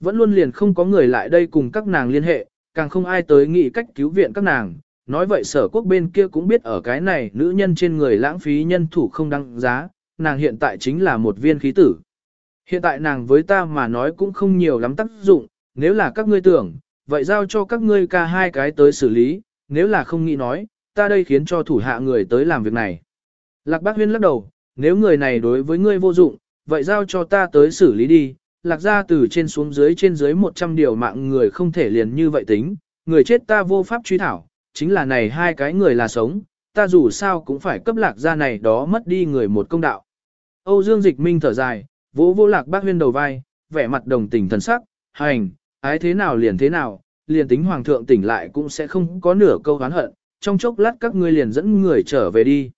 Vẫn luôn liền không có người lại đây cùng các nàng liên hệ, càng không ai tới nghĩ cách cứu viện các nàng. Nói vậy sở quốc bên kia cũng biết ở cái này nữ nhân trên người lãng phí nhân thủ không đăng giá, nàng hiện tại chính là một viên khí tử. Hiện tại nàng với ta mà nói cũng không nhiều lắm tác dụng, nếu là các ngươi tưởng, vậy giao cho các ngươi ca hai cái tới xử lý, nếu là không nghĩ nói, ta đây khiến cho thủ hạ người tới làm việc này. Lạc bác huyên lắc đầu, nếu người này đối với ngươi vô dụng, vậy giao cho ta tới xử lý đi, lạc ra từ trên xuống dưới trên dưới 100 điều mạng người không thể liền như vậy tính, người chết ta vô pháp truy thảo, chính là này hai cái người là sống, ta dù sao cũng phải cấp lạc ra này đó mất đi người một công đạo. Âu Dương Dịch Minh thở dài, vỗ Vô lạc bác huyên đầu vai, vẻ mặt đồng tình thần sắc, hành, ái thế nào liền thế nào, liền tính hoàng thượng tỉnh lại cũng sẽ không có nửa câu oán hận, trong chốc lát các ngươi liền dẫn người trở về đi.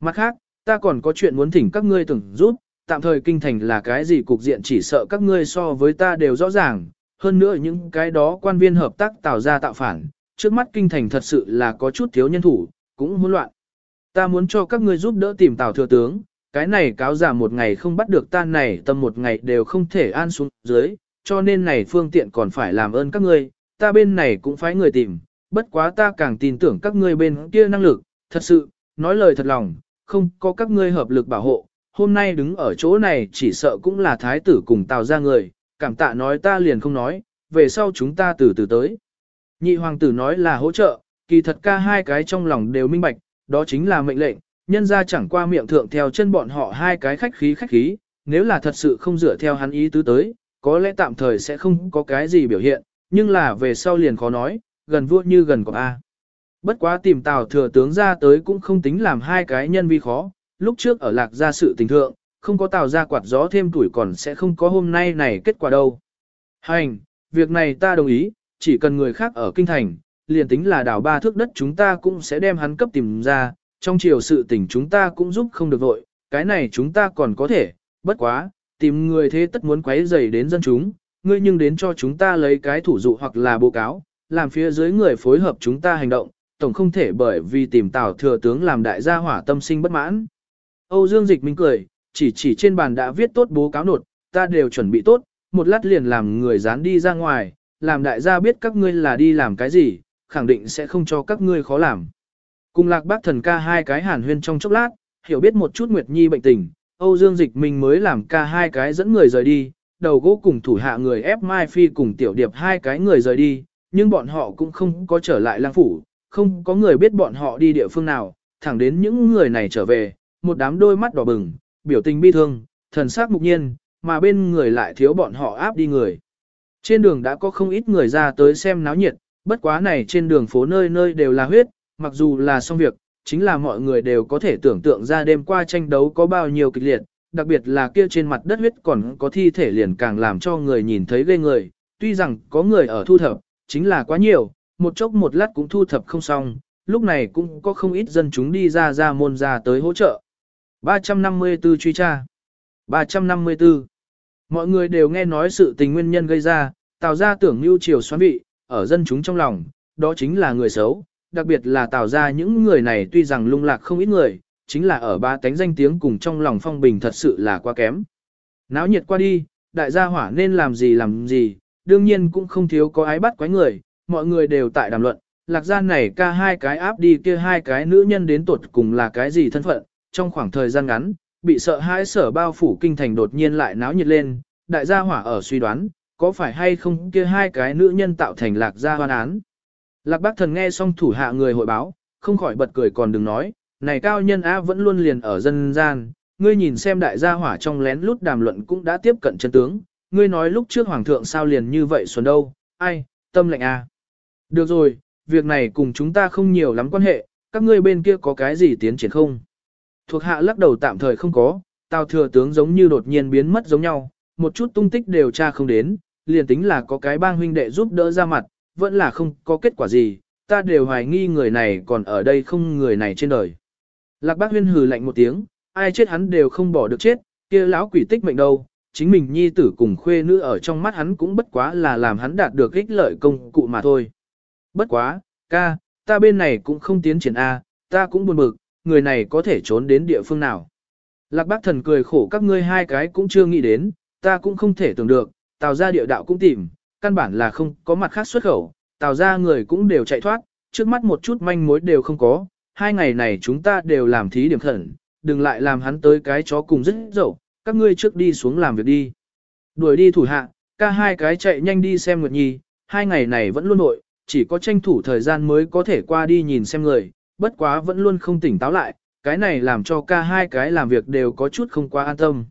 Mặt khác, ta còn có chuyện muốn thỉnh các ngươi từng giúp, tạm thời kinh thành là cái gì cục diện chỉ sợ các ngươi so với ta đều rõ ràng, hơn nữa những cái đó quan viên hợp tác tạo ra tạo phản, trước mắt kinh thành thật sự là có chút thiếu nhân thủ, cũng hỗn loạn. Ta muốn cho các ngươi giúp đỡ tìm Tào thừa tướng, cái này cáo giả một ngày không bắt được ta này tâm một ngày đều không thể an xuống dưới, cho nên này phương tiện còn phải làm ơn các ngươi, ta bên này cũng phải người tìm, bất quá ta càng tin tưởng các ngươi bên kia năng lực, thật sự, nói lời thật lòng, không có các ngươi hợp lực bảo hộ, hôm nay đứng ở chỗ này chỉ sợ cũng là thái tử cùng tào ra người, cảm tạ nói ta liền không nói, về sau chúng ta từ từ tới. Nhị hoàng tử nói là hỗ trợ, kỳ thật ca hai cái trong lòng đều minh bạch, đó chính là mệnh lệnh, nhân ra chẳng qua miệng thượng theo chân bọn họ hai cái khách khí khách khí, nếu là thật sự không dựa theo hắn ý tứ tới, có lẽ tạm thời sẽ không có cái gì biểu hiện, nhưng là về sau liền khó nói, gần vua như gần cọp A. Bất quá tìm Tào thừa tướng ra tới cũng không tính làm hai cái nhân vi khó, lúc trước ở lạc gia sự tình thượng, không có Tào ra quạt gió thêm tuổi còn sẽ không có hôm nay này kết quả đâu. Hành, việc này ta đồng ý, chỉ cần người khác ở kinh thành, liền tính là đảo ba thước đất chúng ta cũng sẽ đem hắn cấp tìm ra, trong chiều sự tình chúng ta cũng giúp không được vội, cái này chúng ta còn có thể, bất quá, tìm người thế tất muốn quấy rầy đến dân chúng, ngươi nhưng đến cho chúng ta lấy cái thủ dụ hoặc là báo cáo, làm phía dưới người phối hợp chúng ta hành động, tổng không thể bởi vì tìm Tào thừa tướng làm đại gia hỏa tâm sinh bất mãn. Âu Dương Dịch Minh cười, chỉ chỉ trên bàn đã viết tốt bố cáo nột, ta đều chuẩn bị tốt, một lát liền làm người dán đi ra ngoài, làm đại gia biết các ngươi là đi làm cái gì, khẳng định sẽ không cho các ngươi khó làm. Cùng lạc bác thần ca hai cái hàn huyên trong chốc lát, hiểu biết một chút Nguyệt Nhi bệnh tình, Âu Dương Dịch Minh mới làm ca hai cái dẫn người rời đi, đầu gỗ cùng thủ hạ người ép Mai Phi cùng Tiểu Điệp hai cái người rời đi, nhưng bọn họ cũng không có trở lại lang phủ, không có người biết bọn họ đi địa phương nào, thẳng đến những người này trở về, một đám đôi mắt đỏ bừng, biểu tình bi thương, thần sắc mục nhiên, mà bên người lại thiếu bọn họ áp đi người. Trên đường đã có không ít người ra tới xem náo nhiệt, bất quá này trên đường phố nơi nơi đều là huyết, mặc dù là xong việc, chính là mọi người đều có thể tưởng tượng ra đêm qua tranh đấu có bao nhiêu kịch liệt, đặc biệt là kia trên mặt đất huyết còn có thi thể liền càng làm cho người nhìn thấy ghê người, tuy rằng có người ở thu thập, chính là quá nhiều, một chốc một lát cũng thu thập không xong, lúc này cũng có không ít dân chúng đi ra ra môn ra tới hỗ trợ. 354 truy tra 354 Mọi người đều nghe nói sự tình nguyên nhân gây ra, tạo ra tưởng lưu triều xoắn vị, ở dân chúng trong lòng, đó chính là người xấu, đặc biệt là tạo ra những người này tuy rằng lung lạc không ít người, chính là ở ba tánh danh tiếng cùng trong lòng phong bình thật sự là quá kém. Náo nhiệt qua đi, đại gia hỏa nên làm gì làm gì, đương nhiên cũng không thiếu có ái bắt quái người, mọi người đều tại đàm luận, lạc gia này ca hai cái áp đi kia hai cái nữ nhân đến tuột cùng là cái gì thân phận, trong khoảng thời gian ngắn, bị sợ hãi sở bao phủ kinh thành đột nhiên lại náo nhiệt lên, đại gia hỏa ở suy đoán, có phải hay không kia hai cái nữ nhân tạo thành lạc gia hoan án. Lạc bác thần nghe xong thủ hạ người hội báo, không khỏi bật cười còn đừng nói, này cao nhân á vẫn luôn liền ở dân gian, ngươi nhìn xem đại gia hỏa trong lén lút đàm luận cũng đã tiếp cận chân tướng, ngươi nói lúc trước hoàng thượng sao liền như vậy xuân đâu, ai, tâm lệnh a. Được rồi, việc này cùng chúng ta không nhiều lắm quan hệ, các ngươi bên kia có cái gì tiến triển không? Thuộc hạ lắc đầu tạm thời không có, tào thừa tướng giống như đột nhiên biến mất giống nhau, một chút tung tích đều tra không đến, liền tính là có cái bang huynh đệ giúp đỡ ra mặt, vẫn là không có kết quả gì, ta đều hoài nghi người này còn ở đây không người này trên đời. Lạc bác huyên hừ lạnh một tiếng, ai chết hắn đều không bỏ được chết, kia lão quỷ tích mệnh đâu, chính mình nhi tử cùng khuê nữ ở trong mắt hắn cũng bất quá là làm hắn đạt được ích lợi công cụ mà thôi. Bất quá, ca, ta bên này cũng không tiến triển A, ta cũng buồn bực, người này có thể trốn đến địa phương nào. Lạc bác thần cười khổ các ngươi hai cái cũng chưa nghĩ đến, ta cũng không thể tưởng được, tào ra địa đạo cũng tìm, căn bản là không có mặt khác xuất khẩu, tào ra người cũng đều chạy thoát, trước mắt một chút manh mối đều không có, hai ngày này chúng ta đều làm thí điểm khẩn, đừng lại làm hắn tới cái chó cùng rất dậu, các ngươi trước đi xuống làm việc đi. Đuổi đi thủ hạ, ca hai cái chạy nhanh đi xem Nguyệt Nhi, hai ngày này vẫn luôn nội, chỉ có tranh thủ thời gian mới có thể qua đi nhìn xem người, bất quá vẫn luôn không tỉnh táo lại, cái này làm cho ca hai cái làm việc đều có chút không quá an tâm.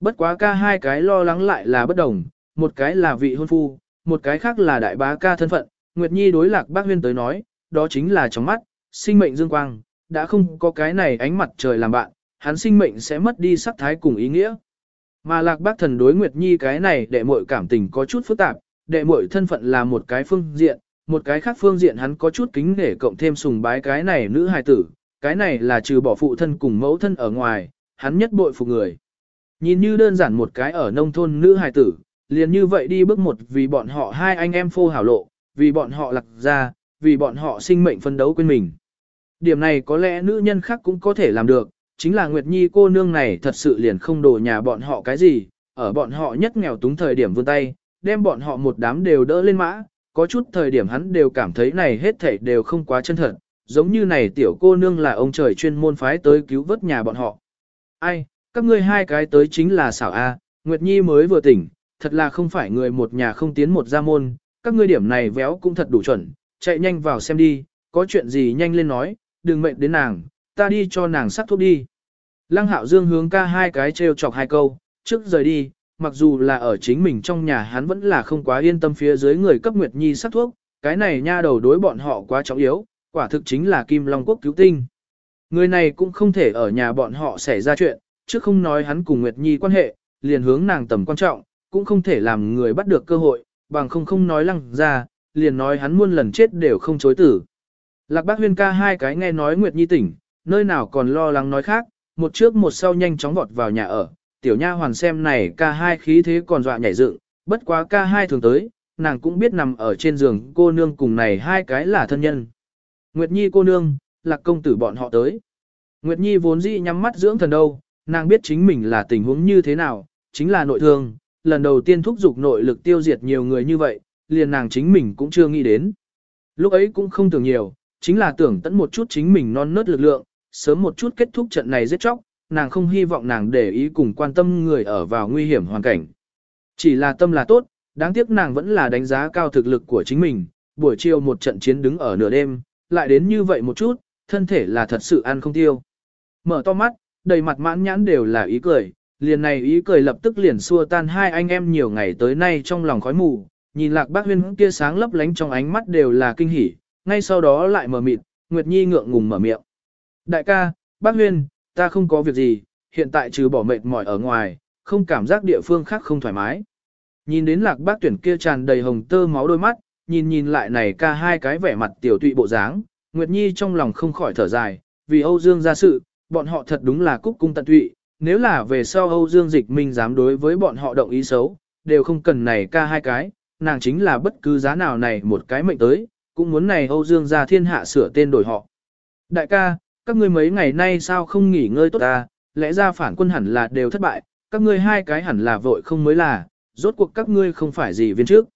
Bất quá ca hai cái lo lắng lại là bất đồng, một cái là vị hôn phu, một cái khác là đại bá ca thân phận, Nguyệt Nhi đối lạc bác huyên tới nói, đó chính là trong mắt, sinh mệnh dương quang, đã không có cái này ánh mặt trời làm bạn, hắn sinh mệnh sẽ mất đi sắc thái cùng ý nghĩa. Mà lạc bác thần đối Nguyệt Nhi cái này đệ muội cảm tình có chút phức tạp, đệ muội thân phận là một cái phương diện, một cái khác phương diện hắn có chút kính để cộng thêm sùng bái cái này nữ hài tử, cái này là trừ bỏ phụ thân cùng mẫu thân ở ngoài, hắn nhất bội phục người. Nhìn như đơn giản một cái ở nông thôn nữ hài tử, liền như vậy đi bước một vì bọn họ hai anh em phô hảo lộ, vì bọn họ lạc ra, vì bọn họ sinh mệnh phân đấu quên mình. Điểm này có lẽ nữ nhân khác cũng có thể làm được, chính là Nguyệt Nhi cô nương này thật sự liền không đổ nhà bọn họ cái gì, ở bọn họ nhất nghèo túng thời điểm vươn tay, đem bọn họ một đám đều đỡ lên mã, có chút thời điểm hắn đều cảm thấy này hết thảy đều không quá chân thật, giống như này tiểu cô nương là ông trời chuyên môn phái tới cứu vớt nhà bọn họ. Ai, các ngươi hai cái tới chính là xảo A, Nguyệt Nhi mới vừa tỉnh, thật là không phải người một nhà không tiến một gia môn, các ngươi điểm này véo cũng thật đủ chuẩn, chạy nhanh vào xem đi, có chuyện gì nhanh lên nói, đừng mệnh đến nàng, ta đi cho nàng sắc thuốc đi. Lăng hạo dương hướng ca hai cái treo chọc hai câu, trước rời đi, mặc dù là ở chính mình trong nhà hắn vẫn là không quá yên tâm phía dưới người cấp Nguyệt Nhi sắc thuốc, cái này nha đầu đối bọn họ quá trọng yếu, quả thực chính là Kim Long Quốc cứu tinh. Người này cũng không thể ở nhà bọn họ xảy ra chuyện, chứ không nói hắn cùng Nguyệt Nhi quan hệ, liền hướng nàng tầm quan trọng, cũng không thể làm người bắt được cơ hội, bằng không không nói lăng ra, liền nói hắn muôn lần chết đều không chối tử. Lạc bác huyên ca hai cái nghe nói Nguyệt Nhi tỉnh, nơi nào còn lo lắng nói khác, một trước một sau nhanh chóng vọt vào nhà ở, tiểu nha hoàn xem này ca hai khí thế còn dọa nhảy dựng, bất quá ca hai thường tới, nàng cũng biết nằm ở trên giường cô nương cùng này hai cái là thân nhân. Nguyệt Nhi cô nương, lạc công tử bọn họ tới. Nguyệt Nhi vốn dĩ nhắm mắt dưỡng thần đâu, nàng biết chính mình là tình huống như thế nào, chính là nội thương, lần đầu tiên thúc giục nội lực tiêu diệt nhiều người như vậy, liền nàng chính mình cũng chưa nghĩ đến. Lúc ấy cũng không tưởng nhiều, chính là tưởng tận một chút chính mình non nớt lực lượng, sớm một chút kết thúc trận này giết chóc, nàng không hy vọng nàng để ý cùng quan tâm người ở vào nguy hiểm hoàn cảnh. Chỉ là tâm là tốt, đáng tiếc nàng vẫn là đánh giá cao thực lực của chính mình, buổi chiều một trận chiến đứng ở nửa đêm, lại đến như vậy một chút, thân thể là thật sự ăn không tiêu. Mở to mắt, đầy mặt mãn nhãn đều là ý cười, liền này ý cười lập tức liền xua tan hai anh em nhiều ngày tới nay trong lòng khói mù, nhìn lạc bác huyên kia sáng lấp lánh trong ánh mắt đều là kinh hỉ, ngay sau đó lại mở mịt, Nguyệt Nhi ngượng ngùng mở miệng. Đại ca, bác huyên, ta không có việc gì, hiện tại trừ bỏ mệt mỏi ở ngoài, không cảm giác địa phương khác không thoải mái. Nhìn đến lạc bác tuyển kia tràn đầy hồng tơ máu đôi mắt, nhìn nhìn lại này ca hai cái vẻ mặt tiểu tụy bộ dáng, Nguyệt Nhi trong lòng không khỏi thở dài, vì Âu Dương ra sự, bọn họ thật đúng là cúc cung tận tụy, nếu là về sau Âu Dương Dịch Minh dám đối với bọn họ động ý xấu, đều không cần này ca hai cái, nàng chính là bất cứ giá nào này một cái mệnh tới, cũng muốn này Âu Dương ra thiên hạ sửa tên đổi họ. Đại ca, các ngươi mấy ngày nay sao không nghỉ ngơi tốt ta, lẽ ra phản quân hẳn là đều thất bại, các ngươi hai cái hẳn là vội không mới là, rốt cuộc các ngươi không phải gì viên trước.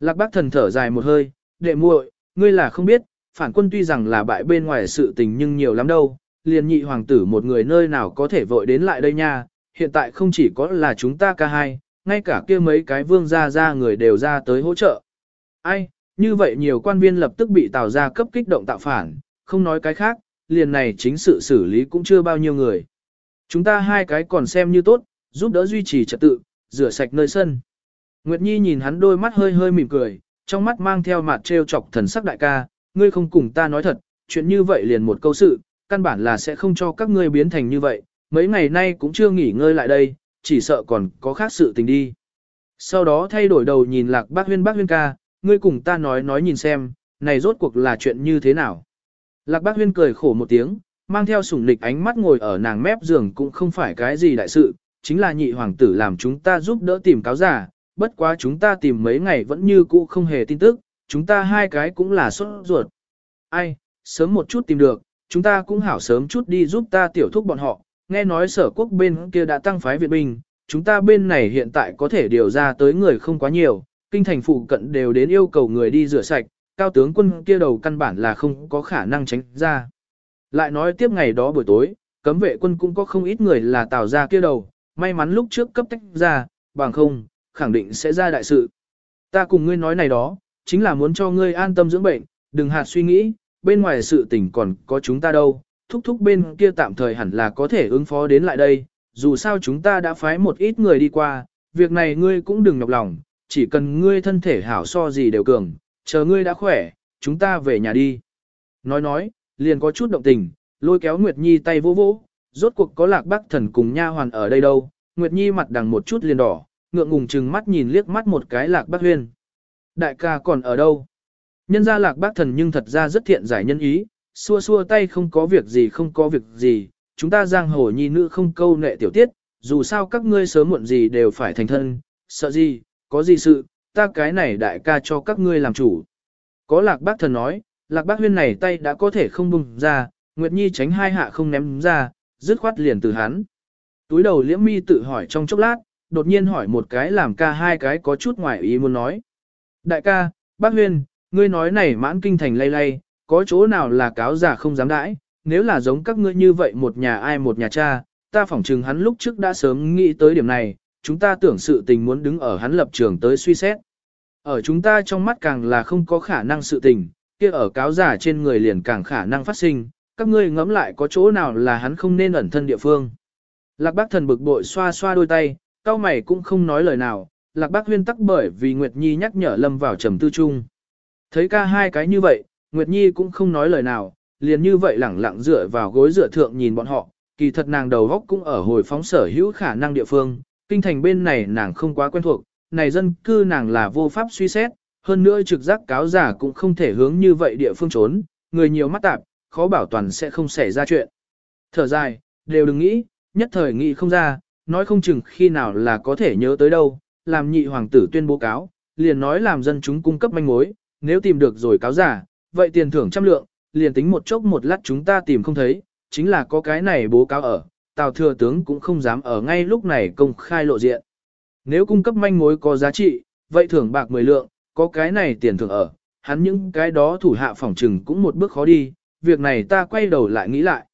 Lạc bác thần thở dài một hơi, đệ muội, ngươi là không biết, phản quân tuy rằng là bại bên ngoài sự tình nhưng nhiều lắm đâu, liền nhị hoàng tử một người nơi nào có thể vội đến lại đây nha, hiện tại không chỉ có là chúng ta ca hai, ngay cả kia mấy cái vương gia ra người đều ra tới hỗ trợ. Ai, như vậy nhiều quan viên lập tức bị tào ra cấp kích động tạo phản, không nói cái khác, liền này chính sự xử lý cũng chưa bao nhiêu người. Chúng ta hai cái còn xem như tốt, giúp đỡ duy trì trật tự, rửa sạch nơi sân. Nguyệt Nhi nhìn hắn đôi mắt hơi hơi mỉm cười, trong mắt mang theo mặt trêu chọc thần sắc đại ca, ngươi không cùng ta nói thật, chuyện như vậy liền một câu sự, căn bản là sẽ không cho các ngươi biến thành như vậy, mấy ngày nay cũng chưa nghỉ ngơi lại đây, chỉ sợ còn có khác sự tình đi. Sau đó thay đổi đầu nhìn lạc bác huyên bác huyên ca, ngươi cùng ta nói nói nhìn xem, này rốt cuộc là chuyện như thế nào. Lạc bác huyên cười khổ một tiếng, mang theo sủng lịch ánh mắt ngồi ở nàng mép giường cũng không phải cái gì đại sự, chính là nhị hoàng tử làm chúng ta giúp đỡ tìm cáo giả, bất quá chúng ta tìm mấy ngày vẫn như cũ không hề tin tức, chúng ta hai cái cũng là sốt ruột. Ai, sớm một chút tìm được, chúng ta cũng hảo sớm chút đi giúp ta tiểu thúc bọn họ, nghe nói sở quốc bên kia đã tăng phái Việt binh, chúng ta bên này hiện tại có thể điều ra tới người không quá nhiều, kinh thành phụ cận đều đến yêu cầu người đi rửa sạch, cao tướng quân kia đầu căn bản là không có khả năng tránh ra. Lại nói tiếp ngày đó buổi tối, cấm vệ quân cũng có không ít người là tào ra kia đầu, may mắn lúc trước cấp tách ra, bằng không, khẳng định sẽ ra đại sự. Ta cùng ngươi nói này đó, chính là muốn cho ngươi an tâm dưỡng bệnh, đừng hạt suy nghĩ, bên ngoài sự tình còn có chúng ta đâu, thúc thúc bên kia tạm thời hẳn là có thể ứng phó đến lại đây, dù sao chúng ta đã phái một ít người đi qua, việc này ngươi cũng đừng nhọc lòng, chỉ cần ngươi thân thể hảo so gì đều cường, chờ ngươi đã khỏe, chúng ta về nhà đi. Nói nói, liền có chút động tình, lôi kéo Nguyệt Nhi tay vỗ vỗ, rốt cuộc có lạc bác thần cùng nha hoàn ở đây đâu, Nguyệt Nhi mặt đằng một chút liền đỏ, ngượng ngùng chừng mắt nhìn liếc mắt một cái lạc bác huyên. Đại ca còn ở đâu? Nhân ra lạc bác thần nhưng thật ra rất thiện giải nhân ý, xua xua tay không có việc gì không có việc gì, chúng ta giang hồ nhi nữ không câu nệ tiểu tiết, dù sao các ngươi sớm muộn gì đều phải thành thân, sợ gì, có gì sự, ta cái này đại ca cho các ngươi làm chủ. Có lạc bác thần nói, lạc bác huyên này tay đã có thể không bùng ra, Nguyệt Nhi tránh hai hạ không ném ra, dứt khoát liền từ hắn. Túi đầu liễm mi tự hỏi trong chốc lát, đột nhiên hỏi một cái làm ca hai cái có chút ngoài ý muốn nói. Đại ca, bác huyên, ngươi nói này mãn kinh thành lay lay, có chỗ nào là cáo giả không dám đãi, nếu là giống các ngươi như vậy một nhà ai một nhà cha, ta phỏng chừng hắn lúc trước đã sớm nghĩ tới điểm này, chúng ta tưởng sự tình muốn đứng ở hắn lập trường tới suy xét. Ở chúng ta trong mắt càng là không có khả năng sự tình, kia ở cáo giả trên người liền càng khả năng phát sinh, các ngươi ngẫm lại có chỗ nào là hắn không nên ẩn thân địa phương. Lạc bác thần bực bội xoa xoa đôi tay, cao mày cũng không nói lời nào, lạc bác huyên tắc bởi vì Nguyệt Nhi nhắc nhở lâm vào trầm tư chung. Thấy ca hai cái như vậy, Nguyệt Nhi cũng không nói lời nào, liền như vậy lẳng lặng dựa vào gối dựa thượng nhìn bọn họ, kỳ thật nàng đầu góc cũng ở hồi phóng sở hữu khả năng địa phương, kinh thành bên này nàng không quá quen thuộc, này dân cư nàng là vô pháp suy xét, hơn nữa trực giác cáo giả cũng không thể hướng như vậy địa phương trốn, người nhiều mắt tạp, khó bảo toàn sẽ không xảy ra chuyện. Thở dài, đều đừng nghĩ, nhất thời nghĩ không ra, nói không chừng khi nào là có thể nhớ tới đâu, làm nhị hoàng tử tuyên bố cáo, liền nói làm dân chúng cung cấp manh mối, nếu tìm được rồi cáo giả, vậy tiền thưởng trăm lượng, liền tính một chốc một lát chúng ta tìm không thấy, chính là có cái này bố cáo ở, Tào thừa tướng cũng không dám ở ngay lúc này công khai lộ diện. Nếu cung cấp manh mối có giá trị, vậy thưởng bạc 10 lượng, có cái này tiền thưởng ở, hắn những cái đó thủ hạ phỏng trừng cũng một bước khó đi, việc này ta quay đầu lại nghĩ lại.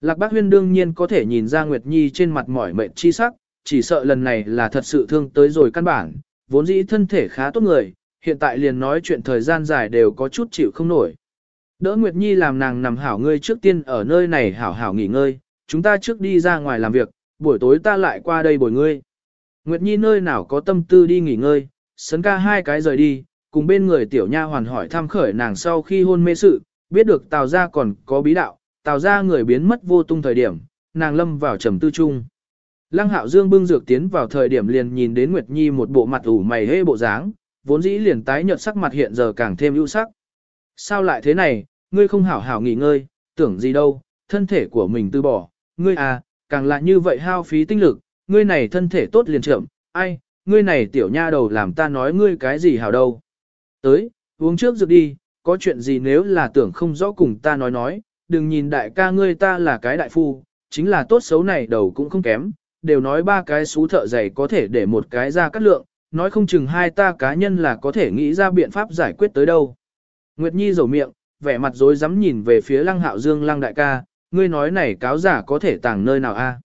Lạc Bác Huyên đương nhiên có thể nhìn ra Nguyệt Nhi trên mặt mỏi mệt chi sắc, chỉ sợ lần này là thật sự thương tới rồi căn bản, vốn dĩ thân thể khá tốt người, hiện tại liền nói chuyện thời gian dài đều có chút chịu không nổi. Đỡ Nguyệt Nhi làm nàng nằm hảo ngươi trước tiên ở nơi này hảo hảo nghỉ ngơi, chúng ta trước đi ra ngoài làm việc, buổi tối ta lại qua đây bồi ngươi. Nguyệt Nhi nơi nào có tâm tư đi nghỉ ngơi, sấn ca hai cái rời đi, cùng bên người tiểu nha hoàn hỏi thăm khởi nàng sau khi hôn mê sự, biết được Tào gia còn có bí đạo, Tào gia người biến mất vô tung thời điểm, nàng lâm vào trầm tư chung. Lăng Hạo Dương bưng dược tiến vào thời điểm liền nhìn đến Nguyệt Nhi một bộ mặt ủ mày hê bộ dáng, vốn dĩ liền tái nhợt sắc mặt hiện giờ càng thêm ưu sắc. Sao lại thế này, ngươi không hảo hảo nghỉ ngơi, tưởng gì đâu, thân thể của mình từ bỏ, ngươi à, càng là như vậy hao phí tinh lực, ngươi này thân thể tốt liền trượm, ai, ngươi này tiểu nha đầu làm ta nói ngươi cái gì hảo đâu. Tới, uống trước rực đi, có chuyện gì nếu là tưởng không rõ cùng ta nói nói, đừng nhìn đại ca ngươi ta là cái đại phu, chính là tốt xấu này đầu cũng không kém, đều nói ba cái xú thợ giày có thể để một cái ra cắt lượng, nói không chừng hai ta cá nhân là có thể nghĩ ra biện pháp giải quyết tới đâu. Nguyệt Nhi rầu miệng, vẻ mặt rối rắm nhìn về phía lăng hạo dương lăng đại ca, ngươi nói này cáo giả có thể tàng nơi nào a?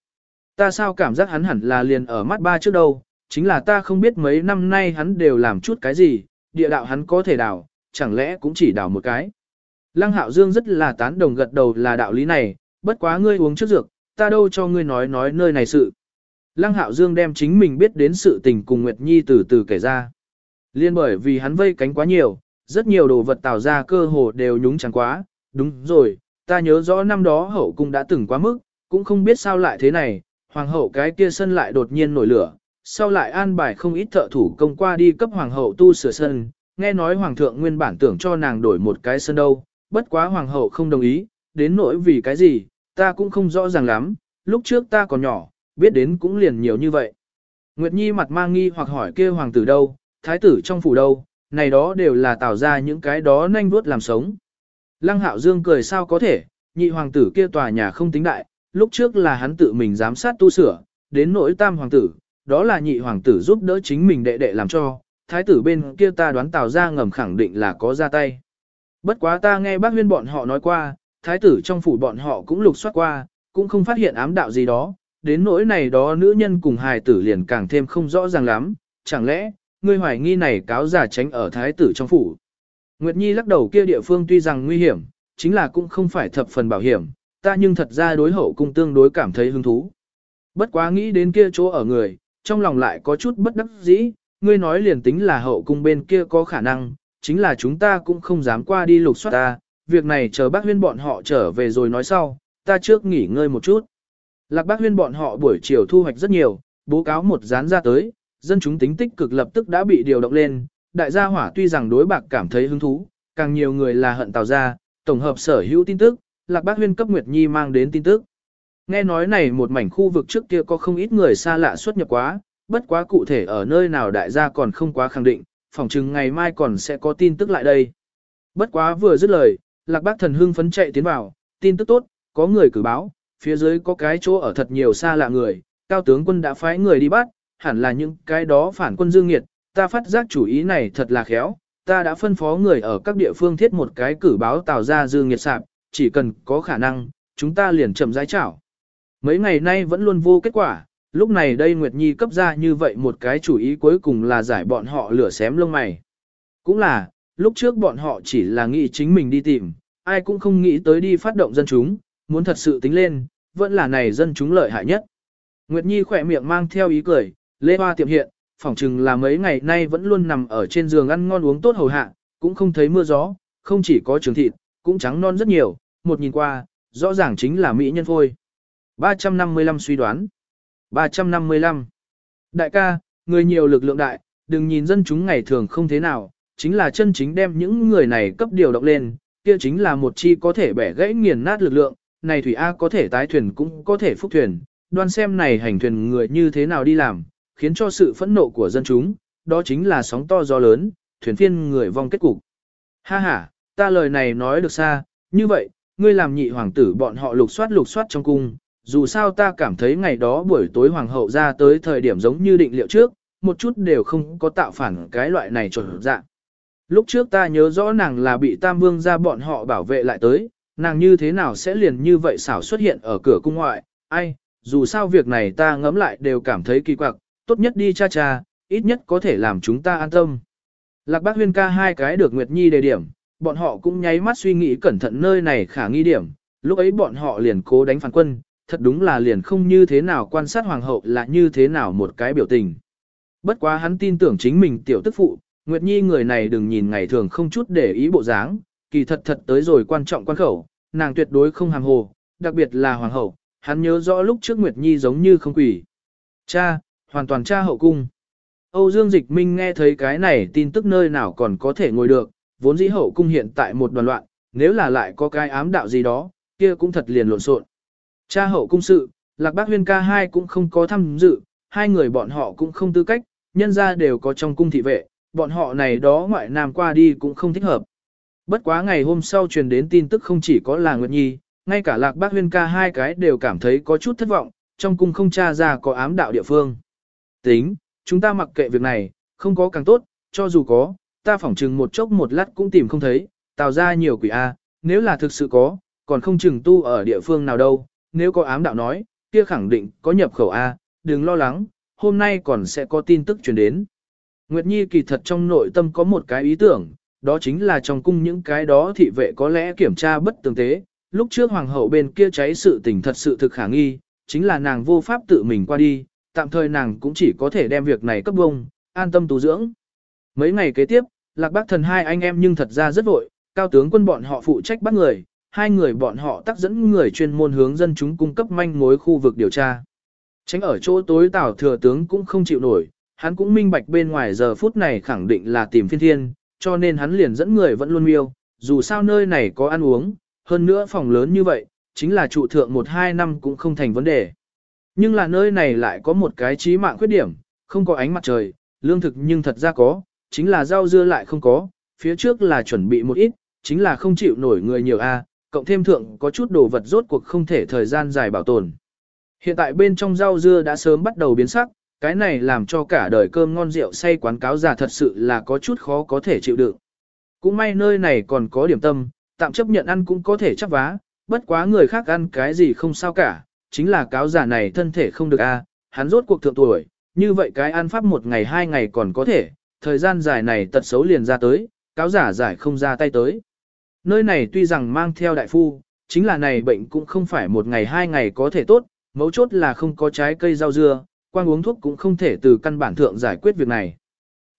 Ta sao cảm giác hắn hẳn là liền ở mắt ba trước đâu, chính là ta không biết mấy năm nay hắn đều làm chút cái gì, địa đạo hắn có thể đào, chẳng lẽ cũng chỉ đào một cái. Lăng hạo dương rất là tán đồng gật đầu là đạo lý này, bất quá ngươi uống trước dược, ta đâu cho ngươi nói nói nơi này sự. Lăng hạo dương đem chính mình biết đến sự tình cùng Nguyệt Nhi từ từ kể ra. Liên bởi vì hắn vây cánh quá nhiều, rất nhiều đồ vật tạo ra cơ hồ đều nhúng chẳng quá, đúng rồi, ta nhớ rõ năm đó hậu cung đã từng quá mức, cũng không biết sao lại thế này, hoàng hậu cái kia sân lại đột nhiên nổi lửa, sau lại an bài không ít thợ thủ công qua đi cấp hoàng hậu tu sửa sân, nghe nói hoàng thượng nguyên bản tưởng cho nàng đổi một cái sân đâu, bất quá hoàng hậu không đồng ý, đến nỗi vì cái gì, ta cũng không rõ ràng lắm, lúc trước ta còn nhỏ, biết đến cũng liền nhiều như vậy. Nguyệt Nhi mặt mang nghi hoặc hỏi kia hoàng tử đâu, thái tử trong phủ đâu, này đó đều là tạo ra những cái đó nhanh vuốt làm sống. Lăng Hạo Dương cười sao có thể, nhị hoàng tử kia tòa nhà không tính đại, lúc trước là hắn tự mình giám sát tu sửa, đến nỗi tam hoàng tử, đó là nhị hoàng tử giúp đỡ chính mình đệ đệ làm cho, thái tử bên kia ta đoán tào ra ngầm khẳng định là có ra tay. Bất quá ta nghe bác huyên bọn họ nói qua, thái tử trong phủ bọn họ cũng lục soát qua, cũng không phát hiện ám đạo gì đó, đến nỗi này đó nữ nhân cùng hài tử liền càng thêm không rõ ràng lắm, chẳng lẽ, ngươi hoài nghi này cáo giả tránh ở thái tử trong phủ. Nguyệt Nhi lắc đầu kia địa phương tuy rằng nguy hiểm, chính là cũng không phải thập phần bảo hiểm, ta nhưng thật ra đối hậu cung tương đối cảm thấy hứng thú. Bất quá nghĩ đến kia chỗ ở người, trong lòng lại có chút bất đắc dĩ, ngươi nói liền tính là hậu cung bên kia có khả năng, chính là chúng ta cũng không dám qua đi lục soát ta, việc này chờ bác huyên bọn họ trở về rồi nói sau, ta trước nghỉ ngơi một chút. Lạc bác huyên bọn họ buổi chiều thu hoạch rất nhiều, bố cáo một dán ra tới, dân chúng tính tích cực lập tức đã bị điều động lên, đại gia hỏa tuy rằng đối bạc cảm thấy hứng thú, càng nhiều người là hận tào ra, tổng hợp sở hữu tin tức, Lạc Bác Huyên cấp Nguyệt Nhi mang đến tin tức. Nghe nói này một mảnh khu vực trước kia có không ít người xa lạ xuất nhập quá, bất quá cụ thể ở nơi nào đại gia còn không quá khẳng định, phỏng chừng ngày mai còn sẽ có tin tức lại đây. Bất quá vừa dứt lời, Lạc Bác Thần hưng phấn chạy tiến vào, tin tức tốt, có người cử báo, phía dưới có cái chỗ ở thật nhiều xa lạ người, cao tướng quân đã phái người đi bắt, hẳn là những cái đó phản quân dương nghiệt, ta phát giác chủ ý này thật là khéo, ta đã phân phó người ở các địa phương thiết một cái cử báo tạo ra dư nghiệt sạp, chỉ cần có khả năng, chúng ta liền chậm rãi chảo. Mấy ngày nay vẫn luôn vô kết quả, lúc này đây Nguyệt Nhi cấp ra như vậy một cái chủ ý cuối cùng là giải bọn họ lửa xém lông mày. Cũng là, lúc trước bọn họ chỉ là nghĩ chính mình đi tìm, ai cũng không nghĩ tới đi phát động dân chúng, muốn thật sự tính lên, vẫn là này dân chúng lợi hại nhất. Nguyệt Nhi khỏe miệng mang theo ý cười, lê hoa tiệm hiện, phỏng chừng là mấy ngày nay vẫn luôn nằm ở trên giường ăn ngon uống tốt hầu hạ, cũng không thấy mưa gió, không chỉ có trường thịt, cũng trắng non rất nhiều, một nhìn qua, rõ ràng chính là mỹ nhân phôi. 355 suy đoán. 355. Đại ca, người nhiều lực lượng đại, đừng nhìn dân chúng ngày thường không thế nào, chính là chân chính đem những người này cấp điều động lên, kia chính là một chi có thể bẻ gãy nghiền nát lực lượng, này thủy A có thể tái thuyền cũng có thể phúc thuyền, đoan xem này hành thuyền người như thế nào đi làm, khiến cho sự phẫn nộ của dân chúng, đó chính là sóng to gió lớn, thuyền phiên người vong kết cục. Ha ha, ta lời này nói được xa, như vậy, ngươi làm nhị hoàng tử bọn họ lục soát lục soát trong cung, dù sao ta cảm thấy ngày đó buổi tối hoàng hậu ra tới thời điểm giống như định liệu trước, một chút đều không có tạo phản cái loại này trộn dạng. Lúc trước ta nhớ rõ nàng là bị Tam Vương ra bọn họ bảo vệ lại tới, nàng như thế nào sẽ liền như vậy xảo xuất hiện ở cửa cung ngoại, ai, dù sao việc này ta ngẫm lại đều cảm thấy kỳ quặc, tốt nhất đi cha cha, ít nhất có thể làm chúng ta an tâm. Lạc bác huyên ca hai cái được Nguyệt Nhi đề điểm, bọn họ cũng nháy mắt suy nghĩ cẩn thận nơi này khả nghi điểm, lúc ấy bọn họ liền cố đánh phản quân, thật đúng là liền không như thế nào quan sát hoàng hậu là như thế nào một cái biểu tình. Bất quá hắn tin tưởng chính mình tiểu tức phụ, Nguyệt Nhi người này đừng nhìn ngày thường không chút để ý bộ dáng, kỳ thật thật tới rồi quan trọng quan khẩu, nàng tuyệt đối không hàm hồ, đặc biệt là hoàng hậu, hắn nhớ rõ lúc trước Nguyệt Nhi giống như không quỷ. Cha, hoàn toàn cha hậu cung. Âu Dương Dịch Minh nghe thấy cái này tin tức nơi nào còn có thể ngồi được, vốn dĩ hậu cung hiện tại một đoàn loạn, nếu là lại có cái ám đạo gì đó, kia cũng thật liền lộn xộn. Cha hậu cung sự, Lạc Bác Huyên ca hai cũng không có tham dự, hai người bọn họ cũng không tư cách, nhân ra đều có trong cung thị vệ, bọn họ này đó ngoại nam qua đi cũng không thích hợp. Bất quá ngày hôm sau truyền đến tin tức không chỉ có là Nguyệt Nhi, ngay cả Lạc Bác Huyên ca hai cái đều cảm thấy có chút thất vọng, trong cung không tra ra có ám đạo địa phương. Tính, chúng ta mặc kệ việc này, không có càng tốt, cho dù có, ta phỏng chừng một chốc một lát cũng tìm không thấy, tạo ra nhiều quỷ A, nếu là thực sự có, còn không chừng tu ở địa phương nào đâu, nếu có ám đạo nói, kia khẳng định có nhập khẩu A, đừng lo lắng, hôm nay còn sẽ có tin tức truyền đến. Nguyệt Nhi kỳ thật trong nội tâm có một cái ý tưởng, đó chính là trong cung những cái đó thị vệ có lẽ kiểm tra bất tường tế, lúc trước hoàng hậu bên kia cháy sự tình thật sự thực khả nghi, chính là nàng vô pháp tự mình qua đi, tạm thời nàng cũng chỉ có thể đem việc này cấp bông, an tâm tu dưỡng. Mấy ngày kế tiếp, lạc bác thần hai anh em nhưng thật ra rất vội, cao tướng quân bọn họ phụ trách bắt người, hai người bọn họ tác dẫn người chuyên môn hướng dân chúng cung cấp manh mối khu vực điều tra. Tránh ở chỗ tối tảo thừa tướng cũng không chịu nổi, hắn cũng minh bạch bên ngoài giờ phút này khẳng định là tìm phiên thiên, cho nên hắn liền dẫn người vẫn luôn miêu, dù sao nơi này có ăn uống, hơn nữa phòng lớn như vậy, chính là trụ thượng một hai năm cũng không thành vấn đề. Nhưng là nơi này lại có một cái trí mạng khuyết điểm, không có ánh mặt trời, lương thực nhưng thật ra có, chính là rau dưa lại không có, phía trước là chuẩn bị một ít, chính là không chịu nổi người nhiều a, cộng thêm thượng có chút đồ vật rốt cuộc không thể thời gian dài bảo tồn. Hiện tại bên trong rau dưa đã sớm bắt đầu biến sắc, cái này làm cho cả đời cơm ngon rượu say quán cáo già thật sự là có chút khó có thể chịu đựng. Cũng may nơi này còn có điểm tâm, tạm chấp nhận ăn cũng có thể chấp vá, bất quá người khác ăn cái gì không sao cả, chính là cáo giả này thân thể không được a, hắn rốt cuộc thượng tuổi, như vậy cái ăn pháp một ngày hai ngày còn có thể, thời gian dài này tật xấu liền ra tới, cáo giả giải không ra tay tới. Nơi này tuy rằng mang theo đại phu, chính là này bệnh cũng không phải một ngày hai ngày có thể tốt, mấu chốt là không có trái cây rau dưa, quan uống thuốc cũng không thể từ căn bản thượng giải quyết việc này.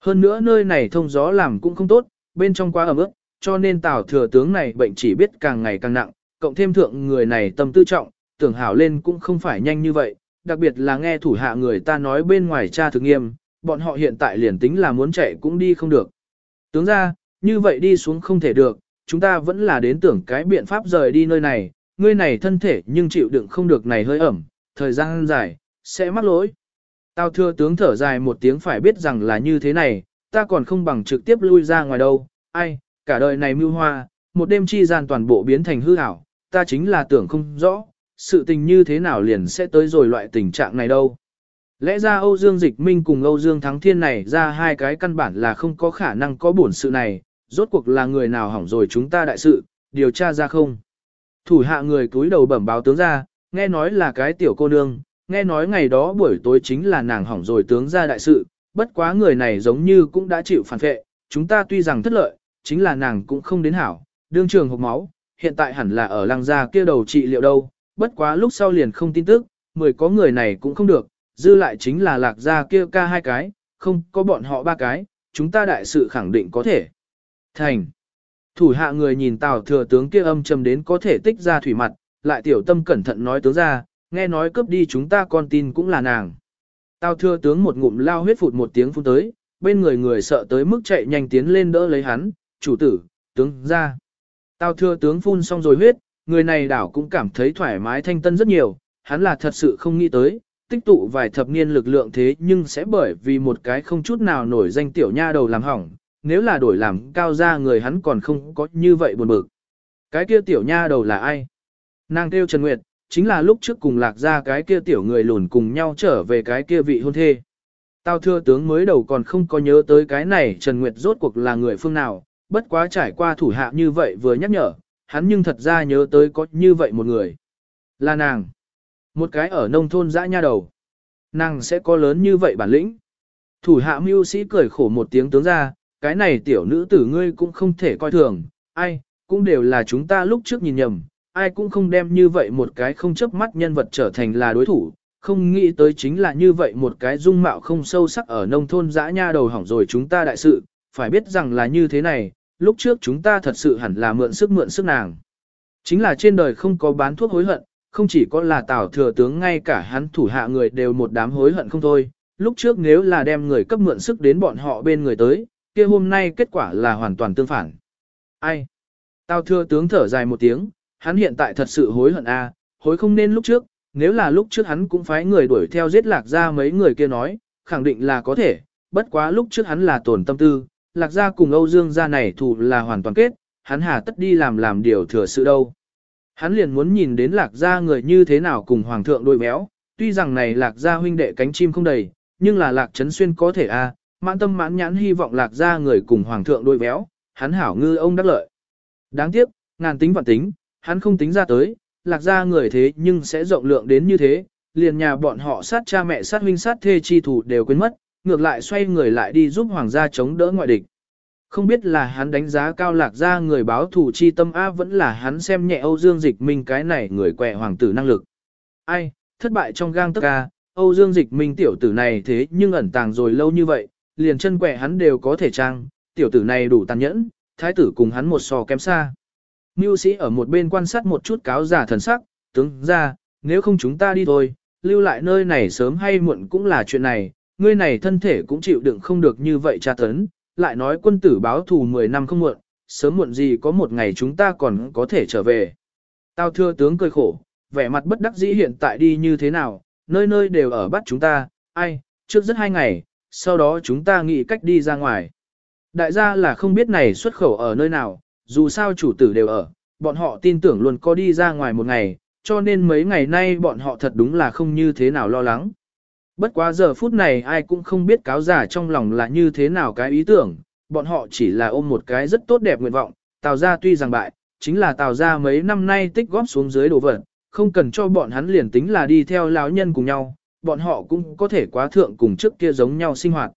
Hơn nữa nơi này thông gió làm cũng không tốt, bên trong quá ẩm ướt, cho nên tào thừa tướng này bệnh chỉ biết càng ngày càng nặng, cộng thêm thượng người này tâm tư trọng, tưởng hảo lên cũng không phải nhanh như vậy, đặc biệt là nghe thủ hạ người ta nói bên ngoài cha thực nghiêm, bọn họ hiện tại liền tính là muốn chạy cũng đi không được. Tướng ra, như vậy đi xuống không thể được, chúng ta vẫn là đến tưởng cái biện pháp rời đi nơi này, ngươi này thân thể nhưng chịu đựng không được này hơi ẩm, thời gian dài, sẽ mắc lỗi. Tao thưa tướng thở dài một tiếng phải biết rằng là như thế này, ta còn không bằng trực tiếp lui ra ngoài đâu, ai, cả đời này mưu hoa, một đêm chi gian toàn bộ biến thành hư ảo, ta chính là tưởng không rõ, sự tình như thế nào liền sẽ tới rồi loại tình trạng này đâu. Lẽ ra Âu Dương Dịch Minh cùng Âu Dương Thắng Thiên này ra hai cái căn bản là không có khả năng có bổn sự này, rốt cuộc là người nào hỏng rồi chúng ta đại sự, điều tra ra không. Thủ hạ người cúi đầu bẩm báo tướng ra, nghe nói là cái tiểu cô nương, nghe nói ngày đó buổi tối chính là nàng hỏng rồi tướng ra đại sự, bất quá người này giống như cũng đã chịu phản vệ, chúng ta tuy rằng thất lợi, chính là nàng cũng không đến hảo, đương trường hộp máu, hiện tại hẳn là ở lăng gia kia đầu trị liệu đâu, bất quá lúc sau liền không tin tức, mười có người này cũng không được, dư lại chính là lạc gia kia ca hai cái, không có bọn họ ba cái, chúng ta đại sự khẳng định có thể. Thành. Thủ hạ người nhìn Tào thừa tướng kia âm trầm đến có thể tích ra thủy mặt, lại tiểu tâm cẩn thận nói tướng ra, nghe nói cướp đi chúng ta con tin cũng là nàng. Tào thừa tướng một ngụm lao huyết phụt một tiếng phun tới, bên người người sợ tới mức chạy nhanh tiến lên đỡ lấy hắn, chủ tử, tướng ra. Tào thừa tướng phun xong rồi huyết, người này đảo cũng cảm thấy thoải mái thanh tân rất nhiều, hắn là thật sự không nghĩ tới, tích tụ vài thập niên lực lượng thế nhưng sẽ bởi vì một cái không chút nào nổi danh tiểu nha đầu làm hỏng, nếu là đổi làm cao ra người hắn còn không có như vậy buồn bực. Cái kia tiểu nha đầu là ai? Nàng kêu Trần Nguyệt, chính là lúc trước cùng lạc ra cái kia tiểu người lùn cùng nhau trở về cái kia vị hôn thê. Tao thưa tướng mới đầu còn không có nhớ tới cái này Trần Nguyệt rốt cuộc là người phương nào, bất quá trải qua thủ hạ như vậy vừa nhắc nhở, hắn nhưng thật ra nhớ tới có như vậy một người. Là nàng. Một cái ở nông thôn dã nha đầu. Nàng sẽ có lớn như vậy bản lĩnh. Thủ hạ mưu sĩ cười khổ một tiếng tướng ra, cái này tiểu nữ tử ngươi cũng không thể coi thường, ai, cũng đều là chúng ta lúc trước nhìn nhầm, ai cũng không đem như vậy một cái không chấp mắt nhân vật trở thành là đối thủ, không nghĩ tới chính là như vậy một cái dung mạo không sâu sắc ở nông thôn dã nha đầu hỏng rồi chúng ta đại sự, phải biết rằng là như thế này, lúc trước chúng ta thật sự hẳn là mượn sức mượn sức nàng. Chính là trên đời không có bán thuốc hối hận, không chỉ có là tào thừa tướng ngay cả hắn thủ hạ người đều một đám hối hận không thôi, lúc trước nếu là đem người cấp mượn sức đến bọn họ bên người tới, kia hôm nay kết quả là hoàn toàn tương phản. Ai? Tào thừa tướng thở dài một tiếng, hắn hiện tại thật sự hối hận a, à, hối không nên lúc trước, nếu là lúc trước hắn cũng phái người đuổi theo giết lạc ra mấy người kia nói, khẳng định là có thể, bất quá lúc trước hắn là tổn tâm tư, lạc gia cùng Âu Dương gia này thù là hoàn toàn kết, hắn hà tất đi làm làm điều thừa sự đâu. Hắn liền muốn nhìn đến lạc gia người như thế nào cùng hoàng thượng đôi béo, tuy rằng này lạc gia huynh đệ cánh chim không đầy, nhưng là lạc trấn xuyên có thể a, mãn tâm mãn nhãn hy vọng lạc gia người cùng hoàng thượng đôi béo, hắn hảo ngư ông đắc lợi. Đáng tiếc, ngàn tính vạn tính, hắn không tính ra tới, lạc gia người thế nhưng sẽ rộng lượng đến như thế, liền nhà bọn họ sát cha mẹ sát huynh sát thê chi thủ đều quên mất, ngược lại xoay người lại đi giúp hoàng gia chống đỡ ngoại địch. Không biết là hắn đánh giá cao lạc gia người báo thủ chi tâm A vẫn là hắn xem nhẹ Âu Dương Dịch Minh cái này người quẹ hoàng tử năng lực. Ai, thất bại trong gang tất ca, Âu Dương Dịch Minh tiểu tử này thế nhưng ẩn tàng rồi lâu như vậy, liền chân quẹ hắn đều có thể trang, tiểu tử này đủ tàn nhẫn, thái tử cùng hắn một sò kém xa. Mưu sĩ ở một bên quan sát một chút cáo giả thần sắc, tướng ra, nếu không chúng ta đi thôi, lưu lại nơi này sớm hay muộn cũng là chuyện này, ngươi này thân thể cũng chịu đựng không được như vậy tra tấn, lại nói quân tử báo thù 10 năm không muộn, sớm muộn gì có một ngày chúng ta còn có thể trở về. Tao thưa tướng cười khổ, vẻ mặt bất đắc dĩ hiện tại đi như thế nào, nơi nơi đều ở bắt chúng ta, ai, trước rất hai ngày, sau đó chúng ta nghĩ cách đi ra ngoài. Đại gia là không biết này xuất khẩu ở nơi nào, dù sao chủ tử đều ở, bọn họ tin tưởng luôn có đi ra ngoài một ngày, cho nên mấy ngày nay bọn họ thật đúng là không như thế nào lo lắng. Bất quá giờ phút này ai cũng không biết cáo giả trong lòng là như thế nào cái ý tưởng, bọn họ chỉ là ôm một cái rất tốt đẹp nguyện vọng, Tào gia tuy rằng bại, chính là Tào gia mấy năm nay tích góp xuống dưới đồ vật, không cần cho bọn hắn liền tính là đi theo lão nhân cùng nhau, bọn họ cũng có thể quá thượng cùng trước kia giống nhau sinh hoạt.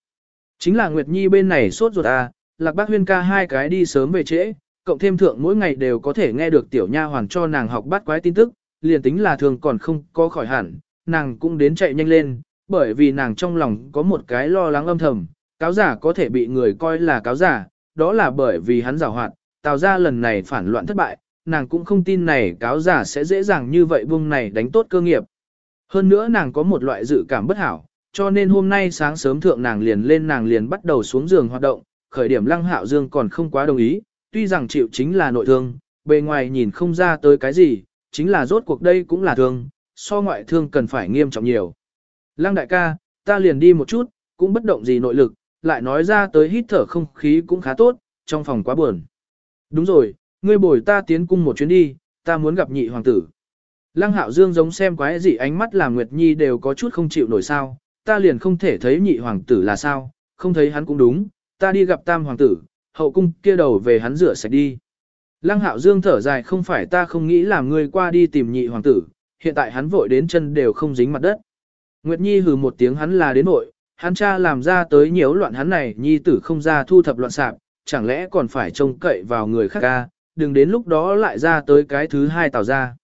Chính là Nguyệt Nhi bên này sốt ruột à, Lạc Bác Huyên ca hai cái đi sớm về trễ, cộng thêm thượng mỗi ngày đều có thể nghe được tiểu nha hoàn cho nàng học bắt quái tin tức, liền tính là thường còn không có khỏi hẳn, nàng cũng đến chạy nhanh lên, bởi vì nàng trong lòng có một cái lo lắng âm thầm, cáo giả có thể bị người coi là cáo giả, đó là bởi vì hắn giảo hoạt, tào ra lần này phản loạn thất bại, nàng cũng không tin này cáo giả sẽ dễ dàng như vậy buông này đánh tốt cơ nghiệp. Hơn nữa nàng có một loại dự cảm bất hảo, cho nên hôm nay sáng sớm thượng nàng liền lên nàng liền bắt đầu xuống giường hoạt động, khởi điểm lăng hạo dương còn không quá đồng ý, tuy rằng chịu chính là nội thương, bề ngoài nhìn không ra tới cái gì, chính là rốt cuộc đây cũng là thương, so ngoại thương cần phải nghiêm trọng nhiều. Lăng đại ca, ta liền đi một chút, cũng bất động gì nội lực, lại nói ra tới hít thở không khí cũng khá tốt, trong phòng quá buồn. Đúng rồi, ngươi bồi ta tiến cung một chuyến đi, ta muốn gặp nhị hoàng tử. Lăng hạo dương giống xem quái gì ánh mắt làm Nguyệt Nhi đều có chút không chịu nổi sao, ta liền không thể thấy nhị hoàng tử là sao, không thấy hắn cũng đúng, ta đi gặp tam hoàng tử, hậu cung kia đầu về hắn rửa sạch đi. Lăng hạo dương thở dài không phải ta không nghĩ làm ngươi qua đi tìm nhị hoàng tử, hiện tại hắn vội đến chân đều không dính mặt đất. Nguyệt Nhi hừ một tiếng hắn là đến nội, hắn cha làm ra tới nhiễu loạn hắn này nhi tử không ra thu thập loạn sạp, chẳng lẽ còn phải trông cậy vào người khác ca, đừng đến lúc đó lại ra tới cái thứ hai tào ra.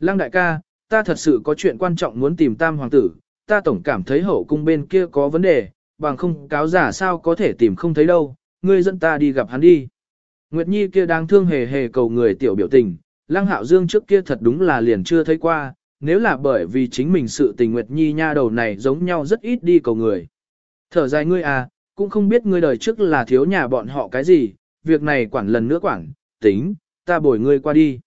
Lăng đại ca, ta thật sự có chuyện quan trọng muốn tìm tam hoàng tử, ta tổng cảm thấy hậu cung bên kia có vấn đề, bằng không cáo giả sao có thể tìm không thấy đâu, ngươi dẫn ta đi gặp hắn đi. Nguyệt Nhi kia đang thương hề hề cầu người tiểu biểu tình, Lăng Hạo Dương trước kia thật đúng là liền chưa thấy qua, nếu là bởi vì chính mình sự tình Nguyệt Nhi nha đầu này giống nhau rất ít đi cầu người. Thở dài ngươi à, cũng không biết ngươi đời trước là thiếu nhà bọn họ cái gì, việc này quản lần nữa quản, tính, ta bồi ngươi qua đi.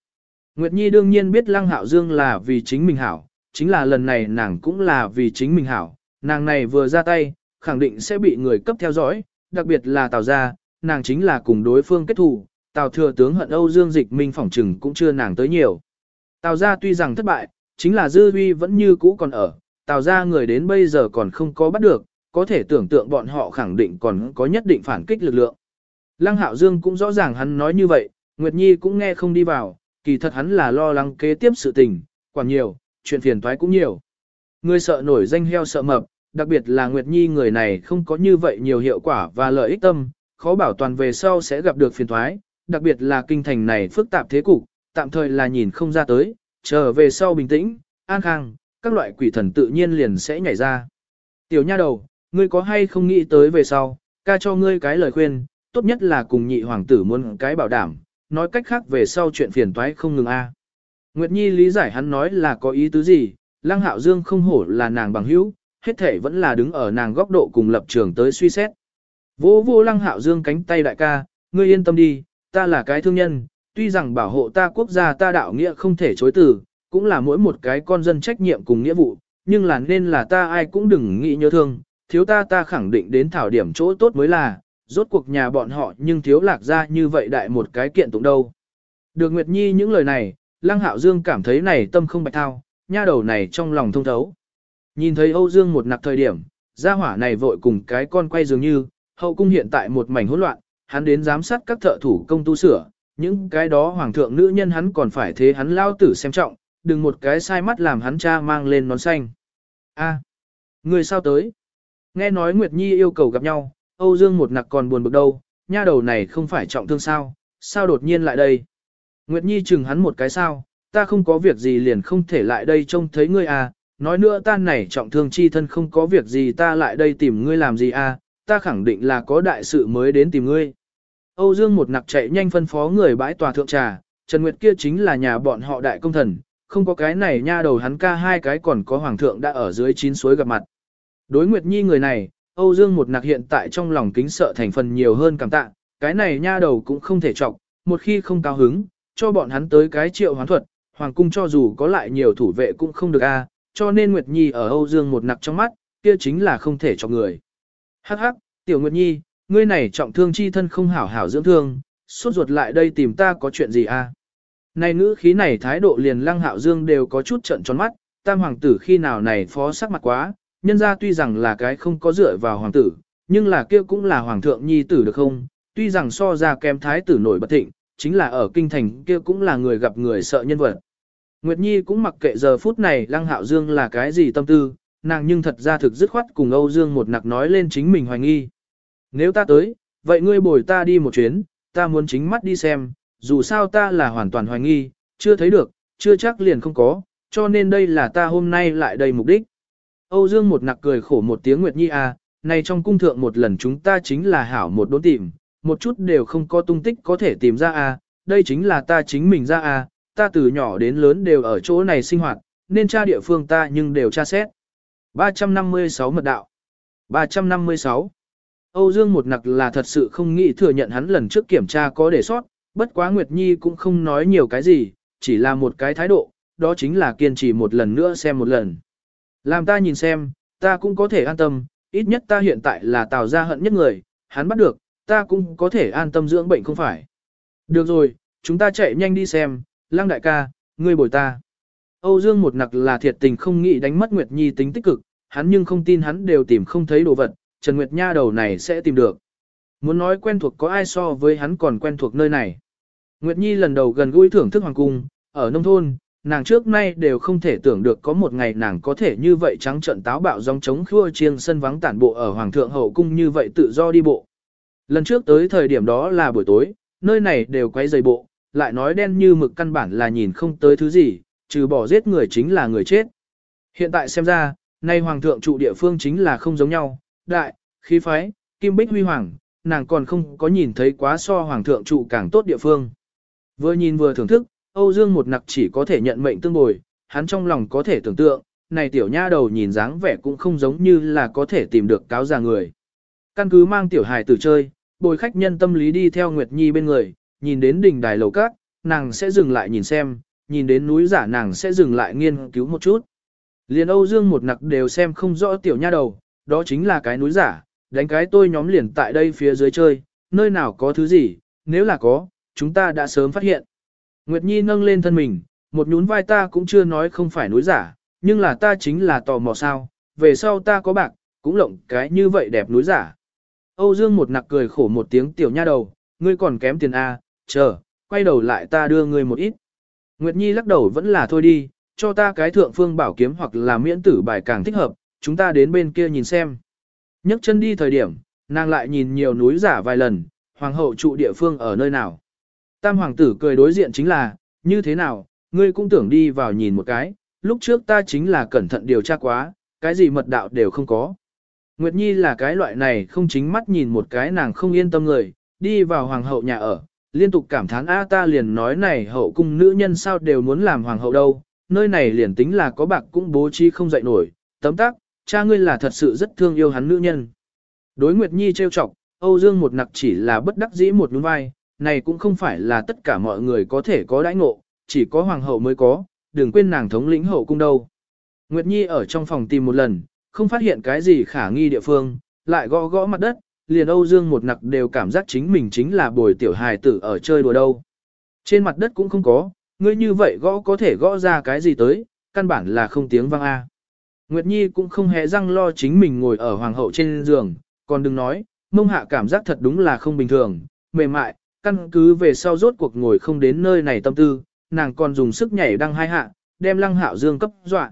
Nguyệt Nhi đương nhiên biết Lăng Hạo Dương là vì chính mình hảo, chính là lần này nàng cũng là vì chính mình hảo, nàng này vừa ra tay, khẳng định sẽ bị người cấp theo dõi, đặc biệt là Tào gia, nàng chính là cùng đối phương kết thù, Tào thừa tướng hận Âu Dương Dịch Minh phỏng trừng cũng chưa nàng tới nhiều. Tào gia tuy rằng thất bại, chính là dư huy vẫn như cũ còn ở, Tào ra người đến bây giờ còn không có bắt được, có thể tưởng tượng bọn họ khẳng định còn có nhất định phản kích lực lượng. Lăng Hạo Dương cũng rõ ràng hắn nói như vậy, Nguyệt Nhi cũng nghe không đi vào, kỳ thật hắn là lo lắng kế tiếp sự tình, quản nhiều, chuyện phiền toái cũng nhiều. Người sợ nổi danh heo sợ mập, đặc biệt là Nguyệt Nhi người này không có như vậy nhiều hiệu quả và lợi ích tâm, khó bảo toàn về sau sẽ gặp được phiền toái, đặc biệt là kinh thành này phức tạp thế cục, tạm thời là nhìn không ra tới, chờ về sau bình tĩnh, an khang, các loại quỷ thần tự nhiên liền sẽ nhảy ra. Tiểu nha đầu, ngươi có hay không nghĩ tới về sau, ca cho ngươi cái lời khuyên, tốt nhất là cùng nhị hoàng tử muốn cái bảo đảm, nói cách khác về sau chuyện phiền toái không ngừng a. Nguyệt Nhi lý giải hắn nói là có ý tứ gì, Lăng Hạo Dương không hổ là nàng bằng hữu, hết thể vẫn là đứng ở nàng góc độ cùng lập trường tới suy xét. Vô vô Lăng Hạo Dương cánh tay đại ca, ngươi yên tâm đi, ta là cái thương nhân, tuy rằng bảo hộ ta quốc gia ta đạo nghĩa không thể chối từ, cũng là mỗi một cái con dân trách nhiệm cùng nghĩa vụ, nhưng là nên là ta ai cũng đừng nghĩ nhớ thương, thiếu ta ta khẳng định đến thảo điểm chỗ tốt mới là, rốt cuộc nhà bọn họ nhưng thiếu lạc ra như vậy đại một cái kiện tụng đâu. Được Nguyệt Nhi những lời này, Lăng Hạo Dương cảm thấy này tâm không bạch thao, nha đầu này trong lòng thông thấu. Nhìn thấy Âu Dương một nặc thời điểm, gia hỏa này vội cùng cái con quay dường như, hậu cung hiện tại một mảnh hỗn loạn, hắn đến giám sát các thợ thủ công tu sửa, những cái đó hoàng thượng nữ nhân hắn còn phải thế hắn lao tử xem trọng, đừng một cái sai mắt làm hắn cha mang lên nón xanh. A, người sao tới? Nghe nói Nguyệt Nhi yêu cầu gặp nhau, Âu Dương một nặc còn buồn bực đâu, nha đầu này không phải trọng thương sao, sao đột nhiên lại đây? Nguyệt Nhi chừng hắn một cái sao, ta không có việc gì liền không thể lại đây trông thấy ngươi à, nói nữa ta này trọng thương chi thân không có việc gì ta lại đây tìm ngươi làm gì à, ta khẳng định là có đại sự mới đến tìm ngươi. Âu Dương một nặc chạy nhanh phân phó người bãi tòa thượng trà, Trần Nguyệt kia chính là nhà bọn họ đại công thần, không có cái này nha đầu hắn ca hai cái còn có hoàng thượng đã ở dưới chín suối gặp mặt. Đối Nguyệt Nhi người này, Âu Dương một nặc hiện tại trong lòng kính sợ thành phần nhiều hơn cảm tạ, cái này nha đầu cũng không thể trọng, một khi không cao hứng, cho bọn hắn tới cái triệu hoán thuật, hoàng cung cho dù có lại nhiều thủ vệ cũng không được a, cho nên Nguyệt Nhi ở Âu Dương một nặc trong mắt, kia chính là không thể cho người. Hắc hắc, tiểu Nguyệt Nhi, ngươi này trọng thương chi thân không hảo hảo dưỡng thương, suốt ruột lại đây tìm ta có chuyện gì a? Này ngữ khí này thái độ liền lăng hạo dương đều có chút trận tròn mắt, tam hoàng tử khi nào này phó sắc mặt quá, nhân ra tuy rằng là cái không có dựa vào hoàng tử, nhưng là kia cũng là hoàng thượng nhi tử được không, tuy rằng so ra kém thái tử nổi bất thịnh, chính là ở kinh thành kia cũng là người gặp người sợ nhân vật. Nguyệt Nhi cũng mặc kệ giờ phút này Lăng Hạo Dương là cái gì tâm tư, nàng nhưng thật ra thực dứt khoát cùng Âu Dương một nặc nói lên chính mình hoài nghi. Nếu ta tới, vậy ngươi bồi ta đi một chuyến, ta muốn chính mắt đi xem, dù sao ta là hoàn toàn hoài nghi, chưa thấy được, chưa chắc liền không có, cho nên đây là ta hôm nay lại đây mục đích. Âu Dương một nặc cười khổ một tiếng Nguyệt Nhi à, này trong cung thượng một lần chúng ta chính là hảo một đốn tìm, một chút đều không có tung tích có thể tìm ra à, đây chính là ta chính mình ra à, ta từ nhỏ đến lớn đều ở chỗ này sinh hoạt, nên tra địa phương ta nhưng đều tra xét. 356 mật đạo 356 Âu Dương một nặc là thật sự không nghĩ thừa nhận hắn lần trước kiểm tra có để sót, bất quá Nguyệt Nhi cũng không nói nhiều cái gì, chỉ là một cái thái độ, đó chính là kiên trì một lần nữa xem một lần. Làm ta nhìn xem, ta cũng có thể an tâm, ít nhất ta hiện tại là tào gia hận nhất người, hắn bắt được, ta cũng có thể an tâm dưỡng bệnh không phải. Được rồi, chúng ta chạy nhanh đi xem, Lang đại ca, ngươi bồi ta. Âu Dương một nặc là thiệt tình không nghĩ đánh mất Nguyệt Nhi tính tích cực, hắn nhưng không tin hắn đều tìm không thấy đồ vật, Trần Nguyệt Nha đầu này sẽ tìm được. Muốn nói quen thuộc có ai so với hắn còn quen thuộc nơi này. Nguyệt Nhi lần đầu gần gũi thưởng thức hoàng cung, ở nông thôn, nàng trước nay đều không thể tưởng được có một ngày nàng có thể như vậy trắng trận táo bạo dòng chống khua chiêng sân vắng tản bộ ở hoàng thượng hậu cung như vậy tự do đi bộ. Lần trước tới thời điểm đó là buổi tối, nơi này đều quay dày bộ, lại nói đen như mực căn bản là nhìn không tới thứ gì, trừ bỏ giết người chính là người chết. Hiện tại xem ra, nay hoàng thượng trụ địa phương chính là không giống nhau, đại, khí phái, kim bích huy hoàng, nàng còn không có nhìn thấy quá so hoàng thượng trụ càng tốt địa phương. Vừa nhìn vừa thưởng thức, Âu Dương một nặc chỉ có thể nhận mệnh tương bồi, hắn trong lòng có thể tưởng tượng, này tiểu nha đầu nhìn dáng vẻ cũng không giống như là có thể tìm được cáo già người. Căn cứ mang tiểu hài tử chơi, bồi khách nhân tâm lý đi theo Nguyệt Nhi bên người, nhìn đến đỉnh đài lầu cát, nàng sẽ dừng lại nhìn xem, nhìn đến núi giả nàng sẽ dừng lại nghiên cứu một chút. Liền Âu Dương một nặc đều xem không rõ tiểu nha đầu, đó chính là cái núi giả, đánh cái tôi nhóm liền tại đây phía dưới chơi, nơi nào có thứ gì, nếu là có, chúng ta đã sớm phát hiện. Nguyệt Nhi nâng lên thân mình, một nhún vai ta cũng chưa nói không phải núi giả, nhưng là ta chính là tò mò sao, về sau ta có bạc, cũng lộng cái như vậy đẹp núi giả. Âu Dương một nặc cười khổ một tiếng tiểu nha đầu, ngươi còn kém tiền A, chờ, quay đầu lại ta đưa ngươi một ít. Nguyệt Nhi lắc đầu vẫn là thôi đi, cho ta cái thượng phương bảo kiếm hoặc là miễn tử bài càng thích hợp, chúng ta đến bên kia nhìn xem. nhấc chân đi thời điểm, nàng lại nhìn nhiều núi giả vài lần, hoàng hậu trụ địa phương ở nơi nào. Tam hoàng tử cười đối diện chính là, như thế nào, ngươi cũng tưởng đi vào nhìn một cái, lúc trước ta chính là cẩn thận điều tra quá, cái gì mật đạo đều không có. Nguyệt Nhi là cái loại này không chính mắt nhìn một cái nàng không yên tâm người, đi vào hoàng hậu nhà ở, liên tục cảm thán a ta liền nói này hậu cung nữ nhân sao đều muốn làm hoàng hậu đâu, nơi này liền tính là có bạc cũng bố trí không dậy nổi, tấm tắc, cha ngươi là thật sự rất thương yêu hắn nữ nhân. Đối Nguyệt Nhi trêu chọc, Âu Dương một nặc chỉ là bất đắc dĩ một nhún vai, này cũng không phải là tất cả mọi người có thể có đãi ngộ, chỉ có hoàng hậu mới có, đừng quên nàng thống lĩnh hậu cung đâu. Nguyệt Nhi ở trong phòng tìm một lần, không phát hiện cái gì khả nghi địa phương, lại gõ gõ mặt đất, liền Âu Dương một nặc đều cảm giác chính mình chính là bồi tiểu hài tử ở chơi đùa đâu. Trên mặt đất cũng không có, ngươi như vậy gõ có thể gõ ra cái gì tới, căn bản là không tiếng vang a. Nguyệt Nhi cũng không hề răng lo chính mình ngồi ở hoàng hậu trên giường, còn đừng nói, mông hạ cảm giác thật đúng là không bình thường, mềm mại, căn cứ về sau rốt cuộc ngồi không đến nơi này tâm tư, nàng còn dùng sức nhảy đăng hai hạ, đem lăng hạo dương cấp dọa.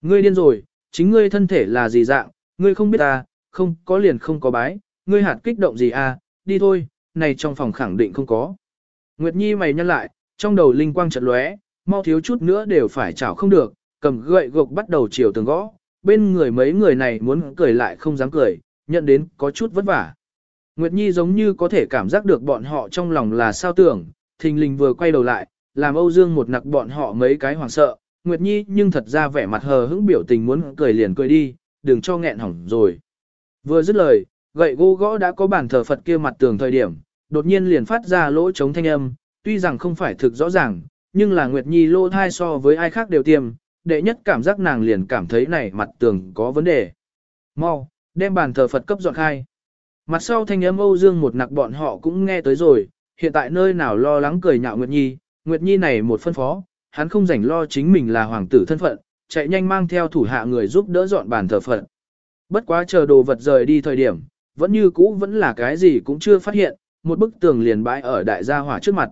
Ngươi điên rồi, chính ngươi thân thể là gì dạng, ngươi không biết ta, không có liền không có bái, ngươi hạt kích động gì à, đi thôi, này trong phòng khẳng định không có. Nguyệt Nhi mày nhăn lại, trong đầu linh quang chợt lóe, mau thiếu chút nữa đều phải chảo không được, cầm gậy gộc bắt đầu chiều tường gõ, bên người mấy người này muốn cười lại không dám cười, nhận đến có chút vất vả. Nguyệt Nhi giống như có thể cảm giác được bọn họ trong lòng là sao tưởng, thình lình vừa quay đầu lại, làm Âu Dương một nặc bọn họ mấy cái hoảng sợ, Nguyệt Nhi nhưng thật ra vẻ mặt hờ hững biểu tình muốn cười liền cười đi, đừng cho nghẹn hỏng rồi. Vừa dứt lời, gậy gỗ gõ đã có bản thờ Phật kia mặt tường thời điểm, đột nhiên liền phát ra lỗ chống thanh âm, tuy rằng không phải thực rõ ràng, nhưng là Nguyệt Nhi lỗ thai so với ai khác đều tiêm, đệ nhất cảm giác nàng liền cảm thấy này mặt tường có vấn đề. Mau, đem bàn thờ Phật cấp dọn khai. Mặt sau thanh âm Âu Dương một nặc bọn họ cũng nghe tới rồi, hiện tại nơi nào lo lắng cười nhạo Nguyệt Nhi, Nguyệt Nhi này một phân phó, hắn không rảnh lo chính mình là hoàng tử thân phận, chạy nhanh mang theo thủ hạ người giúp đỡ dọn bàn thờ Phật, Bất quá chờ đồ vật rời đi thời điểm, vẫn như cũ vẫn là cái gì cũng chưa phát hiện, một bức tường liền bãi ở đại gia hỏa trước mặt.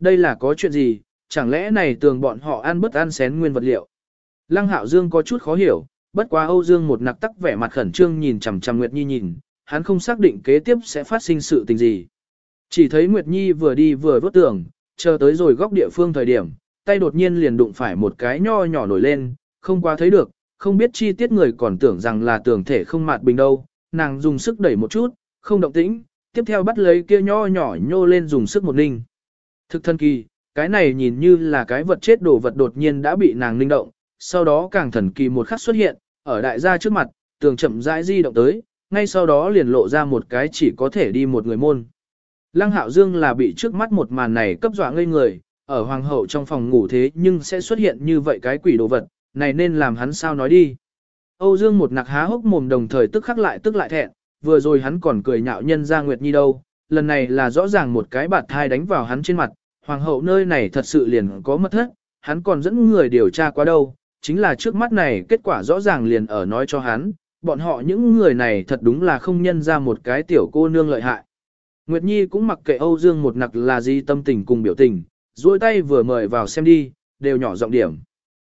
Đây là có chuyện gì, chẳng lẽ này tường bọn họ ăn bất ăn xén nguyên vật liệu. Lăng Hạo Dương có chút khó hiểu, bất quá Âu Dương một nặc tắc vẻ mặt khẩn trương nhìn chằm chằm Nguyệt Nhi nhìn, hắn không xác định kế tiếp sẽ phát sinh sự tình gì. Chỉ thấy Nguyệt Nhi vừa đi vừa vớt tường, chờ tới rồi góc địa phương thời điểm, tay đột nhiên liền đụng phải một cái nho nhỏ nổi lên, không qua thấy được, không biết chi tiết người còn tưởng rằng là tường thể không mạt bình đâu, nàng dùng sức đẩy một chút, không động tĩnh, tiếp theo bắt lấy kia nho nhỏ nhô lên dùng sức một ninh. Thực thân kỳ, cái này nhìn như là cái vật chết đồ vật đột nhiên đã bị nàng linh động, sau đó càng thần kỳ một khắc xuất hiện, ở đại gia trước mặt, tường chậm rãi di động tới, ngay sau đó liền lộ ra một cái chỉ có thể đi một người môn. Lăng Hạo Dương là bị trước mắt một màn này cấp dọa ngây người, ở hoàng hậu trong phòng ngủ thế nhưng sẽ xuất hiện như vậy cái quỷ đồ vật, này nên làm hắn sao nói đi. Âu Dương một nặc há hốc mồm đồng thời tức khắc lại tức lại thẹn, vừa rồi hắn còn cười nhạo nhân ra Nguyệt Nhi đâu, lần này là rõ ràng một cái bạt thai đánh vào hắn trên mặt, hoàng hậu nơi này thật sự liền có mất thất, hắn còn dẫn người điều tra qua đâu, chính là trước mắt này kết quả rõ ràng liền ở nói cho hắn, bọn họ những người này thật đúng là không nhân ra một cái tiểu cô nương lợi hại. Nguyệt Nhi cũng mặc kệ Âu Dương một nặc là gì tâm tình cùng biểu tình, duỗi tay vừa mời vào xem đi, đều nhỏ giọng điểm.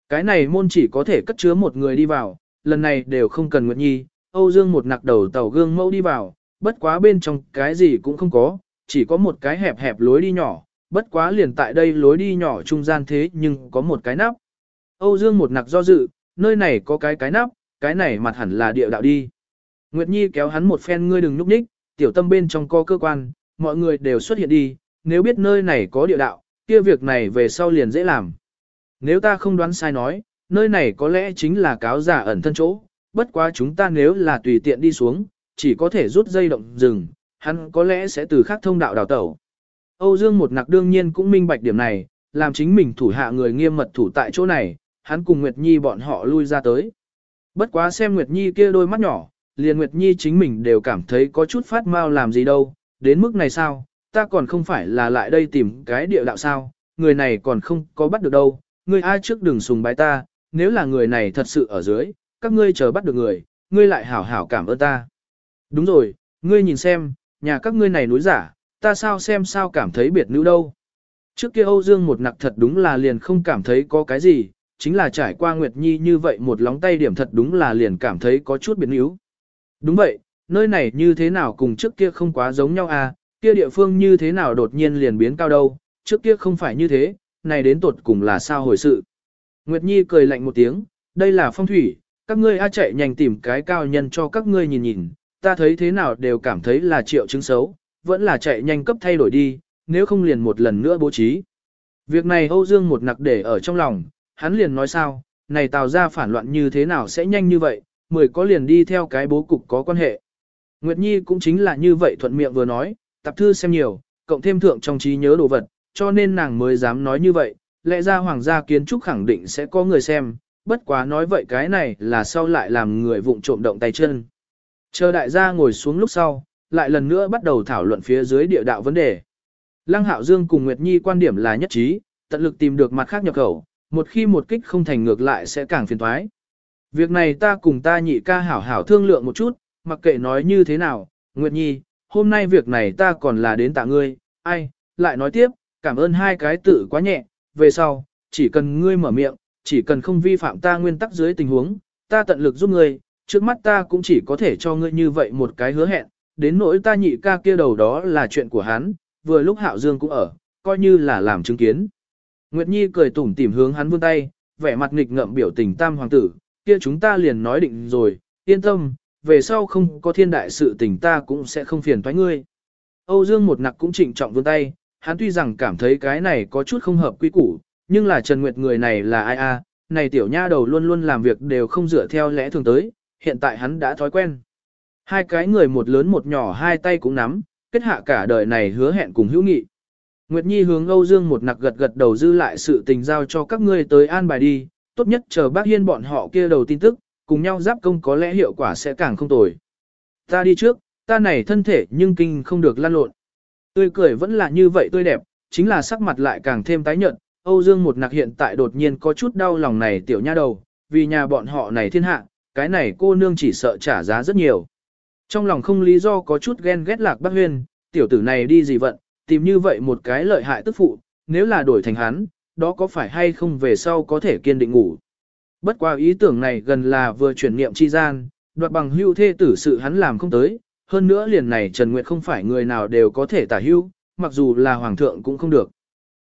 Cái này môn chỉ có thể cất chứa một người đi vào, lần này đều không cần Nguyệt Nhi, Âu Dương một nặc đầu tàu gương mẫu đi vào, bất quá bên trong cái gì cũng không có, chỉ có một cái hẹp hẹp lối đi nhỏ, bất quá liền tại đây lối đi nhỏ trung gian thế nhưng có một cái nắp. Âu Dương một nặc do dự, nơi này có cái cái nắp, cái này mặt hẳn là địa đạo đi. Nguyệt Nhi kéo hắn một phen ngươi đừng núp ních, tiểu tâm bên trong có cơ quan, mọi người đều xuất hiện đi, nếu biết nơi này có địa đạo, kia việc này về sau liền dễ làm. Nếu ta không đoán sai nói, nơi này có lẽ chính là cáo giả ẩn thân chỗ, bất quá chúng ta nếu là tùy tiện đi xuống, chỉ có thể rút dây động rừng, hắn có lẽ sẽ từ khác thông đạo đào tẩu. Âu Dương một nặc đương nhiên cũng minh bạch điểm này, làm chính mình thủ hạ người nghiêm mật thủ tại chỗ này, hắn cùng Nguyệt Nhi bọn họ lui ra tới. Bất quá xem Nguyệt Nhi kia đôi mắt nhỏ, liền Nguyệt Nhi chính mình đều cảm thấy có chút phát mau làm gì đâu, đến mức này sao, ta còn không phải là lại đây tìm cái địa đạo sao, người này còn không có bắt được đâu, ngươi ai trước đừng sùng bái ta, nếu là người này thật sự ở dưới, các ngươi chờ bắt được người, ngươi lại hảo hảo cảm ơn ta. Đúng rồi, ngươi nhìn xem, nhà các ngươi này núi giả, ta sao xem sao cảm thấy biệt nữ đâu. Trước kia Âu Dương một nặc thật đúng là liền không cảm thấy có cái gì, chính là trải qua Nguyệt Nhi như vậy một lóng tay điểm thật đúng là liền cảm thấy có chút biến yếu. Đúng vậy, nơi này như thế nào cùng trước kia không quá giống nhau à, kia địa phương như thế nào đột nhiên liền biến cao đâu, trước kia không phải như thế, này đến tột cùng là sao hồi sự. Nguyệt Nhi cười lạnh một tiếng, đây là phong thủy, các ngươi a chạy nhanh tìm cái cao nhân cho các ngươi nhìn nhìn, ta thấy thế nào đều cảm thấy là triệu chứng xấu, vẫn là chạy nhanh cấp thay đổi đi, nếu không liền một lần nữa bố trí. Việc này Âu Dương một nặc để ở trong lòng, hắn liền nói sao, này tào ra phản loạn như thế nào sẽ nhanh như vậy, mười có liền đi theo cái bố cục có quan hệ. Nguyệt Nhi cũng chính là như vậy thuận miệng vừa nói, tập thư xem nhiều, cộng thêm thượng trong trí nhớ đồ vật, cho nên nàng mới dám nói như vậy, lẽ ra hoàng gia kiến trúc khẳng định sẽ có người xem, bất quá nói vậy cái này là sau lại làm người vụng trộm động tay chân. Chờ đại gia ngồi xuống lúc sau, lại lần nữa bắt đầu thảo luận phía dưới địa đạo vấn đề. Lăng Hạo Dương cùng Nguyệt Nhi quan điểm là nhất trí, tận lực tìm được mặt khác nhập khẩu, một khi một kích không thành ngược lại sẽ càng phiền toái. Việc này ta cùng ta nhị ca hảo hảo thương lượng một chút, mặc kệ nói như thế nào, Nguyệt Nhi, hôm nay việc này ta còn là đến tạ ngươi, ai, lại nói tiếp, cảm ơn hai cái tự quá nhẹ, về sau, chỉ cần ngươi mở miệng, chỉ cần không vi phạm ta nguyên tắc dưới tình huống, ta tận lực giúp ngươi, trước mắt ta cũng chỉ có thể cho ngươi như vậy một cái hứa hẹn, đến nỗi ta nhị ca kia đầu đó là chuyện của hắn, vừa lúc Hạo Dương cũng ở, coi như là làm chứng kiến. Nguyệt Nhi cười tủm tỉm hướng hắn vươn tay, vẻ mặt nghịch ngợm biểu tình tam hoàng tử, kia chúng ta liền nói định rồi, yên tâm, về sau không có thiên đại sự tình ta cũng sẽ không phiền toái ngươi. Âu Dương một nặc cũng trịnh trọng vươn tay, hắn tuy rằng cảm thấy cái này có chút không hợp quy củ, nhưng là Trần Nguyệt người này là ai a? này tiểu nha đầu luôn luôn làm việc đều không dựa theo lẽ thường tới, hiện tại hắn đã thói quen. Hai cái người một lớn một nhỏ hai tay cũng nắm, kết hạ cả đời này hứa hẹn cùng hữu nghị. Nguyệt Nhi hướng Âu Dương một nặc gật gật đầu dư lại sự tình giao cho các ngươi tới an bài đi, tốt nhất chờ bác hiên bọn họ kia đầu tin tức, cùng nhau giáp công có lẽ hiệu quả sẽ càng không tồi. Ta đi trước, ta này thân thể nhưng kinh không được lan lộn. Tươi cười vẫn là như vậy tươi đẹp, chính là sắc mặt lại càng thêm tái nhợt. Âu Dương một nặc hiện tại đột nhiên có chút đau lòng này tiểu nha đầu, vì nhà bọn họ này thiên hạ, cái này cô nương chỉ sợ trả giá rất nhiều. Trong lòng không lý do có chút ghen ghét lạc bác huyên, tiểu tử này đi gì vận, tìm như vậy một cái lợi hại tức phụ, nếu là đổi thành hắn, đó có phải hay không về sau có thể kiên định ngủ. Bất qua ý tưởng này gần là vừa chuyển niệm chi gian, đoạt bằng hưu thê tử sự hắn làm không tới, hơn nữa liền này Trần Nguyệt không phải người nào đều có thể tả hưu, mặc dù là hoàng thượng cũng không được.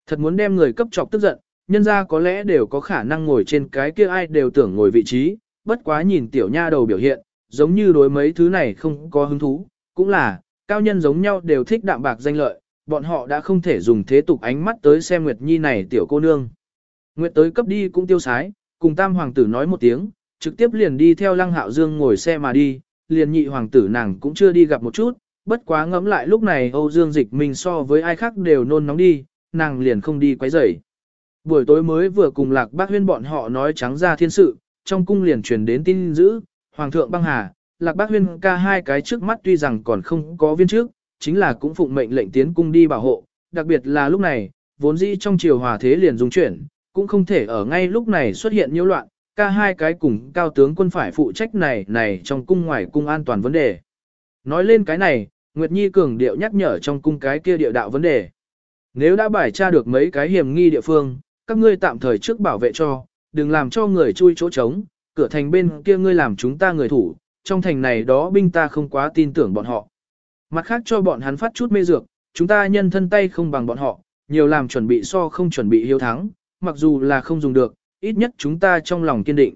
Thật muốn đem người cấp trọc tức giận, nhân ra có lẽ đều có khả năng ngồi trên cái kia ai đều tưởng ngồi vị trí, bất quá nhìn tiểu nha đầu biểu hiện, giống như đối mấy thứ này không có hứng thú, cũng là, cao nhân giống nhau đều thích đạm bạc danh lợi, bọn họ đã không thể dùng thế tục ánh mắt tới xem Nguyệt Nhi này tiểu cô nương. Nguyệt tới cấp đi cũng tiêu sái, cùng tam hoàng tử nói một tiếng, trực tiếp liền đi theo lăng hạo dương ngồi xe mà đi, liền nhị hoàng tử nàng cũng chưa đi gặp một chút, bất quá ngẫm lại lúc này Âu Dương Dịch mình so với ai khác đều nôn nóng đi, nàng liền không đi quấy rầy. Buổi tối mới vừa cùng lạc bác huyên bọn họ nói trắng ra thiên sự, trong cung liền truyền đến tin dữ, Hoàng thượng băng hà, lạc bác huyên ca hai cái trước mắt tuy rằng còn không có viên trước, chính là cũng phụng mệnh lệnh tiến cung đi bảo hộ, đặc biệt là lúc này, vốn dĩ trong triều hòa thế liền dung chuyển, cũng không thể ở ngay lúc này xuất hiện nhiễu loạn, ca hai cái cùng cao tướng quân phải phụ trách này này trong cung ngoài cung an toàn vấn đề. Nói lên cái này, Nguyệt Nhi cường điệu nhắc nhở trong cung cái kia địa đạo vấn đề. Nếu đã bài tra được mấy cái hiểm nghi địa phương, các ngươi tạm thời trước bảo vệ cho, đừng làm cho người chui chỗ trống, cửa thành bên kia ngươi làm chúng ta người thủ, trong thành này đó binh ta không quá tin tưởng bọn họ. Mặt khác cho bọn hắn phát chút mê dược, chúng ta nhân thân tay không bằng bọn họ, nhiều làm chuẩn bị so không chuẩn bị hiếu thắng, mặc dù là không dùng được, ít nhất chúng ta trong lòng kiên định.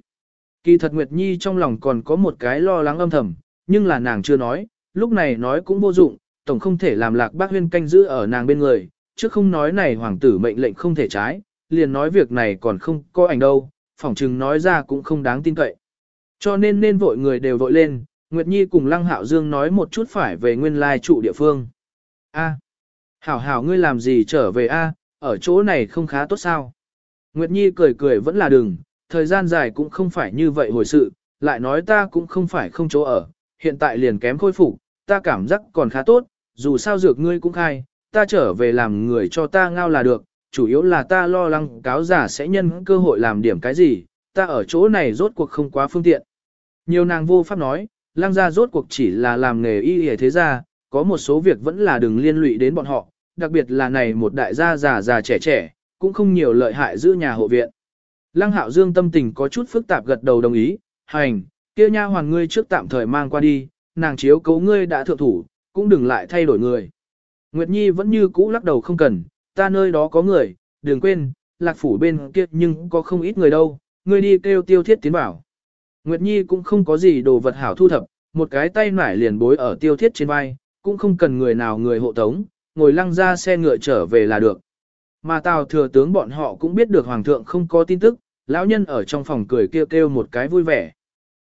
Kỳ thật Nguyệt Nhi trong lòng còn có một cái lo lắng âm thầm, nhưng là nàng chưa nói, lúc này nói cũng vô dụng, tổng không thể làm lạc bác huyên canh giữ ở nàng bên người, chứ không nói này hoàng tử mệnh lệnh không thể trái, liền nói việc này còn không có ảnh đâu, phỏng chừng nói ra cũng không đáng tin cậy. Cho nên nên vội người đều vội lên, Nguyệt Nhi cùng Lăng Hạo Dương nói một chút phải về nguyên lai trụ địa phương. A, hảo hảo ngươi làm gì trở về a? ở chỗ này không khá tốt sao? Nguyệt Nhi cười cười vẫn là đừng, thời gian dài cũng không phải như vậy hồi sự, lại nói ta cũng không phải không chỗ ở, hiện tại liền kém khôi phục, ta cảm giác còn khá tốt, dù sao dược ngươi cũng khai, ta trở về làm người cho ta ngao là được, chủ yếu là ta lo lắng cáo giả sẽ nhân cơ hội làm điểm cái gì, ta ở chỗ này rốt cuộc không quá phương tiện. Nhiều nàng vô pháp nói, Lang gia rốt cuộc chỉ là làm nghề y y thế gia, có một số việc vẫn là đừng liên lụy đến bọn họ, đặc biệt là này một đại gia già già trẻ trẻ, cũng không nhiều lợi hại giữ nhà hộ viện. Lăng hạo dương tâm tình có chút phức tạp gật đầu đồng ý, hành, kia nha hoàn ngươi trước tạm thời mang qua đi, nàng chiếu cố ngươi đã thượng thủ, cũng đừng lại thay đổi người. Nguyệt Nhi vẫn như cũ lắc đầu không cần, ta nơi đó có người, đừng quên, lạc phủ bên kia nhưng có không ít người đâu, ngươi đi kêu tiêu thiết tiến bảo. Nguyệt Nhi cũng không có gì đồ vật hảo thu thập, một cái tay nải liền bối ở tiêu thiết trên vai, cũng không cần người nào người hộ tống, ngồi lăng ra xe ngựa trở về là được. Mà Tào thừa tướng bọn họ cũng biết được Hoàng thượng không có tin tức, lão nhân ở trong phòng cười kêu kêu một cái vui vẻ.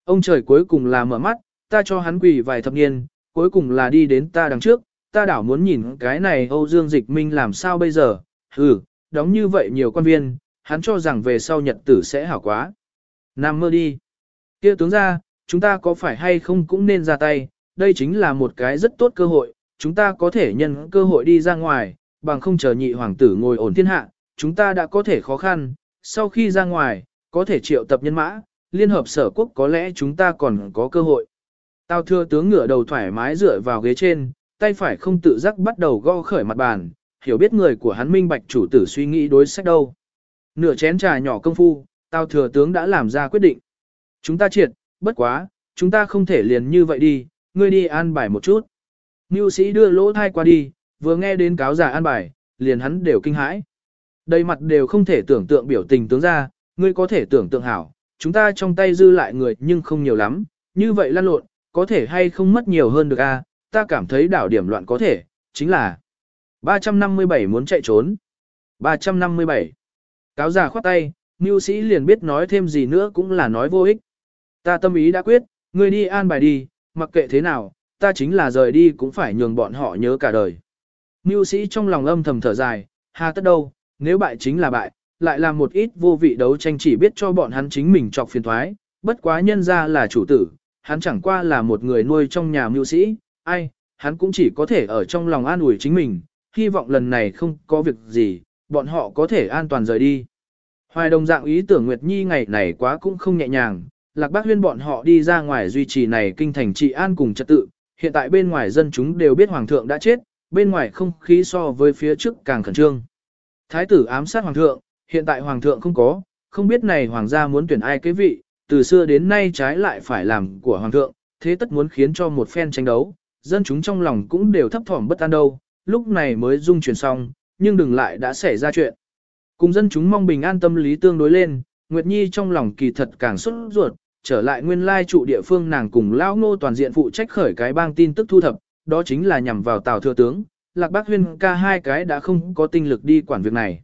Ông trời cuối cùng là mở mắt, ta cho hắn quỳ vài thập niên, cuối cùng là đi đến ta đằng trước, ta đảo muốn nhìn cái này Âu Dương Dịch Minh làm sao bây giờ, ừ, đóng như vậy nhiều quan viên, hắn cho rằng về sau nhật tử sẽ hảo quá. Nam mơ đi kia tướng ra, chúng ta có phải hay không cũng nên ra tay, đây chính là một cái rất tốt cơ hội, chúng ta có thể nhân cơ hội đi ra ngoài, bằng không chờ nhị hoàng tử ngồi ổn thiên hạ, chúng ta đã có thể khó khăn, sau khi ra ngoài, có thể triệu tập nhân mã, liên hợp sở quốc có lẽ chúng ta còn có cơ hội. Tao thưa tướng ngửa đầu thoải mái dựa vào ghế trên, tay phải không tự giác bắt đầu gõ khởi mặt bàn, hiểu biết người của hắn minh bạch chủ tử suy nghĩ đối sách đâu. Nửa chén trà nhỏ công phu, tao thừa tướng đã làm ra quyết định. Chúng ta triệt, bất quá, chúng ta không thể liền như vậy đi, ngươi đi an bài một chút. Ngưu sĩ đưa lỗ thai qua đi, vừa nghe đến cáo giả an bài, liền hắn đều kinh hãi. Đầy mặt đều không thể tưởng tượng biểu tình tướng ra, ngươi có thể tưởng tượng hảo, chúng ta trong tay dư lại người nhưng không nhiều lắm, như vậy lăn lộn, có thể hay không mất nhiều hơn được a? ta cảm thấy đảo điểm loạn có thể, chính là 357 muốn chạy trốn. 357. Cáo giả khoát tay, mưu sĩ liền biết nói thêm gì nữa cũng là nói vô ích. Ta tâm ý đã quyết, ngươi đi an bài đi, mặc kệ thế nào, ta chính là rời đi cũng phải nhường bọn họ nhớ cả đời. Mưu sĩ trong lòng âm thầm thở dài, hà tất đâu, nếu bại chính là bại, lại làm một ít vô vị đấu tranh chỉ biết cho bọn hắn chính mình chọc phiền thoái, bất quá nhân ra là chủ tử, hắn chẳng qua là một người nuôi trong nhà mưu sĩ, ai, hắn cũng chỉ có thể ở trong lòng an ủi chính mình, hy vọng lần này không có việc gì, bọn họ có thể an toàn rời đi. Hoài đồng dạng ý tưởng Nguyệt Nhi ngày này quá cũng không nhẹ nhàng, Lạc Bác Huyên bọn họ đi ra ngoài duy trì này kinh thành trị an cùng trật tự, hiện tại bên ngoài dân chúng đều biết hoàng thượng đã chết, bên ngoài không khí so với phía trước càng khẩn trương. Thái tử ám sát hoàng thượng, hiện tại hoàng thượng không có, không biết này hoàng gia muốn tuyển ai kế vị, từ xưa đến nay trái lại phải làm của hoàng thượng, thế tất muốn khiến cho một phen tranh đấu, dân chúng trong lòng cũng đều thấp thỏm bất an đâu, lúc này mới dung chuyển xong, nhưng đừng lại đã xảy ra chuyện. Cùng dân chúng mong bình an tâm lý tương đối lên, Nguyệt Nhi trong lòng kỳ thật càng xuất ruột, trở lại nguyên lai trụ địa phương nàng cùng Lão Ngô toàn diện phụ trách khởi cái bang tin tức thu thập, đó chính là nhằm vào Tào Thừa Tướng, Lạc Bác Huyên ca hai cái đã không có tinh lực đi quản việc này.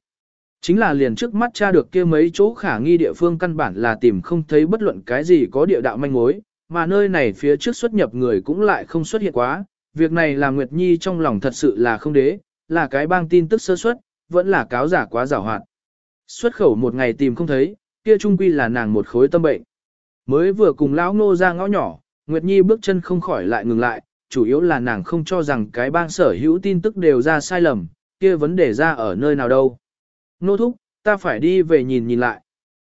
Chính là liền trước mắt tra được kia mấy chỗ khả nghi địa phương căn bản là tìm không thấy bất luận cái gì có địa đạo manh mối, mà nơi này phía trước xuất nhập người cũng lại không xuất hiện quá, việc này là Nguyệt Nhi trong lòng thật sự là không đế, là cái bang tin tức sơ xuất, vẫn là cáo giả quá giả hoạt. Xuất khẩu một ngày tìm không thấy, kia trung quy là nàng một khối tâm bệnh. Mới vừa cùng lão nô ra ngõ nhỏ, Nguyệt Nhi bước chân không khỏi lại ngừng lại, chủ yếu là nàng không cho rằng cái bang sở hữu tin tức đều ra sai lầm, kia vấn đề ra ở nơi nào đâu. Nô thúc, ta phải đi về nhìn nhìn lại.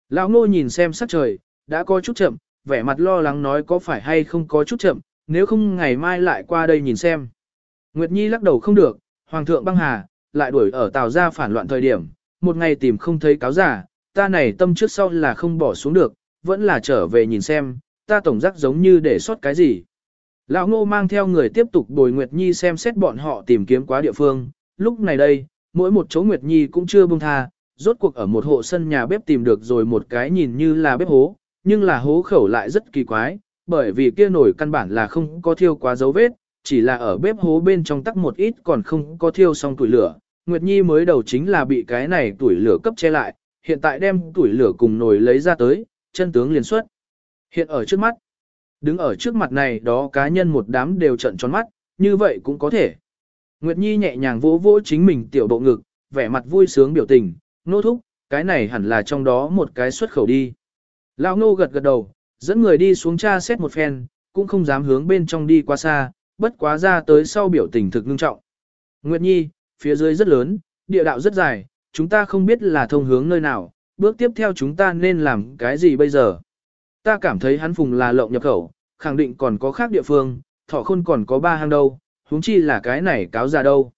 Lão nô nhìn xem sắc trời, đã có chút chậm, vẻ mặt lo lắng nói có phải hay không có chút chậm, nếu không ngày mai lại qua đây nhìn xem. Nguyệt Nhi lắc đầu không được, Hoàng thượng băng hà, lại đuổi ở Tào gia phản loạn thời điểm, một ngày tìm không thấy cáo giả, ta này tâm trước sau là không bỏ xuống được, vẫn là trở về nhìn xem, ta tổng giác giống như để sót cái gì. Lão ngô mang theo người tiếp tục bồi Nguyệt Nhi xem xét bọn họ tìm kiếm quá địa phương, lúc này đây, mỗi một chỗ Nguyệt Nhi cũng chưa buông tha, rốt cuộc ở một hộ sân nhà bếp tìm được rồi một cái nhìn như là bếp hố, nhưng là hố khẩu lại rất kỳ quái, bởi vì kia nổi căn bản là không có thiêu quá dấu vết, chỉ là ở bếp hố bên trong tắc một ít còn không có thiêu xong tuổi lửa. Nguyệt Nhi mới đầu chính là bị cái này tuổi lửa cấp che lại, hiện tại đem tuổi lửa cùng nồi lấy ra tới, chân tướng liền xuất. Hiện ở trước mắt, đứng ở trước mặt này đó cá nhân một đám đều trận tròn mắt, như vậy cũng có thể. Nguyệt Nhi nhẹ nhàng vỗ vỗ chính mình tiểu bộ ngực, vẻ mặt vui sướng biểu tình, nô thúc, cái này hẳn là trong đó một cái xuất khẩu đi. Lão nô gật gật đầu, dẫn người đi xuống tra xét một phen, cũng không dám hướng bên trong đi qua xa, bất quá ra tới sau biểu tình thực ngưng trọng. Nguyệt Nhi, phía dưới rất lớn, địa đạo rất dài, chúng ta không biết là thông hướng nơi nào, bước tiếp theo chúng ta nên làm cái gì bây giờ. Ta cảm thấy hắn phùng là lộng nhập khẩu, khẳng định còn có khác địa phương, thọ khôn còn có ba hang đâu, huống chi là cái này cáo ra đâu.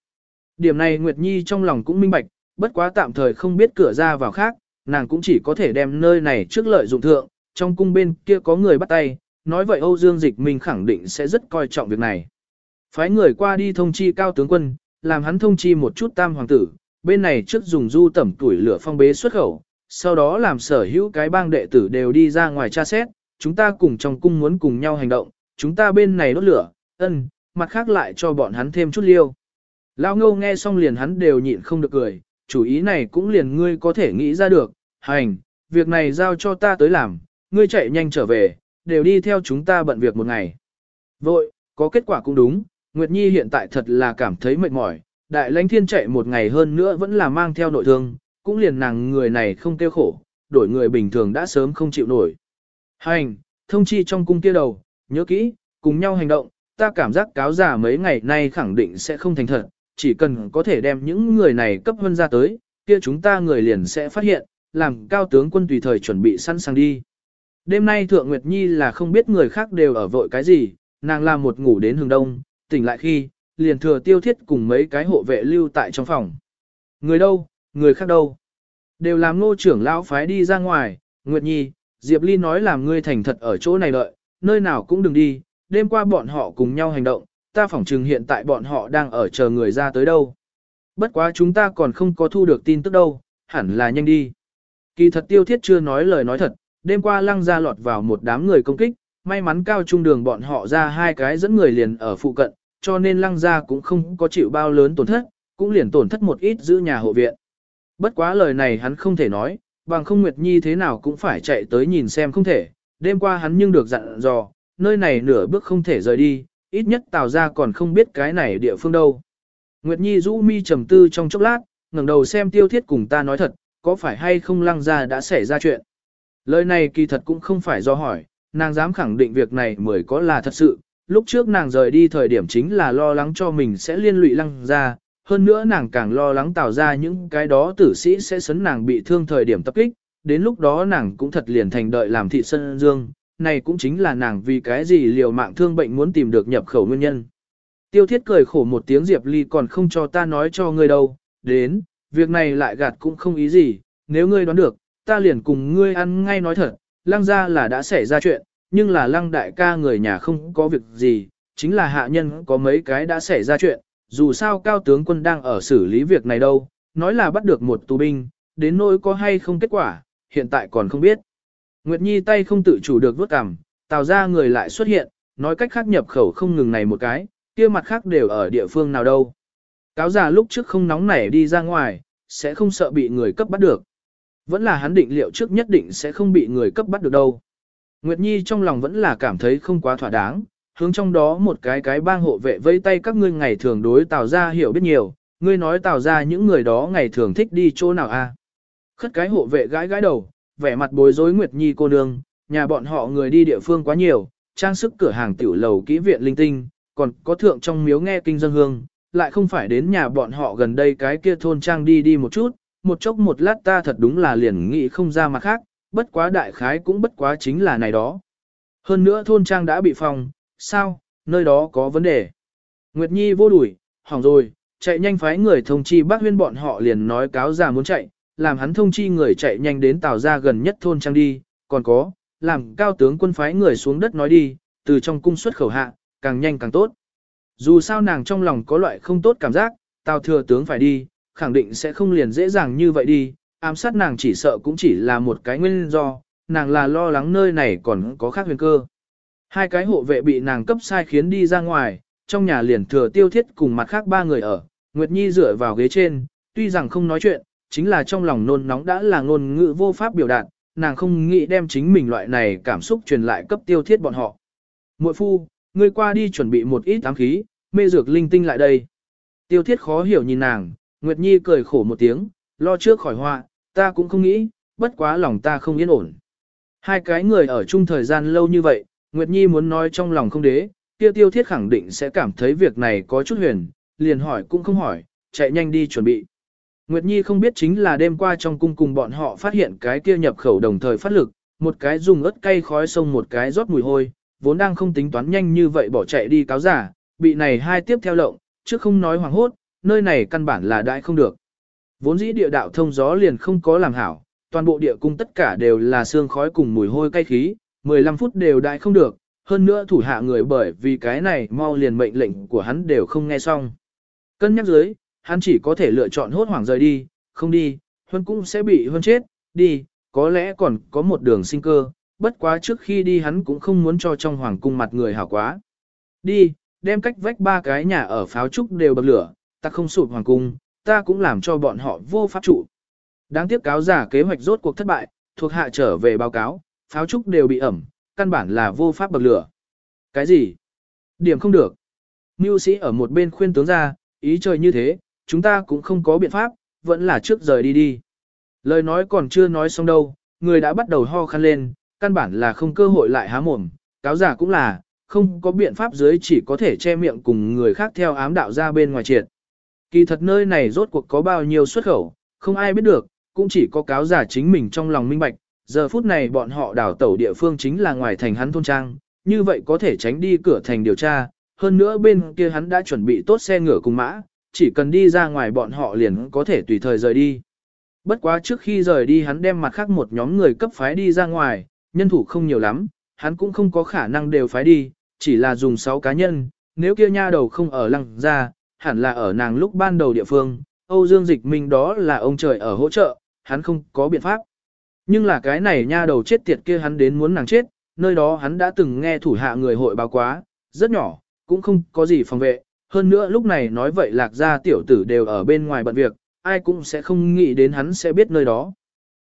Điểm này Nguyệt Nhi trong lòng cũng minh bạch, bất quá tạm thời không biết cửa ra vào khác, nàng cũng chỉ có thể đem nơi này trước lợi dụng thượng, trong cung bên kia có người bắt tay, nói vậy Âu Dương Dịch Minh khẳng định sẽ rất coi trọng việc này. Phái người qua đi thông chi cao tướng quân, làm hắn thông chi một chút tam hoàng tử, bên này trước dùng du tẩm tuổi lửa phong bế xuất khẩu, sau đó làm sở hữu cái bang đệ tử đều đi ra ngoài tra xét, chúng ta cùng trong cung muốn cùng nhau hành động, chúng ta bên này đốt lửa, ân, mặt khác lại cho bọn hắn thêm chút liêu. Lão ngâu nghe xong liền hắn đều nhịn không được cười, chủ ý này cũng liền ngươi có thể nghĩ ra được, hành, việc này giao cho ta tới làm, ngươi chạy nhanh trở về, đều đi theo chúng ta bận việc một ngày. Vội, có kết quả cũng đúng, Nguyệt Nhi hiện tại thật là cảm thấy mệt mỏi, đại lãnh thiên chạy một ngày hơn nữa vẫn là mang theo nội thương, cũng liền nàng người này không tiêu khổ, đổi người bình thường đã sớm không chịu nổi. Hành, thông chi trong cung kia đầu, nhớ kỹ, cùng nhau hành động, ta cảm giác cáo giả mấy ngày nay khẳng định sẽ không thành thật, chỉ cần có thể đem những người này cấp hơn ra tới, kia chúng ta người liền sẽ phát hiện, làm cao tướng quân tùy thời chuẩn bị sẵn sàng đi. Đêm nay Thượng Nguyệt Nhi là không biết người khác đều ở vội cái gì, nàng làm một ngủ đến hướng đông, tỉnh lại khi, liền thừa tiêu thiết cùng mấy cái hộ vệ lưu tại trong phòng. Người đâu, người khác đâu. Đều làm ngô trưởng lão phái đi ra ngoài, Nguyệt Nhi, Diệp Ly nói làm ngươi thành thật ở chỗ này đợi, nơi nào cũng đừng đi, đêm qua bọn họ cùng nhau hành động, ta phỏng chừng hiện tại bọn họ đang ở chờ người ra tới đâu. Bất quá chúng ta còn không có thu được tin tức đâu, hẳn là nhanh đi. Kỳ thật tiêu thiết chưa nói lời nói thật, đêm qua lăng ra lọt vào một đám người công kích, may mắn cao trung đường bọn họ ra hai cái dẫn người liền ở phụ cận, cho nên lăng ra cũng không có chịu bao lớn tổn thất, cũng liền tổn thất một ít giữ nhà hộ viện. Bất quá lời này hắn không thể nói, bằng không Nguyệt Nhi thế nào cũng phải chạy tới nhìn xem không thể, đêm qua hắn nhưng được dặn dò, nơi này nửa bước không thể rời đi, ít nhất tào ra còn không biết cái này địa phương đâu. Nguyệt Nhi rũ mi trầm tư trong chốc lát, ngẩng đầu xem tiêu thiết cùng ta nói thật, có phải hay không lăng ra đã xảy ra chuyện. Lời này kỳ thật cũng không phải do hỏi, nàng dám khẳng định việc này mới có là thật sự, lúc trước nàng rời đi thời điểm chính là lo lắng cho mình sẽ liên lụy lăng ra, hơn nữa nàng càng lo lắng tạo ra những cái đó tử sĩ sẽ sấn nàng bị thương thời điểm tập kích, đến lúc đó nàng cũng thật liền thành đợi làm thị sân dương, này cũng chính là nàng vì cái gì liều mạng thương bệnh muốn tìm được nhập khẩu nguyên nhân. Tiêu thiết cười khổ một tiếng Diệp Ly còn không cho ta nói cho ngươi đâu, đến, việc này lại gạt cũng không ý gì, nếu ngươi đoán được, ta liền cùng ngươi ăn ngay nói thật, lăng ra là đã xảy ra chuyện, nhưng là lăng đại ca người nhà không có việc gì, chính là hạ nhân có mấy cái đã xảy ra chuyện, dù sao cao tướng quân đang ở xử lý việc này đâu, nói là bắt được một tù binh, đến nỗi có hay không kết quả, hiện tại còn không biết. Nguyệt Nhi tay không tự chủ được vuốt cằm, tào ra người lại xuất hiện, nói cách khác nhập khẩu không ngừng này một cái, kia mặt khác đều ở địa phương nào đâu. Cáo già lúc trước không nóng nảy đi ra ngoài, sẽ không sợ bị người cấp bắt được. Vẫn là hắn định liệu trước nhất định sẽ không bị người cấp bắt được đâu. Nguyệt Nhi trong lòng vẫn là cảm thấy không quá thỏa đáng, hướng trong đó một cái cái bang hộ vệ vây tay các ngươi ngày thường đối tào ra hiểu biết nhiều, ngươi nói tào ra những người đó ngày thường thích đi chỗ nào a? Khất cái hộ vệ gãi gãi đầu, vẻ mặt bối rối Nguyệt Nhi cô nương, nhà bọn họ người đi địa phương quá nhiều, trang sức cửa hàng tiểu lầu kỹ viện linh tinh, còn có thượng trong miếu nghe kinh dân hương, lại không phải đến nhà bọn họ gần đây cái kia thôn trang đi đi một chút, một chốc một lát ta thật đúng là liền nghĩ không ra mặt khác, bất quá đại khái cũng bất quá chính là này đó. Hơn nữa thôn trang đã bị phòng, sao, nơi đó có vấn đề. Nguyệt Nhi vô đuổi, hỏng rồi, chạy nhanh phái người thông chi bác huyên bọn họ liền nói cáo già muốn chạy, làm hắn thông chi người chạy nhanh đến tàu ra gần nhất thôn trang đi, còn có, làm cao tướng quân phái người xuống đất nói đi, từ trong cung xuất khẩu hạ, càng nhanh càng tốt. Dù sao nàng trong lòng có loại không tốt cảm giác, tào thừa tướng phải đi, khẳng định sẽ không liền dễ dàng như vậy đi, ám sát nàng chỉ sợ cũng chỉ là một cái nguyên do, nàng là lo lắng nơi này còn có khác huyền cơ. Hai cái hộ vệ bị nàng cấp sai khiến đi ra ngoài, trong nhà liền thừa tiêu thiết cùng mặt khác ba người ở, Nguyệt Nhi dựa vào ghế trên, tuy rằng không nói chuyện, chính là trong lòng nôn nóng đã là ngôn ngữ vô pháp biểu đạt, nàng không nghĩ đem chính mình loại này cảm xúc truyền lại cấp tiêu thiết bọn họ. Muội phu, ngươi qua đi chuẩn bị một ít ám khí, mê dược linh tinh lại đây. Tiêu thiết khó hiểu nhìn nàng, Nguyệt Nhi cười khổ một tiếng, lo trước khỏi họa, ta cũng không nghĩ, bất quá lòng ta không yên ổn. Hai cái người ở chung thời gian lâu như vậy, Nguyệt Nhi muốn nói trong lòng không đế, tiêu tiêu thiết khẳng định sẽ cảm thấy việc này có chút huyền, liền hỏi cũng không hỏi, chạy nhanh đi chuẩn bị. Nguyệt Nhi không biết chính là đêm qua trong cung cùng bọn họ phát hiện cái kia nhập khẩu đồng thời phát lực, một cái dùng ớt cay khói sông một cái rót mùi hôi, vốn đang không tính toán nhanh như vậy bỏ chạy đi cáo giả, bị này hai tiếp theo lộng, chứ không nói hoàng hốt, nơi này căn bản là đại không được. Vốn dĩ địa đạo thông gió liền không có làm hảo, toàn bộ địa cung tất cả đều là xương khói cùng mùi hôi cay khí, 15 phút đều đại không được, hơn nữa thủ hạ người bởi vì cái này mau liền mệnh lệnh của hắn đều không nghe xong. Cân nhắc dưới, hắn chỉ có thể lựa chọn hốt hoảng rời đi, không đi, huân cũng sẽ bị huân chết, đi, có lẽ còn có một đường sinh cơ, bất quá trước khi đi hắn cũng không muốn cho trong hoàng cung mặt người hảo quá. Đi, đem cách vách ba cái nhà ở pháo trúc đều bật lửa, ta không sụp hoàng cung, ta cũng làm cho bọn họ vô pháp trụ. Đáng tiếc cáo giả kế hoạch rốt cuộc thất bại, thuộc hạ trở về báo cáo, pháo trúc đều bị ẩm, căn bản là vô pháp bật lửa. Cái gì? Điểm không được. Mưu sĩ ở một bên khuyên tướng ra, ý trời như thế, chúng ta cũng không có biện pháp, vẫn là trước rời đi đi. Lời nói còn chưa nói xong đâu, người đã bắt đầu ho khăn lên, căn bản là không cơ hội lại há mồm, cáo giả cũng là, không có biện pháp dưới chỉ có thể che miệng cùng người khác theo ám đạo ra bên ngoài triệt. Kỳ thật nơi này rốt cuộc có bao nhiêu xuất khẩu, không ai biết được, cũng chỉ có cáo giả chính mình trong lòng minh bạch, giờ phút này bọn họ đảo tẩu địa phương chính là ngoài thành hắn thôn trang, như vậy có thể tránh đi cửa thành điều tra, hơn nữa bên kia hắn đã chuẩn bị tốt xe ngựa cùng mã, chỉ cần đi ra ngoài bọn họ liền có thể tùy thời rời đi. Bất quá trước khi rời đi hắn đem mặt khác một nhóm người cấp phái đi ra ngoài, nhân thủ không nhiều lắm, hắn cũng không có khả năng đều phái đi, chỉ là dùng 6 cá nhân, nếu kia nha đầu không ở lăng ra, hẳn là ở nàng lúc ban đầu địa phương, Âu Dương Dịch Minh đó là ông trời ở hỗ trợ, hắn không có biện pháp. Nhưng là cái này nha đầu chết tiệt kia hắn đến muốn nàng chết, nơi đó hắn đã từng nghe thủ hạ người hội báo quá, rất nhỏ, cũng không có gì phòng vệ, hơn nữa lúc này nói vậy lạc gia tiểu tử đều ở bên ngoài bận việc, ai cũng sẽ không nghĩ đến hắn sẽ biết nơi đó.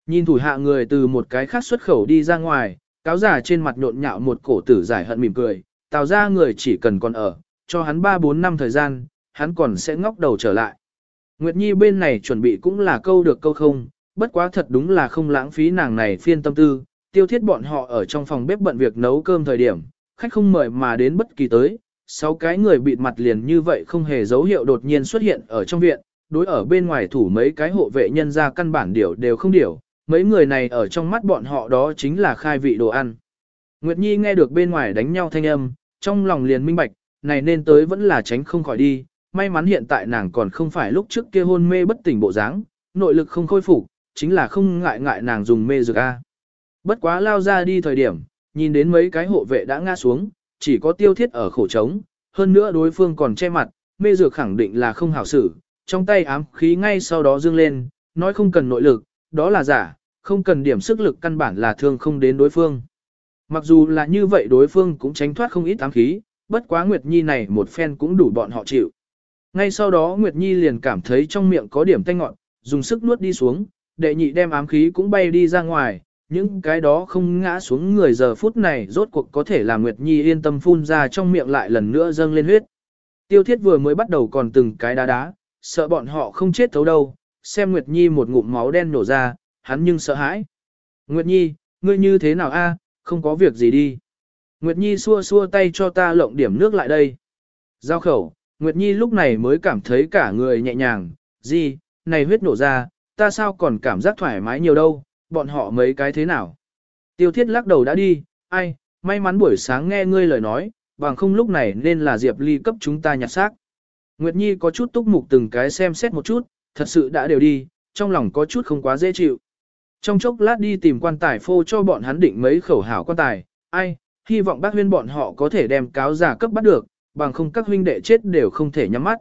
Nhìn thủ hạ người từ một cái khác xuất khẩu đi ra ngoài, cáo giả trên mặt nhộn nhạo một cổ tử giải hận mỉm cười, tào ra người chỉ cần còn ở, cho hắn 3-4 năm thời gian, hắn còn sẽ ngóc đầu trở lại. Nguyệt Nhi bên này chuẩn bị cũng là câu được câu không, bất quá thật đúng là không lãng phí nàng này phiên tâm tư, tiêu thiết bọn họ ở trong phòng bếp bận việc nấu cơm thời điểm, khách không mời mà đến bất kỳ tới, sáu cái người bịt mặt liền như vậy không hề dấu hiệu đột nhiên xuất hiện ở trong viện, đối ở bên ngoài thủ mấy cái hộ vệ nhân ra căn bản điều đều không điều, mấy người này ở trong mắt bọn họ đó chính là khai vị đồ ăn. Nguyệt Nhi nghe được bên ngoài đánh nhau thanh âm, trong lòng liền minh bạch, này nên tới vẫn là tránh không khỏi đi, may mắn hiện tại nàng còn không phải lúc trước kia hôn mê bất tỉnh bộ dáng, nội lực không khôi phục, chính là không ngại ngại nàng dùng mê dược a. Bất quá lao ra đi thời điểm, nhìn đến mấy cái hộ vệ đã ngã xuống, chỉ có tiêu thiết ở khổ trống, hơn nữa đối phương còn che mặt, mê dược khẳng định là không hảo xử, trong tay ám khí ngay sau đó dương lên, nói không cần nội lực, đó là giả, không cần điểm sức lực căn bản là thương không đến đối phương. Mặc dù là như vậy đối phương cũng tránh thoát không ít ám khí, bất quá Nguyệt Nhi này một phen cũng đủ bọn họ chịu. Ngay sau đó Nguyệt Nhi liền cảm thấy trong miệng có điểm tanh ngọn, dùng sức nuốt đi xuống, đệ nhị đem ám khí cũng bay đi ra ngoài, những cái đó không ngã xuống người giờ phút này rốt cuộc có thể làm Nguyệt Nhi yên tâm phun ra trong miệng lại lần nữa dâng lên huyết. Tiêu thiết vừa mới bắt đầu còn từng cái đá đá, sợ bọn họ không chết thấu đâu, xem Nguyệt Nhi một ngụm máu đen nổ ra, hắn nhưng sợ hãi. Nguyệt Nhi, ngươi như thế nào a? không có việc gì đi. Nguyệt Nhi xua xua tay cho ta lộng điểm nước lại đây. Giao khẩu, Nguyệt Nhi lúc này mới cảm thấy cả người nhẹ nhàng, gì, này huyết nổ ra, ta sao còn cảm giác thoải mái nhiều đâu, bọn họ mấy cái thế nào. Tiêu thiết lắc đầu đã đi, ai, may mắn buổi sáng nghe ngươi lời nói, bằng không lúc này nên là Diệp Ly cấp chúng ta nhặt xác. Nguyệt Nhi có chút túc mục từng cái xem xét một chút, thật sự đã đều đi, trong lòng có chút không quá dễ chịu. Trong chốc lát đi tìm quan tài phô cho bọn hắn định mấy khẩu hảo quan tài, ai, hy vọng bác huyên bọn họ có thể đem cáo giả cấp bắt được, bằng không các huynh đệ chết đều không thể nhắm mắt.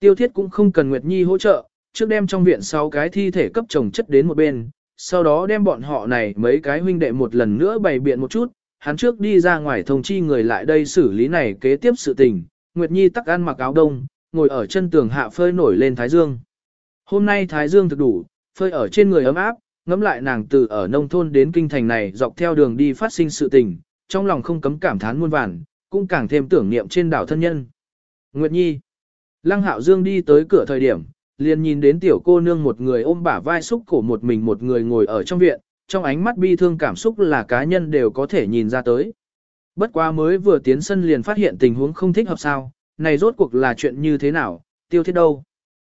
Tiêu thiết cũng không cần Nguyệt Nhi hỗ trợ, trước đem trong viện sáu cái thi thể cấp chồng chất đến một bên, sau đó đem bọn họ này mấy cái huynh đệ một lần nữa bày biện một chút, hắn trước đi ra ngoài thông chi người lại đây xử lý này kế tiếp sự tình, Nguyệt Nhi tắc ăn mặc áo đông, ngồi ở chân tường hạ phơi nổi lên thái dương. Hôm nay thái dương thực đủ, phơi ở trên người ấm áp, ngắm lại nàng từ ở nông thôn đến kinh thành này dọc theo đường đi phát sinh sự tình, trong lòng không cấm cảm thán muôn vàn, cũng càng thêm tưởng niệm trên đảo thân nhân. Nguyệt Nhi Lăng Hạo Dương đi tới cửa thời điểm, liền nhìn đến tiểu cô nương một người ôm bả vai xúc cổ một mình một người ngồi ở trong viện, trong ánh mắt bi thương cảm xúc là cá nhân đều có thể nhìn ra tới. Bất quá mới vừa tiến sân liền phát hiện tình huống không thích hợp sao, này rốt cuộc là chuyện như thế nào, tiêu thiết đâu.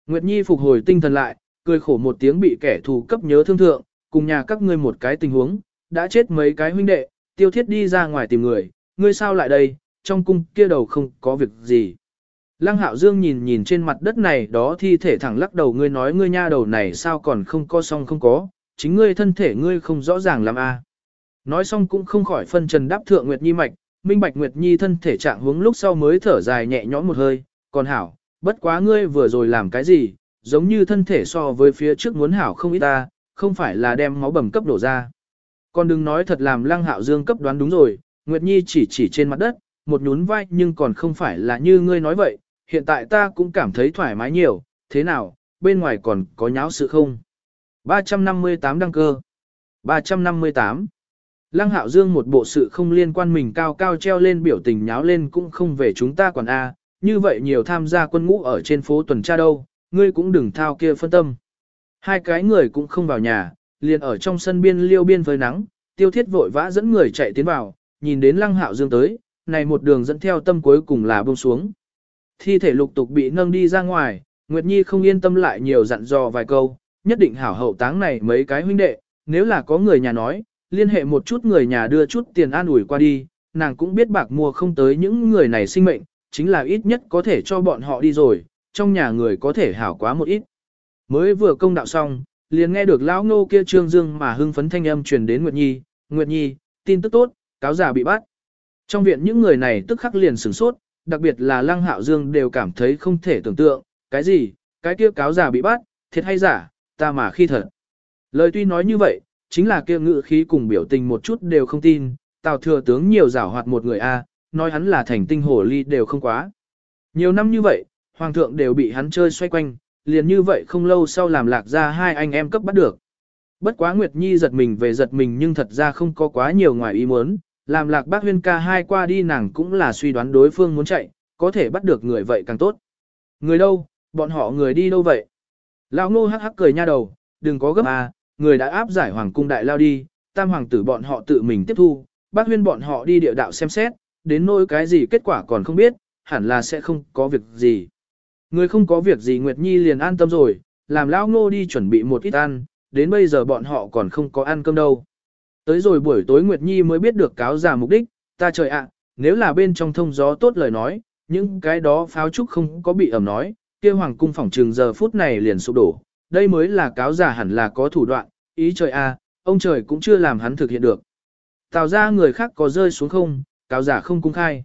Nguyệt Nhi phục hồi tinh thần lại, cười khổ một tiếng bị kẻ thù cấp nhớ thương thượng, cùng nhà các ngươi một cái tình huống, đã chết mấy cái huynh đệ, tiêu thiết đi ra ngoài tìm người, ngươi sao lại đây, trong cung kia đầu không có việc gì. Lăng Hạo Dương nhìn nhìn trên mặt đất này đó thi thể thẳng lắc đầu ngươi nói ngươi nha đầu này sao còn không có xong không có, chính ngươi thân thể ngươi không rõ ràng làm a. À. Nói xong cũng không khỏi phân trần đáp thượng Nguyệt Nhi mạch, minh bạch Nguyệt Nhi thân thể trạng hướng lúc sau mới thở dài nhẹ nhõm một hơi, còn hảo, bất quá ngươi vừa rồi làm cái gì, giống như thân thể so với phía trước muốn hảo không ít ta, không phải là đem máu bầm cấp đổ ra. Còn đừng nói thật làm Lăng Hạo Dương cấp đoán đúng rồi, Nguyệt Nhi chỉ chỉ trên mặt đất, một nhún vai nhưng còn không phải là như ngươi nói vậy, hiện tại ta cũng cảm thấy thoải mái nhiều, thế nào, bên ngoài còn có nháo sự không? 358 đăng cơ. 358. Lăng Hạo Dương một bộ sự không liên quan mình cao cao treo lên biểu tình nháo lên cũng không về chúng ta còn a, như vậy nhiều tham gia quân ngũ ở trên phố tuần tra đâu, ngươi cũng đừng thao kia phân tâm. Hai cái người cũng không vào nhà, liền ở trong sân biên liêu biên phơi nắng, tiêu thiết vội vã dẫn người chạy tiến vào, nhìn đến Lăng Hạo Dương tới, này một đường dẫn theo tâm cuối cùng là buông xuống. Thi thể lục tục bị nâng đi ra ngoài, Nguyệt Nhi không yên tâm lại nhiều dặn dò vài câu, nhất định hảo hậu táng này mấy cái huynh đệ, nếu là có người nhà nói, liên hệ một chút người nhà đưa chút tiền an ủi qua đi, nàng cũng biết bạc mua không tới những người này sinh mệnh, chính là ít nhất có thể cho bọn họ đi rồi, trong nhà người có thể hảo quá một ít. Mới vừa công đạo xong, liền nghe được lão ngô kia trương dương mà hưng phấn thanh âm truyền đến Nguyệt Nhi, Nguyệt Nhi, tin tức tốt, cáo giả bị bắt. Trong viện những người này tức khắc liền sửng sốt, đặc biệt là Lăng Hạo Dương đều cảm thấy không thể tưởng tượng, cái gì, cái kia cáo giả bị bắt, thiệt hay giả, ta mà khi thật. Lời tuy nói như vậy, chính là kia ngự khí cùng biểu tình một chút đều không tin, Tào thừa tướng nhiều giảo hoạt một người a, nói hắn là thành tinh hồ ly đều không quá. Nhiều năm như vậy, hoàng thượng đều bị hắn chơi xoay quanh, liền như vậy không lâu sau làm lạc ra hai anh em cấp bắt được. Bất quá Nguyệt Nhi giật mình về giật mình nhưng thật ra không có quá nhiều ngoài ý muốn, làm lạc bác huyên ca hai qua đi nàng cũng là suy đoán đối phương muốn chạy, có thể bắt được người vậy càng tốt. Người đâu, bọn họ người đi đâu vậy? Lão ngô hắc hắc cười nha đầu, đừng có gấp à, người đã áp giải hoàng cung đại lao đi, tam hoàng tử bọn họ tự mình tiếp thu, bác huyên bọn họ đi địa đạo xem xét, đến nỗi cái gì kết quả còn không biết, hẳn là sẽ không có việc gì. Người không có việc gì Nguyệt Nhi liền an tâm rồi, làm lão ngô đi chuẩn bị một ít ăn, đến bây giờ bọn họ còn không có ăn cơm đâu. Tới rồi buổi tối Nguyệt Nhi mới biết được cáo giả mục đích, ta trời ạ, nếu là bên trong thông gió tốt lời nói, những cái đó pháo trúc không có bị ẩm nói, kia hoàng cung phòng trường giờ phút này liền sụp đổ, đây mới là cáo giả hẳn là có thủ đoạn, ý trời a, ông trời cũng chưa làm hắn thực hiện được. Tào ra người khác có rơi xuống không, cáo giả không cung khai.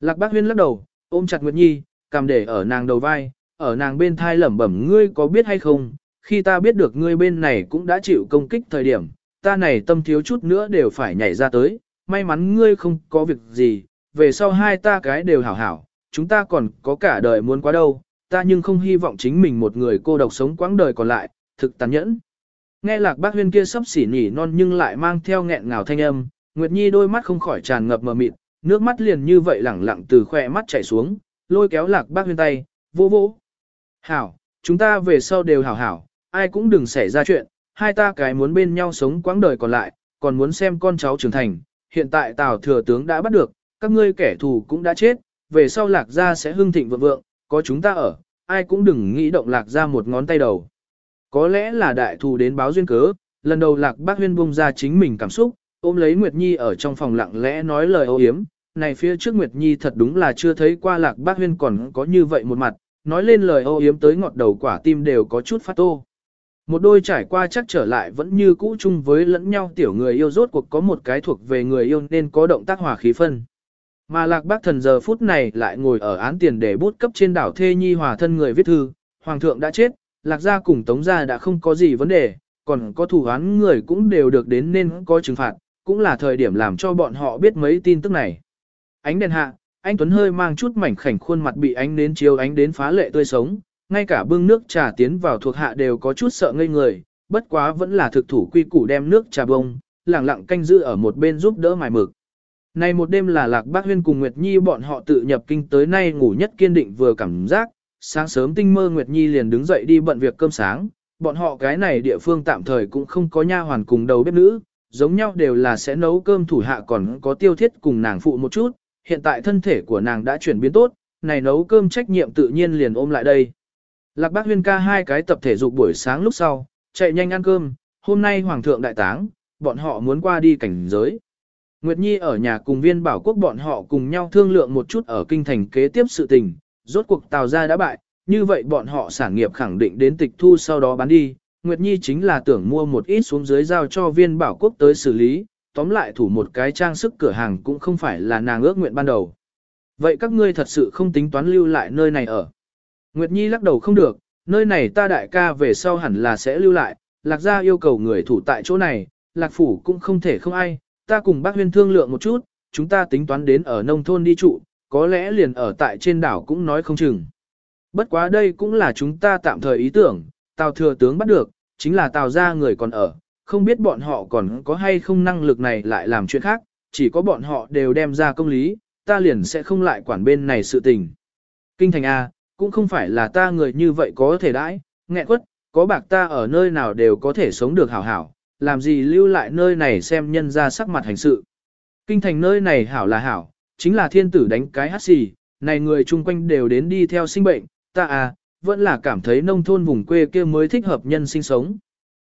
Lạc bác huyên lắc đầu, ôm chặt Nguyệt Nhi, cầm để ở nàng đầu vai, ở nàng bên thai lẩm bẩm ngươi có biết hay không, khi ta biết được ngươi bên này cũng đã chịu công kích thời điểm, ta này tâm thiếu chút nữa đều phải nhảy ra tới, may mắn ngươi không có việc gì, về sau hai ta cái đều hảo hảo, chúng ta còn có cả đời muốn quá đâu, ta nhưng không hy vọng chính mình một người cô độc sống quãng đời còn lại, thực tàn nhẫn. Nghe lạc bác huyên kia sắp xỉ nhỉ non nhưng lại mang theo nghẹn ngào thanh âm, Nguyệt Nhi đôi mắt không khỏi tràn ngập mờ mịt, nước mắt liền như vậy lẳng lặng từ khỏe mắt chảy xuống, lôi kéo lạc bác huyên tay, vô vô. Hảo, chúng ta về sau đều hảo hảo, ai cũng đừng xảy ra chuyện, hai ta cái muốn bên nhau sống quãng đời còn lại, còn muốn xem con cháu trưởng thành, hiện tại Tào thừa tướng đã bắt được, các ngươi kẻ thù cũng đã chết, về sau lạc gia sẽ hưng thịnh vượng vượng, có chúng ta ở, ai cũng đừng nghĩ động lạc ra một ngón tay đầu. Có lẽ là đại thù đến báo duyên cớ, lần đầu lạc bác huyên bung ra chính mình cảm xúc, ôm lấy Nguyệt Nhi ở trong phòng lặng lẽ nói lời ô hiếm, này phía trước Nguyệt Nhi thật đúng là chưa thấy qua lạc bác huyên còn có như vậy một mặt, nói lên lời ô hiếm tới ngọt đầu quả tim đều có chút phát tô. Một đôi trải qua chắc trở lại vẫn như cũ chung với lẫn nhau tiểu người yêu rốt cuộc có một cái thuộc về người yêu nên có động tác hòa khí phân. Mà lạc bác thần giờ phút này lại ngồi ở án tiền để bút cấp trên đảo Thê Nhi hòa thân người viết thư, Hoàng thượng đã chết, lạc gia cùng tống gia đã không có gì vấn đề, còn có thủ án người cũng đều được đến nên có trừng phạt, cũng là thời điểm làm cho bọn họ biết mấy tin tức này. Ánh đèn hạ, anh Tuấn hơi mang chút mảnh khảnh khuôn mặt bị ánh đến chiếu ánh đến phá lệ tươi sống, ngay cả bưng nước trà tiến vào thuộc hạ đều có chút sợ ngây người, bất quá vẫn là thực thủ quy củ đem nước trà bông, lẳng lặng canh giữ ở một bên giúp đỡ mài mực. Nay một đêm là Lạc Bác Huyên cùng Nguyệt Nhi bọn họ tự nhập kinh tới nay ngủ nhất kiên định vừa cảm giác, sáng sớm tinh mơ Nguyệt Nhi liền đứng dậy đi bận việc cơm sáng, bọn họ cái này địa phương tạm thời cũng không có nha hoàn cùng đầu bếp nữ, giống nhau đều là sẽ nấu cơm thủ hạ còn có tiêu thiết cùng nàng phụ một chút, hiện tại thân thể của nàng đã chuyển biến tốt, này nấu cơm trách nhiệm tự nhiên liền ôm lại đây. Lạc Bác Huyên ca hai cái tập thể dục buổi sáng lúc sau, chạy nhanh ăn cơm, hôm nay Hoàng thượng đại táng, bọn họ muốn qua đi cảnh giới. Nguyệt Nhi ở nhà cùng viên bảo quốc bọn họ cùng nhau thương lượng một chút ở kinh thành kế tiếp sự tình, rốt cuộc tào gia đã bại, như vậy bọn họ sản nghiệp khẳng định đến tịch thu sau đó bán đi. Nguyệt Nhi chính là tưởng mua một ít xuống dưới giao cho viên bảo quốc tới xử lý, tóm lại thủ một cái trang sức cửa hàng cũng không phải là nàng ước nguyện ban đầu. Vậy các ngươi thật sự không tính toán lưu lại nơi này ở. Nguyệt Nhi lắc đầu không được, nơi này ta đại ca về sau hẳn là sẽ lưu lại, lạc gia yêu cầu người thủ tại chỗ này, lạc phủ cũng không thể không ai, ta cùng bác huyên thương lượng một chút, chúng ta tính toán đến ở nông thôn đi trụ, có lẽ liền ở tại trên đảo cũng nói không chừng. Bất quá đây cũng là chúng ta tạm thời ý tưởng, Tào thừa tướng bắt được, chính là Tào gia người còn ở, không biết bọn họ còn có hay không năng lực này lại làm chuyện khác, chỉ có bọn họ đều đem ra công lý, ta liền sẽ không lại quản bên này sự tình. Kinh thành A, cũng không phải là ta người như vậy có thể đãi, nghẹn quất, có bạc ta ở nơi nào đều có thể sống được hảo hảo, làm gì lưu lại nơi này xem nhân ra sắc mặt hành sự. Kinh thành nơi này hảo là hảo, chính là thiên tử đánh cái hát xì, này người chung quanh đều đến đi theo sinh bệnh, ta à, vẫn là cảm thấy nông thôn vùng quê kia mới thích hợp nhân sinh sống.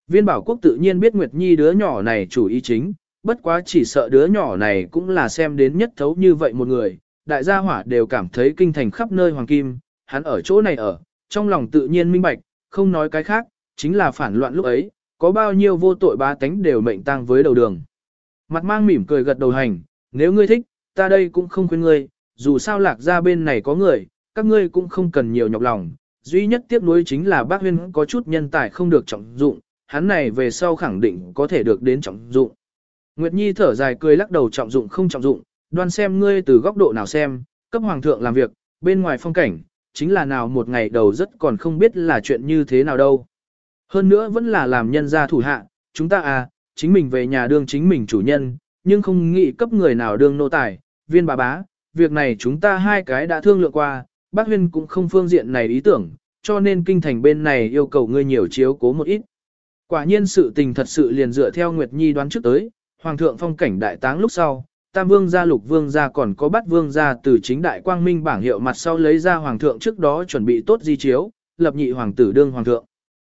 Viên bảo quốc tự nhiên biết Nguyệt Nhi đứa nhỏ này chủ ý chính, bất quá chỉ sợ đứa nhỏ này cũng là xem đến nhất thấu như vậy một người, đại gia hỏa đều cảm thấy kinh thành khắp nơi hoàng kim, hắn ở chỗ này ở, trong lòng tự nhiên minh bạch, không nói cái khác, chính là phản loạn lúc ấy, có bao nhiêu vô tội ba tánh đều mệnh tang với đầu đường. Mặt mang mỉm cười gật đầu hành, nếu ngươi thích, ta đây cũng không khuyên ngươi, dù sao lạc ra bên này có người, các ngươi cũng không cần nhiều nhọc lòng. Duy nhất tiếc nuối chính là bác huyên có chút nhân tài không được trọng dụng, hắn này về sau khẳng định có thể được đến trọng dụng. Nguyệt Nhi thở dài cười lắc đầu trọng dụng không trọng dụng, đoan xem ngươi từ góc độ nào xem, cấp hoàng thượng làm việc, bên ngoài phong cảnh, chính là nào một ngày đầu rất còn không biết là chuyện như thế nào đâu. Hơn nữa vẫn là làm nhân gia thủ hạ, chúng ta à, chính mình về nhà đương chính mình chủ nhân, nhưng không nghĩ cấp người nào đương nô tài, viên bà bá, việc này chúng ta hai cái đã thương lượng qua, bác huyên cũng không phương diện này ý tưởng, cho nên kinh thành bên này yêu cầu ngươi nhiều chiếu cố một ít. Quả nhiên sự tình thật sự liền dựa theo Nguyệt Nhi đoán trước tới, Hoàng thượng phong cảnh đại táng lúc sau, Tam Vương gia Lục Vương gia còn có bắt Vương gia từ chính đại quang minh bảng hiệu mặt sau lấy ra Hoàng thượng trước đó chuẩn bị tốt di chiếu, lập nhị Hoàng tử đương Hoàng thượng.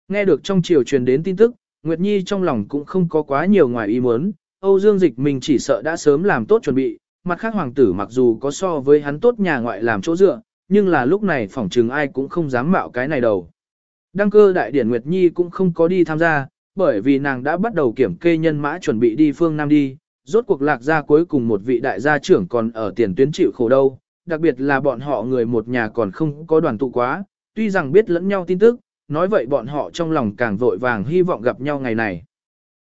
Nghe được trong triều truyền đến tin tức, Nguyệt Nhi trong lòng cũng không có quá nhiều ngoài ý muốn, Âu Dương Dịch mình chỉ sợ đã sớm làm tốt chuẩn bị, mặt khác hoàng tử mặc dù có so với hắn tốt nhà ngoại làm chỗ dựa, nhưng là lúc này phỏng chừng ai cũng không dám mạo cái này đầu. Đăng cơ đại điển Nguyệt Nhi cũng không có đi tham gia, bởi vì nàng đã bắt đầu kiểm kê nhân mã chuẩn bị đi phương Nam đi, rốt cuộc lạc gia cuối cùng một vị đại gia trưởng còn ở tiền tuyến chịu khổ đâu, đặc biệt là bọn họ người một nhà còn không có đoàn tụ quá, tuy rằng biết lẫn nhau tin tức, nói vậy bọn họ trong lòng càng vội vàng hy vọng gặp nhau ngày này.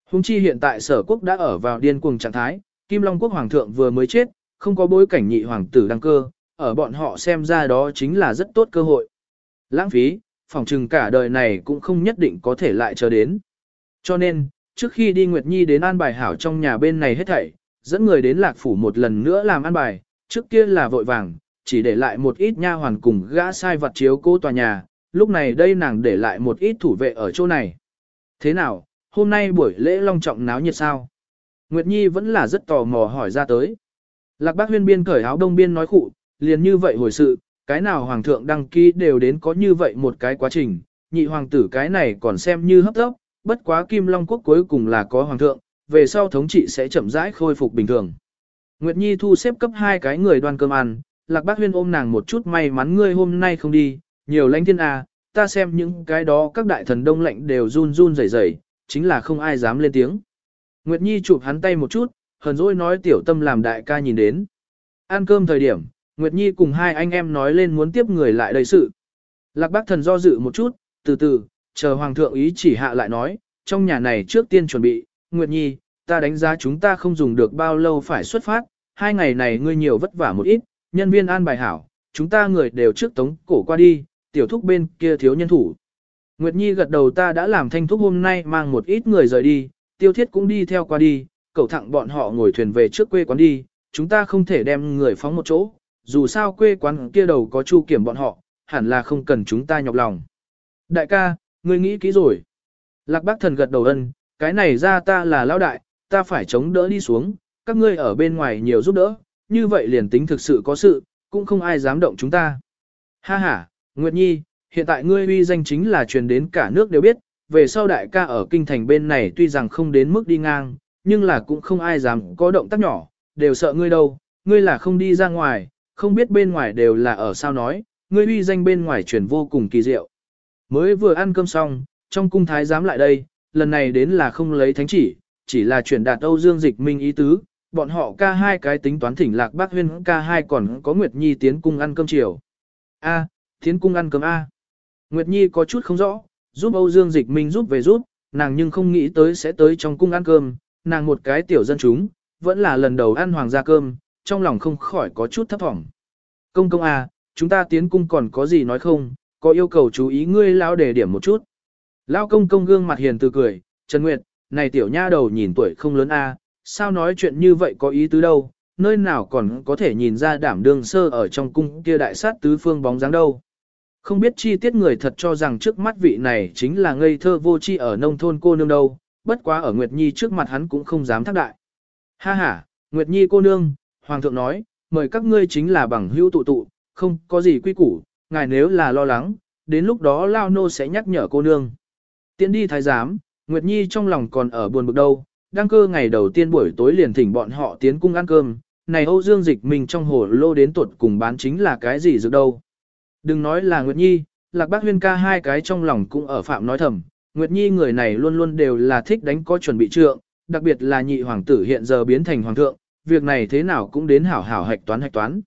Hùng chi hiện tại sở quốc đã ở vào điên cuồng trạng thái, Kim Long quốc hoàng thượng vừa mới chết, không có bối cảnh nhị hoàng tử đăng cơ, ở bọn họ xem ra đó chính là rất tốt cơ hội. Lãng phí, phòng trừng cả đời này cũng không nhất định có thể lại chờ đến. Cho nên, trước khi đi Nguyệt Nhi đến an bài hảo trong nhà bên này hết thảy, dẫn người đến lạc phủ một lần nữa làm an bài, trước kia là vội vàng, chỉ để lại một ít nha hoàn cùng gã sai vật chiếu cô tòa nhà, lúc này đây nàng để lại một ít thủ vệ ở chỗ này. Thế nào, hôm nay buổi lễ long trọng náo nhiệt sao? Nguyệt Nhi vẫn là rất tò mò hỏi ra tới. Lạc bác huyên biên cởi áo đông biên nói khụ, liền như vậy hồi sự, cái nào hoàng thượng đăng ký đều đến có như vậy một cái quá trình, nhị hoàng tử cái này còn xem như hấp tốc, bất quá Kim Long Quốc cuối cùng là có hoàng thượng, về sau thống trị sẽ chậm rãi khôi phục bình thường. Nguyệt Nhi thu xếp cấp hai cái người đoan cơm ăn, Lạc Bác Huyên ôm nàng một chút may mắn ngươi hôm nay không đi, nhiều lãnh thiên à, ta xem những cái đó các đại thần đông lạnh đều run run rẩy rẩy, chính là không ai dám lên tiếng. Nguyệt Nhi chụp hắn tay một chút, hờn dỗi nói tiểu tâm làm đại ca nhìn đến. Ăn cơm thời điểm, Nguyệt Nhi cùng hai anh em nói lên muốn tiếp người lại đầy sự. Lạc bác thần do dự một chút, từ từ, chờ hoàng thượng ý chỉ hạ lại nói, trong nhà này trước tiên chuẩn bị, Nguyệt Nhi, ta đánh giá chúng ta không dùng được bao lâu phải xuất phát, hai ngày này ngươi nhiều vất vả một ít, nhân viên an bài hảo, chúng ta người đều trước tống cổ qua đi, tiểu thúc bên kia thiếu nhân thủ. Nguyệt Nhi gật đầu ta đã làm thanh thúc hôm nay mang một ít người rời đi, tiêu thiết cũng đi theo qua đi, cậu thẳng bọn họ ngồi thuyền về trước quê quán đi, chúng ta không thể đem người phóng một chỗ, dù sao quê quán kia đầu có chu kiểm bọn họ, hẳn là không cần chúng ta nhọc lòng. Đại ca, ngươi nghĩ kỹ rồi. Lạc bác thần gật đầu ân, cái này ra ta là lão đại, ta phải chống đỡ đi xuống, các ngươi ở bên ngoài nhiều giúp đỡ, như vậy liền tính thực sự có sự, cũng không ai dám động chúng ta. Ha ha, Nguyệt Nhi, hiện tại ngươi uy danh chính là truyền đến cả nước đều biết, về sau đại ca ở kinh thành bên này tuy rằng không đến mức đi ngang, nhưng là cũng không ai dám có động tác nhỏ, đều sợ ngươi đâu, ngươi là không đi ra ngoài, không biết bên ngoài đều là ở sao nói, ngươi uy danh bên ngoài truyền vô cùng kỳ diệu. Mới vừa ăn cơm xong, trong cung thái giám lại đây, lần này đến là không lấy thánh chỉ, chỉ là chuyển đạt Âu Dương Dịch Minh ý tứ, bọn họ ca hai cái tính toán thỉnh lạc bác huyên ca hai còn có Nguyệt Nhi tiến cung ăn cơm chiều. A, tiến cung ăn cơm A. Nguyệt Nhi có chút không rõ, giúp Âu Dương Dịch Minh giúp về giúp, nàng nhưng không nghĩ tới sẽ tới trong cung ăn cơm, nàng một cái tiểu dân chúng, vẫn là lần đầu ăn hoàng gia cơm, trong lòng không khỏi có chút thấp thỏm. Công công A, chúng ta tiến cung còn có gì nói không, có yêu cầu chú ý ngươi lao để điểm một chút. Lao công công gương mặt hiền từ cười, Trần Nguyệt, này tiểu nha đầu nhìn tuổi không lớn A, sao nói chuyện như vậy có ý tứ đâu, nơi nào còn có thể nhìn ra đảm đương sơ ở trong cung kia đại sát tứ phương bóng dáng đâu. Không biết chi tiết người thật cho rằng trước mắt vị này chính là ngây thơ vô chi ở nông thôn cô nương đâu, bất quá ở Nguyệt Nhi trước mặt hắn cũng không dám thác đại. Ha ha, Nguyệt Nhi cô nương, Hoàng thượng nói, mời các ngươi chính là bằng hữu tụ tụ, không có gì quy củ, ngài nếu là lo lắng, đến lúc đó Lao Nô sẽ nhắc nhở cô nương. Tiến đi thái giám, Nguyệt Nhi trong lòng còn ở buồn bực đâu, đăng cơ ngày đầu tiên buổi tối liền thỉnh bọn họ tiến cung ăn cơm, này Âu Dương Dịch mình trong hồ lô đến tuột cùng bán chính là cái gì dược đâu. Đừng nói là Nguyệt Nhi, Lạc Bác Huyên ca hai cái trong lòng cũng ở phạm nói thầm, Nguyệt Nhi người này luôn luôn đều là thích đánh có chuẩn bị trượng, đặc biệt là nhị hoàng tử hiện giờ biến thành hoàng thượng, việc này thế nào cũng đến hảo hảo hạch toán hạch toán.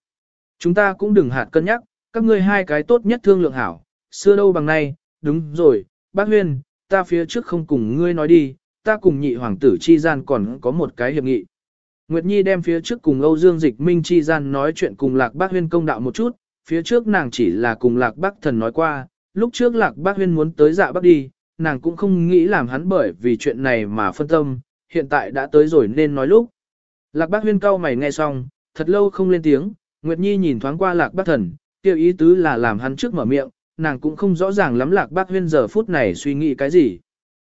Chúng ta cũng đừng hạt cân nhắc, các ngươi hai cái tốt nhất thương lượng hảo, xưa đâu bằng nay, đúng rồi, bác Huyên, ta phía trước không cùng ngươi nói đi, ta cùng nhị hoàng tử chi gian còn có một cái hiệp nghị. Nguyệt Nhi đem phía trước cùng Âu Dương Dịch Minh chi gian nói chuyện cùng Lạc Bác Huyên công đạo một chút, phía trước nàng chỉ là cùng Lạc Bác Thần nói qua, lúc trước Lạc Bác Huyên muốn tới dạ Bắc đi, nàng cũng không nghĩ làm hắn bởi vì chuyện này mà phân tâm, hiện tại đã tới rồi nên nói lúc. Lạc Bác Huyên cau mày nghe xong, thật lâu không lên tiếng, Nguyệt Nhi nhìn thoáng qua Lạc Bác Thần, kêu ý tứ là làm hắn trước mở miệng, nàng cũng không rõ ràng lắm Lạc Bác Huyên giờ phút này suy nghĩ cái gì.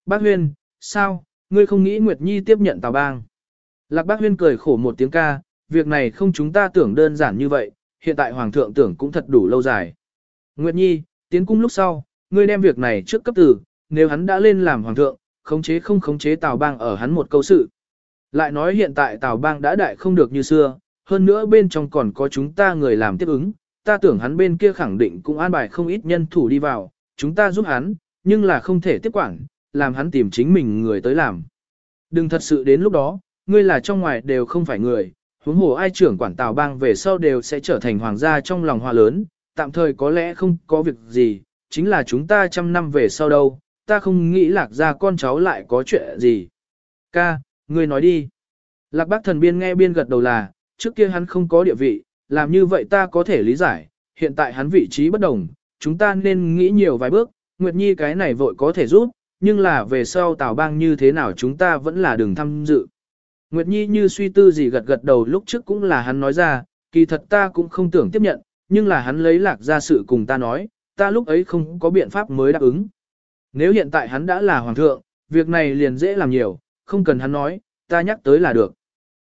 Bác Huyên, sao, ngươi không nghĩ Nguyệt Nhi tiếp nhận Tào Bang? Lạc Bác Huyên cười khổ một tiếng ca, việc này không chúng ta tưởng đơn giản như vậy, hiện tại Hoàng thượng tưởng cũng thật đủ lâu dài. Nguyệt Nhi, tiến cung lúc sau, ngươi đem việc này trước cấp tử, nếu hắn đã lên làm Hoàng thượng, khống chế không khống chế Tào Bang ở hắn một câu sự. Lại nói hiện tại Tào Bang đã đại không được như xưa, hơn nữa bên trong còn có chúng ta người làm tiếp ứng, ta tưởng hắn bên kia khẳng định cũng an bài không ít nhân thủ đi vào, chúng ta giúp hắn, nhưng là không thể tiếp quản, làm hắn tìm chính mình người tới làm. Đừng thật sự đến lúc đó, ngươi là trong ngoài đều không phải người, huống hồ ai trưởng quản Tào Bang về sau đều sẽ trở thành hoàng gia trong lòng hòa lớn, tạm thời có lẽ không có việc gì, chính là chúng ta trăm năm về sau đâu, ta không nghĩ lạc ra con cháu lại có chuyện gì. Ca, ngươi nói đi. Lạc bác thần biên nghe biên gật đầu là, trước kia hắn không có địa vị, làm như vậy ta có thể lý giải, hiện tại hắn vị trí bất đồng, chúng ta nên nghĩ nhiều vài bước, Nguyệt Nhi cái này vội có thể giúp, nhưng là về sau Tào Bang như thế nào chúng ta vẫn là đừng tham dự. Nguyệt Nhi như suy tư gì gật gật đầu lúc trước cũng là hắn nói ra, kỳ thật ta cũng không tưởng tiếp nhận, nhưng là hắn lấy lạc ra sự cùng ta nói, ta lúc ấy không có biện pháp mới đáp ứng. Nếu hiện tại hắn đã là hoàng thượng, việc này liền dễ làm nhiều, không cần hắn nói, ta nhắc tới là được.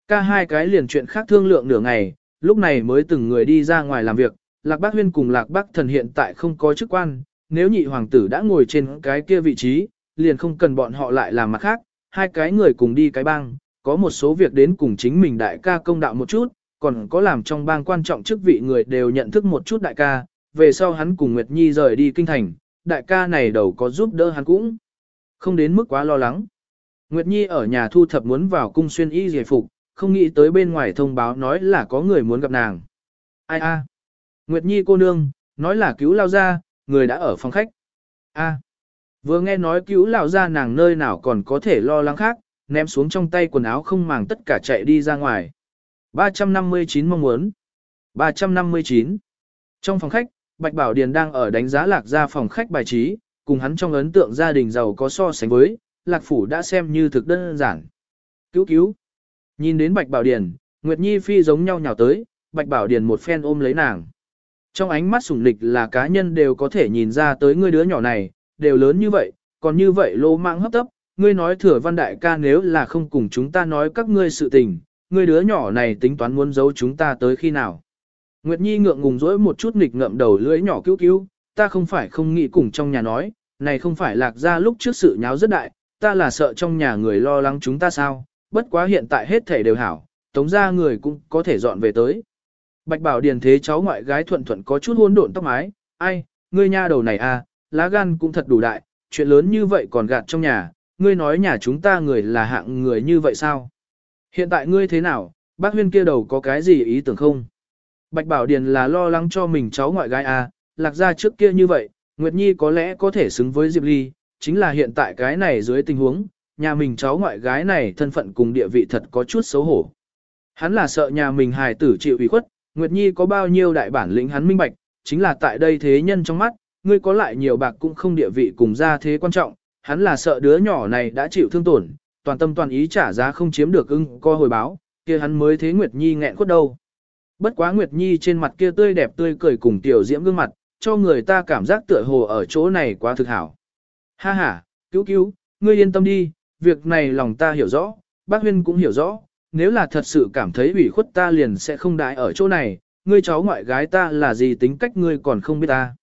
Ca hai cái liền chuyện khác thương lượng nửa ngày, lúc này mới từng người đi ra ngoài làm việc, Lạc Bác Huyên cùng Lạc Bác Thần hiện tại không có chức quan, nếu nhị hoàng tử đã ngồi trên cái kia vị trí, liền không cần bọn họ lại làm mặt khác, hai cái người cùng đi cái bang, có một số việc đến cùng chính mình đại ca công đạo một chút, còn có làm trong bang quan trọng chức vị người đều nhận thức một chút đại ca, về sau hắn cùng Nguyệt Nhi rời đi kinh thành, đại ca này đầu có giúp đỡ hắn cũng không đến mức quá lo lắng. Nguyệt Nhi ở nhà thu thập muốn vào cung xuyên y giải phục, không nghĩ tới bên ngoài thông báo nói là có người muốn gặp nàng. Ai a? Nguyệt Nhi cô nương, nói là cứu lao ra, người đã ở phòng khách. A. Vừa nghe nói cứu lao ra nàng nơi nào còn có thể lo lắng khác, ném xuống trong tay quần áo không màng tất cả chạy đi ra ngoài. 359 mong muốn. 359. Trong phòng khách, Bạch Bảo Điền đang ở đánh giá lạc ra phòng khách bài trí, cùng hắn trong ấn tượng gia đình giàu có so sánh với, lạc phủ đã xem như thực đơn giản. Cứu cứu. Nhìn đến Bạch Bảo Điền, Nguyệt Nhi Phi giống nhau nhào tới, Bạch Bảo Điền một phen ôm lấy nàng. Trong ánh mắt sủng lịch là cá nhân đều có thể nhìn ra tới ngươi đứa nhỏ này, đều lớn như vậy, còn như vậy lô mạng hấp tấp, ngươi nói thừa văn đại ca nếu là không cùng chúng ta nói các ngươi sự tình, ngươi đứa nhỏ này tính toán muốn giấu chúng ta tới khi nào. Nguyệt Nhi ngượng ngùng rỗi một chút nghịch ngậm đầu lưỡi nhỏ cứu cứu, ta không phải không nghĩ cùng trong nhà nói, này không phải lạc ra lúc trước sự nháo rất đại, ta là sợ trong nhà người lo lắng chúng ta sao, bất quá hiện tại hết thể đều hảo, tống ra người cũng có thể dọn về tới. Bạch bảo điền thế cháu ngoại gái thuận thuận có chút hôn độn tóc mái, ai, ngươi nha đầu này à, lá gan cũng thật đủ đại, chuyện lớn như vậy còn gạt trong nhà, ngươi nói nhà chúng ta người là hạng người như vậy sao? Hiện tại ngươi thế nào, bác huyên kia đầu có cái gì ý tưởng không? Bạch Bảo Điền là lo lắng cho mình cháu ngoại gái à, lạc ra trước kia như vậy, Nguyệt Nhi có lẽ có thể xứng với Diệp Ly, chính là hiện tại cái này dưới tình huống, nhà mình cháu ngoại gái này thân phận cùng địa vị thật có chút xấu hổ. Hắn là sợ nhà mình hài tử chịu ủy khuất, Nguyệt Nhi có bao nhiêu đại bản lĩnh hắn minh bạch, chính là tại đây thế nhân trong mắt, ngươi có lại nhiều bạc cũng không địa vị cùng ra thế quan trọng, hắn là sợ đứa nhỏ này đã chịu thương tổn, toàn tâm toàn ý trả giá không chiếm được ưng co hồi báo, kia hắn mới thế Nguyệt Nhi nghẹn khuất đâu. Bất quá Nguyệt Nhi trên mặt kia tươi đẹp tươi cười cùng tiểu diễm gương mặt, cho người ta cảm giác tựa hồ ở chỗ này quá thực hảo. Ha ha, cứu cứu, ngươi yên tâm đi, việc này lòng ta hiểu rõ, bác huyên cũng hiểu rõ, nếu là thật sự cảm thấy ủy khuất ta liền sẽ không đại ở chỗ này, ngươi cháu ngoại gái ta là gì tính cách ngươi còn không biết ta.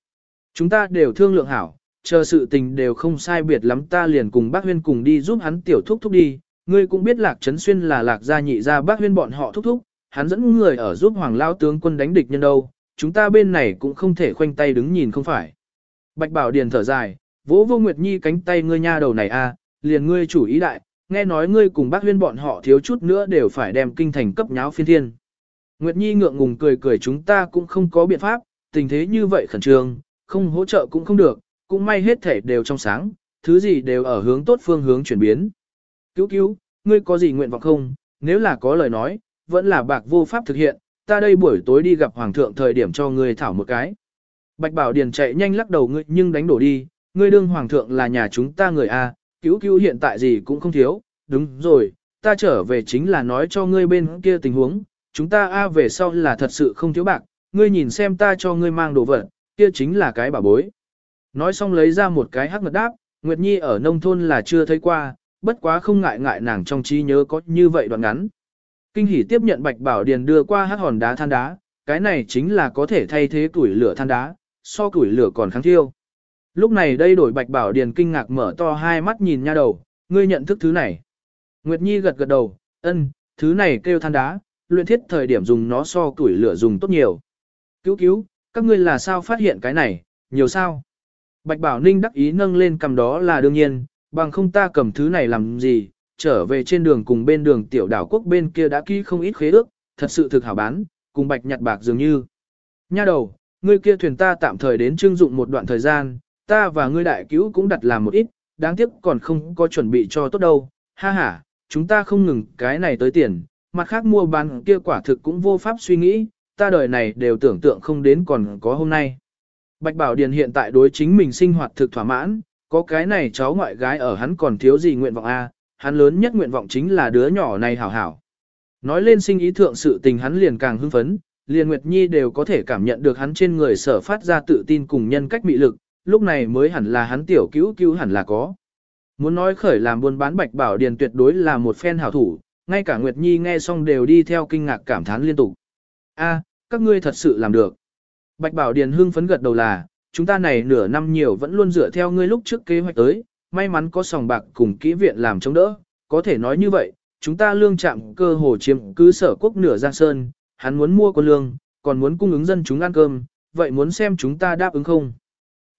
Chúng ta đều thương lượng hảo, chờ sự tình đều không sai biệt lắm ta liền cùng bác huyên cùng đi giúp hắn tiểu thúc thúc đi, ngươi cũng biết lạc trấn xuyên là lạc gia nhị gia bác huyên bọn họ thúc thúc, hắn dẫn người ở giúp hoàng lao tướng quân đánh địch nhân đâu, chúng ta bên này cũng không thể khoanh tay đứng nhìn không phải. Bạch Bảo Điền thở dài, vỗ vô Nguyệt Nhi cánh tay ngươi nha đầu này a, à, liền ngươi chủ ý đại, nghe nói ngươi cùng bác huyên bọn họ thiếu chút nữa đều phải đem kinh thành cấp nháo phiên thiên. Nguyệt Nhi ngượng ngùng cười cười chúng ta cũng không có biện pháp, tình thế như vậy khẩn trương, không hỗ trợ cũng không được, cũng may hết thể đều trong sáng, thứ gì đều ở hướng tốt phương hướng chuyển biến. Cứu cứu, ngươi có gì nguyện vọng không, nếu là có lời nói, vẫn là bạc vô pháp thực hiện, ta đây buổi tối đi gặp hoàng thượng thời điểm cho ngươi thảo một cái. Bạch Bảo Điền chạy nhanh lắc đầu ngươi nhưng đánh đổ đi, ngươi đương hoàng thượng là nhà chúng ta người A, cứu cứu hiện tại gì cũng không thiếu, đúng rồi, ta trở về chính là nói cho ngươi bên kia tình huống, chúng ta A về sau là thật sự không thiếu bạc, ngươi nhìn xem ta cho ngươi mang đồ vật, kia chính là cái bảo bối. Nói xong lấy ra một cái hắc ngật đáp, Nguyệt Nhi ở nông thôn là chưa thấy qua, bất quá không ngại ngại nàng trong trí nhớ có như vậy đoạn ngắn. Kinh hỉ tiếp nhận Bạch Bảo Điền đưa qua hắc hòn đá than đá, cái này chính là có thể thay thế tuổi lửa than đá, so tuổi lửa còn kháng thiêu. Lúc này đây đổi Bạch Bảo Điền kinh ngạc mở to hai mắt nhìn nha đầu, ngươi nhận thức thứ này. Nguyệt Nhi gật gật đầu, Ân, thứ này kêu than đá, luyện thiết thời điểm dùng nó so tuổi lửa dùng tốt nhiều. Cứu cứu, các ngươi là sao phát hiện cái này, nhiều sao? Bạch Bảo Ninh đắc ý nâng lên cầm đó là đương nhiên, bằng không ta cầm thứ này làm gì, trở về trên đường cùng bên đường tiểu đảo quốc bên kia đã ký không ít khế ước, thật sự thực hảo bán, cùng bạch nhặt bạc dường như. Nha đầu, ngươi kia thuyền ta tạm thời đến trưng dụng một đoạn thời gian, ta và ngươi đại cứu cũng đặt làm một ít, đáng tiếc còn không có chuẩn bị cho tốt đâu, ha ha, chúng ta không ngừng cái này tới tiền, mặt khác mua bán kia quả thực cũng vô pháp suy nghĩ, ta đời này đều tưởng tượng không đến còn có hôm nay. Bạch Bảo Điền hiện tại đối chính mình sinh hoạt thực thỏa mãn, có cái này cháu ngoại gái ở hắn còn thiếu gì nguyện vọng A, hắn lớn nhất nguyện vọng chính là đứa nhỏ này hảo hảo. Nói lên sinh ý thượng sự tình hắn liền càng hưng phấn, liền Nguyệt Nhi đều có thể cảm nhận được hắn trên người sở phát ra tự tin cùng nhân cách mị lực, lúc này mới hẳn là hắn tiểu cứu cứu hẳn là có. Muốn nói khởi làm buôn bán Bạch Bảo Điền tuyệt đối là một phen hảo thủ, ngay cả Nguyệt Nhi nghe xong đều đi theo kinh ngạc cảm thán liên tục. A, các ngươi thật sự làm được. Bạch Bảo Điền hưng phấn gật đầu là, chúng ta này nửa năm nhiều vẫn luôn dựa theo ngươi lúc trước kế hoạch tới, may mắn có sòng bạc cùng kỹ viện làm chống đỡ, có thể nói như vậy, chúng ta lương chạm cơ hồ chiếm cứ sở quốc nửa giang sơn, hắn muốn mua con lương, còn muốn cung ứng dân chúng ăn cơm, vậy muốn xem chúng ta đáp ứng không?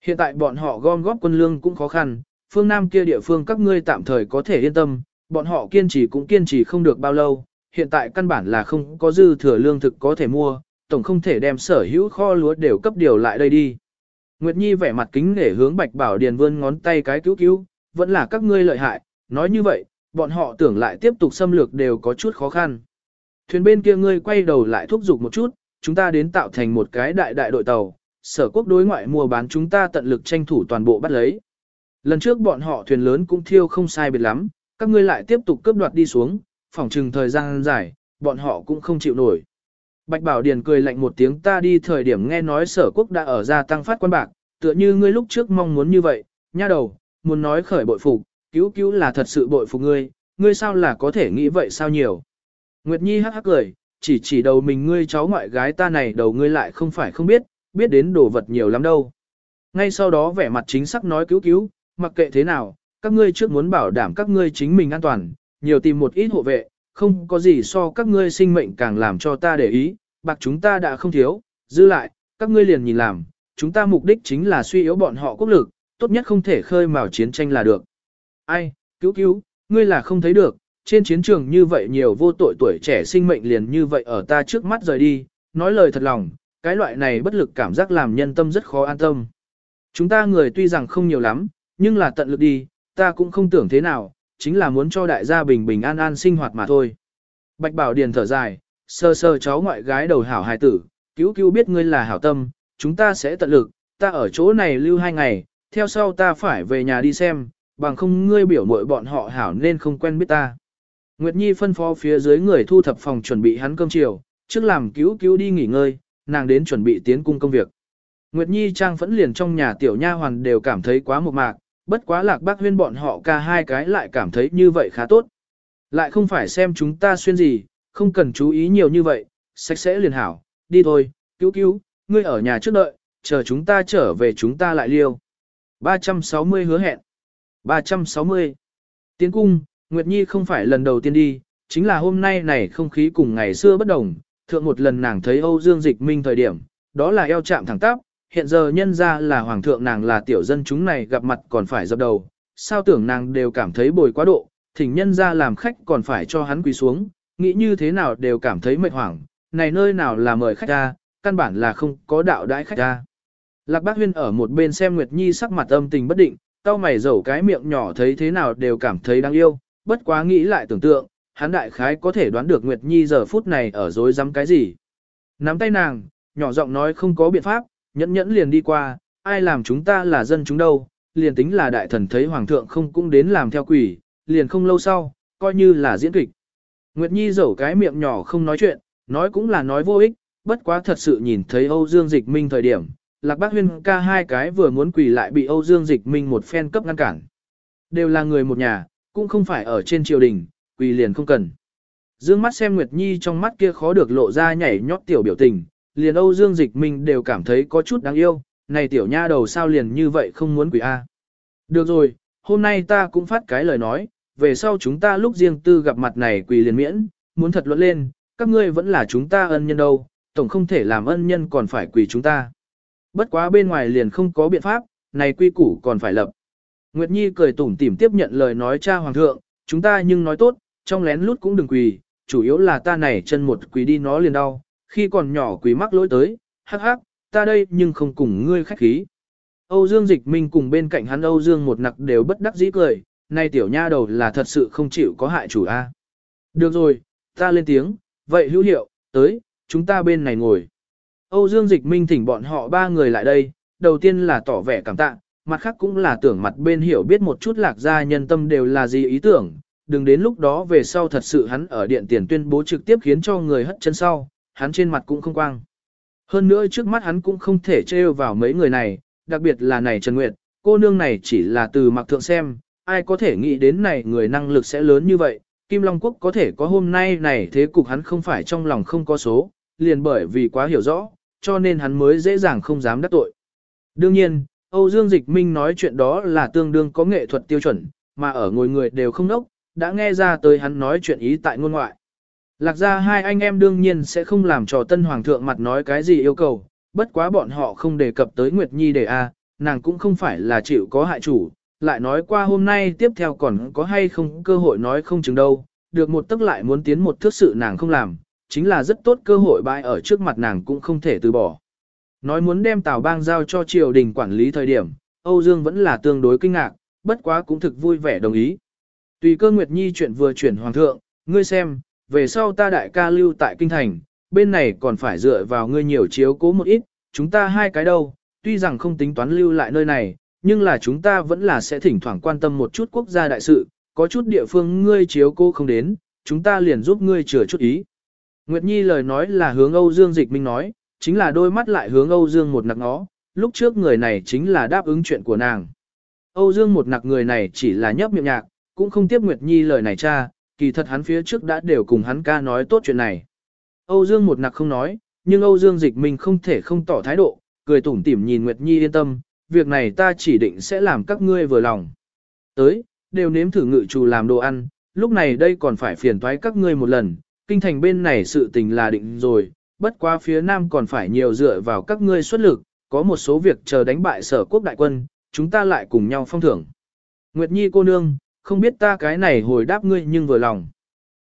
Hiện tại bọn họ gom góp quân lương cũng khó khăn, phương Nam kia địa phương các ngươi tạm thời có thể yên tâm, bọn họ kiên trì cũng kiên trì không được bao lâu, hiện tại căn bản là không có dư thừa lương thực có thể mua, tổng không thể đem sở hữu kho lúa đều cấp điều lại đây đi. Nguyệt Nhi vẻ mặt kính để hướng Bạch Bảo Điền vươn ngón tay cái cứu cứu, vẫn là các ngươi lợi hại, nói như vậy, bọn họ tưởng lại tiếp tục xâm lược đều có chút khó khăn. Thuyền bên kia ngươi quay đầu lại thúc giục một chút, chúng ta đến tạo thành một cái đại đại đội tàu, sở quốc đối ngoại mua bán chúng ta tận lực tranh thủ toàn bộ bắt lấy. Lần trước bọn họ thuyền lớn cũng thiêu không sai biệt lắm, các ngươi lại tiếp tục cướp đoạt đi xuống, phỏng chừng thời gian dài, bọn họ cũng không chịu nổi. Bạch Bảo Điền cười lạnh một tiếng ta đi thời điểm nghe nói sở quốc đã ở gia tăng phát quan bạc, tựa như ngươi lúc trước mong muốn như vậy, nha đầu, muốn nói khởi bội phục, cứu cứu là thật sự bội phục ngươi, ngươi sao là có thể nghĩ vậy sao nhiều. Nguyệt Nhi hắc hắc cười, chỉ chỉ đầu mình ngươi cháu ngoại gái ta này đầu ngươi lại không phải không biết, biết đến đồ vật nhiều lắm đâu. Ngay sau đó vẻ mặt chính xác nói cứu cứu, mặc kệ thế nào, các ngươi trước muốn bảo đảm các ngươi chính mình an toàn, nhiều tìm một ít hộ vệ, không có gì so các ngươi sinh mệnh càng làm cho ta để ý, bạc chúng ta đã không thiếu, dư lại, các ngươi liền nhìn làm, chúng ta mục đích chính là suy yếu bọn họ quốc lực, tốt nhất không thể khơi mào chiến tranh là được. Ai, cứu cứu, ngươi là không thấy được, trên chiến trường như vậy nhiều vô tội tuổi trẻ sinh mệnh liền như vậy ở ta trước mắt rời đi, nói lời thật lòng, cái loại này bất lực cảm giác làm nhân tâm rất khó an tâm. Chúng ta người tuy rằng không nhiều lắm, nhưng là tận lực đi, ta cũng không tưởng thế nào, chính là muốn cho đại gia bình bình an an sinh hoạt mà thôi. Bạch Bảo Điền thở dài, sơ sơ cháu ngoại gái đầu hảo hài tử, cứu cứu biết ngươi là hảo tâm, chúng ta sẽ tận lực, ta ở chỗ này lưu hai ngày, theo sau ta phải về nhà đi xem, bằng không ngươi biểu mội bọn họ hảo nên không quen biết ta. Nguyệt Nhi phân phó phía dưới người thu thập phòng chuẩn bị hắn cơm chiều, trước làm cứu cứu đi nghỉ ngơi, nàng đến chuẩn bị tiến cung công việc. Nguyệt Nhi trang phẫn liền trong nhà tiểu nha hoàn đều cảm thấy quá một mạc, bất quá lạc bác huyên bọn họ ca hai cái lại cảm thấy như vậy khá tốt. Lại không phải xem chúng ta xuyên gì, không cần chú ý nhiều như vậy, sạch sẽ liền hảo, đi thôi, cứu cứu, ngươi ở nhà trước đợi, chờ chúng ta trở về chúng ta lại liêu. 360 hứa hẹn. 360. Tiến cung, Nguyệt Nhi không phải lần đầu tiên đi, chính là hôm nay này không khí cùng ngày xưa bất đồng, thượng một lần nàng thấy Âu Dương Dịch Minh thời điểm, đó là eo chạm thẳng tắp, hiện giờ nhân ra là hoàng thượng nàng là tiểu dân chúng này gặp mặt còn phải dập đầu, sao tưởng nàng đều cảm thấy bồi quá độ, thỉnh nhân ra làm khách còn phải cho hắn quỳ xuống, nghĩ như thế nào đều cảm thấy mệt hoảng, này nơi nào là mời khách ra, căn bản là không có đạo đãi khách ra. Lạc Bác Huyên ở một bên xem Nguyệt Nhi sắc mặt âm tình bất định, tao mày dầu cái miệng nhỏ thấy thế nào đều cảm thấy đáng yêu, bất quá nghĩ lại tưởng tượng, hắn đại khái có thể đoán được Nguyệt Nhi giờ phút này ở dối rắm cái gì. Nắm tay nàng, nhỏ giọng nói không có biện pháp, nhẫn nhẫn liền đi qua, ai làm chúng ta là dân chúng đâu, liền tính là đại thần thấy hoàng thượng không cũng đến làm theo quỷ, liền không lâu sau, coi như là diễn kịch. Nguyệt Nhi dẫu cái miệng nhỏ không nói chuyện, nói cũng là nói vô ích, bất quá thật sự nhìn thấy Âu Dương Dịch Minh thời điểm, Lạc Bác Huyên ca hai cái vừa muốn quỳ lại bị Âu Dương Dịch Minh một phen cấp ngăn cản. Đều là người một nhà, cũng không phải ở trên triều đình, quỳ liền không cần. Dương mắt xem Nguyệt Nhi trong mắt kia khó được lộ ra nhảy nhót tiểu biểu tình, liền Âu Dương Dịch Minh đều cảm thấy có chút đáng yêu, này tiểu nha đầu sao liền như vậy không muốn quỳ A. Được rồi, hôm nay ta cũng phát cái lời nói, về sau chúng ta lúc riêng tư gặp mặt này quỳ liền miễn, muốn thật luận lên, các ngươi vẫn là chúng ta ân nhân đâu, tổng không thể làm ân nhân còn phải quỳ chúng ta. Bất quá bên ngoài liền không có biện pháp, này quy củ còn phải lập. Nguyệt Nhi cười tủm tỉm tiếp nhận lời nói cha hoàng thượng, chúng ta nhưng nói tốt, trong lén lút cũng đừng quỳ, chủ yếu là ta này chân một quỳ đi nó liền đau, khi còn nhỏ quỳ mắc lỗi tới, hắc hắc, ta đây nhưng không cùng ngươi khách khí. Âu Dương Dịch Minh cùng bên cạnh hắn Âu Dương một nặc đều bất đắc dĩ cười, nay tiểu nha đầu là thật sự không chịu có hại chủ a. Được rồi, ta lên tiếng, vậy hữu hiệu, tới, chúng ta bên này ngồi. Âu Dương Dịch Minh thỉnh bọn họ ba người lại đây, đầu tiên là tỏ vẻ cảm tạ, mặt khác cũng là tưởng mặt bên hiểu biết một chút lạc gia nhân tâm đều là gì ý tưởng, đừng đến lúc đó về sau thật sự hắn ở điện tiền tuyên bố trực tiếp khiến cho người hất chân sau, hắn trên mặt cũng không quang. Hơn nữa trước mắt hắn cũng không thể trêu vào mấy người này, đặc biệt là này Trần Nguyệt, cô nương này chỉ là từ mặc thượng xem, ai có thể nghĩ đến này người năng lực sẽ lớn như vậy, Kim Long Quốc có thể có hôm nay này thế cục hắn không phải trong lòng không có số, liền bởi vì quá hiểu rõ, cho nên hắn mới dễ dàng không dám đắc tội. Đương nhiên, Âu Dương Dịch Minh nói chuyện đó là tương đương có nghệ thuật tiêu chuẩn, mà ở ngồi người đều không nốc, đã nghe ra tới hắn nói chuyện ý tại ngôn ngoại. Lạc ra hai anh em đương nhiên sẽ không làm cho tân hoàng thượng mặt nói cái gì yêu cầu, bất quá bọn họ không đề cập tới Nguyệt Nhi để a, nàng cũng không phải là chịu có hại chủ, lại nói qua hôm nay tiếp theo còn có hay không cơ hội nói không chừng đâu, được một tức lại muốn tiến một thước sự nàng không làm, chính là rất tốt cơ hội bãi ở trước mặt nàng cũng không thể từ bỏ. Nói muốn đem Tào Bang giao cho triều đình quản lý thời điểm, Âu Dương vẫn là tương đối kinh ngạc, bất quá cũng thực vui vẻ đồng ý. Tùy cơ Nguyệt Nhi chuyện vừa chuyển hoàng thượng, ngươi xem, về sau ta đại ca lưu tại kinh thành, bên này còn phải dựa vào ngươi nhiều chiếu cố một ít, chúng ta hai cái đâu, tuy rằng không tính toán lưu lại nơi này, nhưng là chúng ta vẫn là sẽ thỉnh thoảng quan tâm một chút quốc gia đại sự, có chút địa phương ngươi chiếu cố không đến, chúng ta liền giúp ngươi chừa chút ý. Nguyệt Nhi lời nói là hướng Âu Dương Dịch Minh nói, chính là đôi mắt lại hướng Âu Dương một nặc ngó, lúc trước người này chính là đáp ứng chuyện của nàng. Âu Dương một nặc người này chỉ là nhấp miệng nhạc, cũng không tiếp Nguyệt Nhi lời này cha, kỳ thật hắn phía trước đã đều cùng hắn ca nói tốt chuyện này. Âu Dương một nặc không nói, nhưng Âu Dương Dịch Minh không thể không tỏ thái độ, cười tủm tỉm nhìn Nguyệt Nhi yên tâm, việc này ta chỉ định sẽ làm các ngươi vừa lòng. Tới, đều nếm thử ngự chủ làm đồ ăn, lúc này đây còn phải phiền toái các ngươi một lần, kinh thành bên này sự tình là định rồi, bất qua phía nam còn phải nhiều dựa vào các ngươi xuất lực, có một số việc chờ đánh bại sở quốc đại quân, chúng ta lại cùng nhau phong thưởng. Nguyệt Nhi cô nương, không biết ta cái này hồi đáp ngươi nhưng vừa lòng.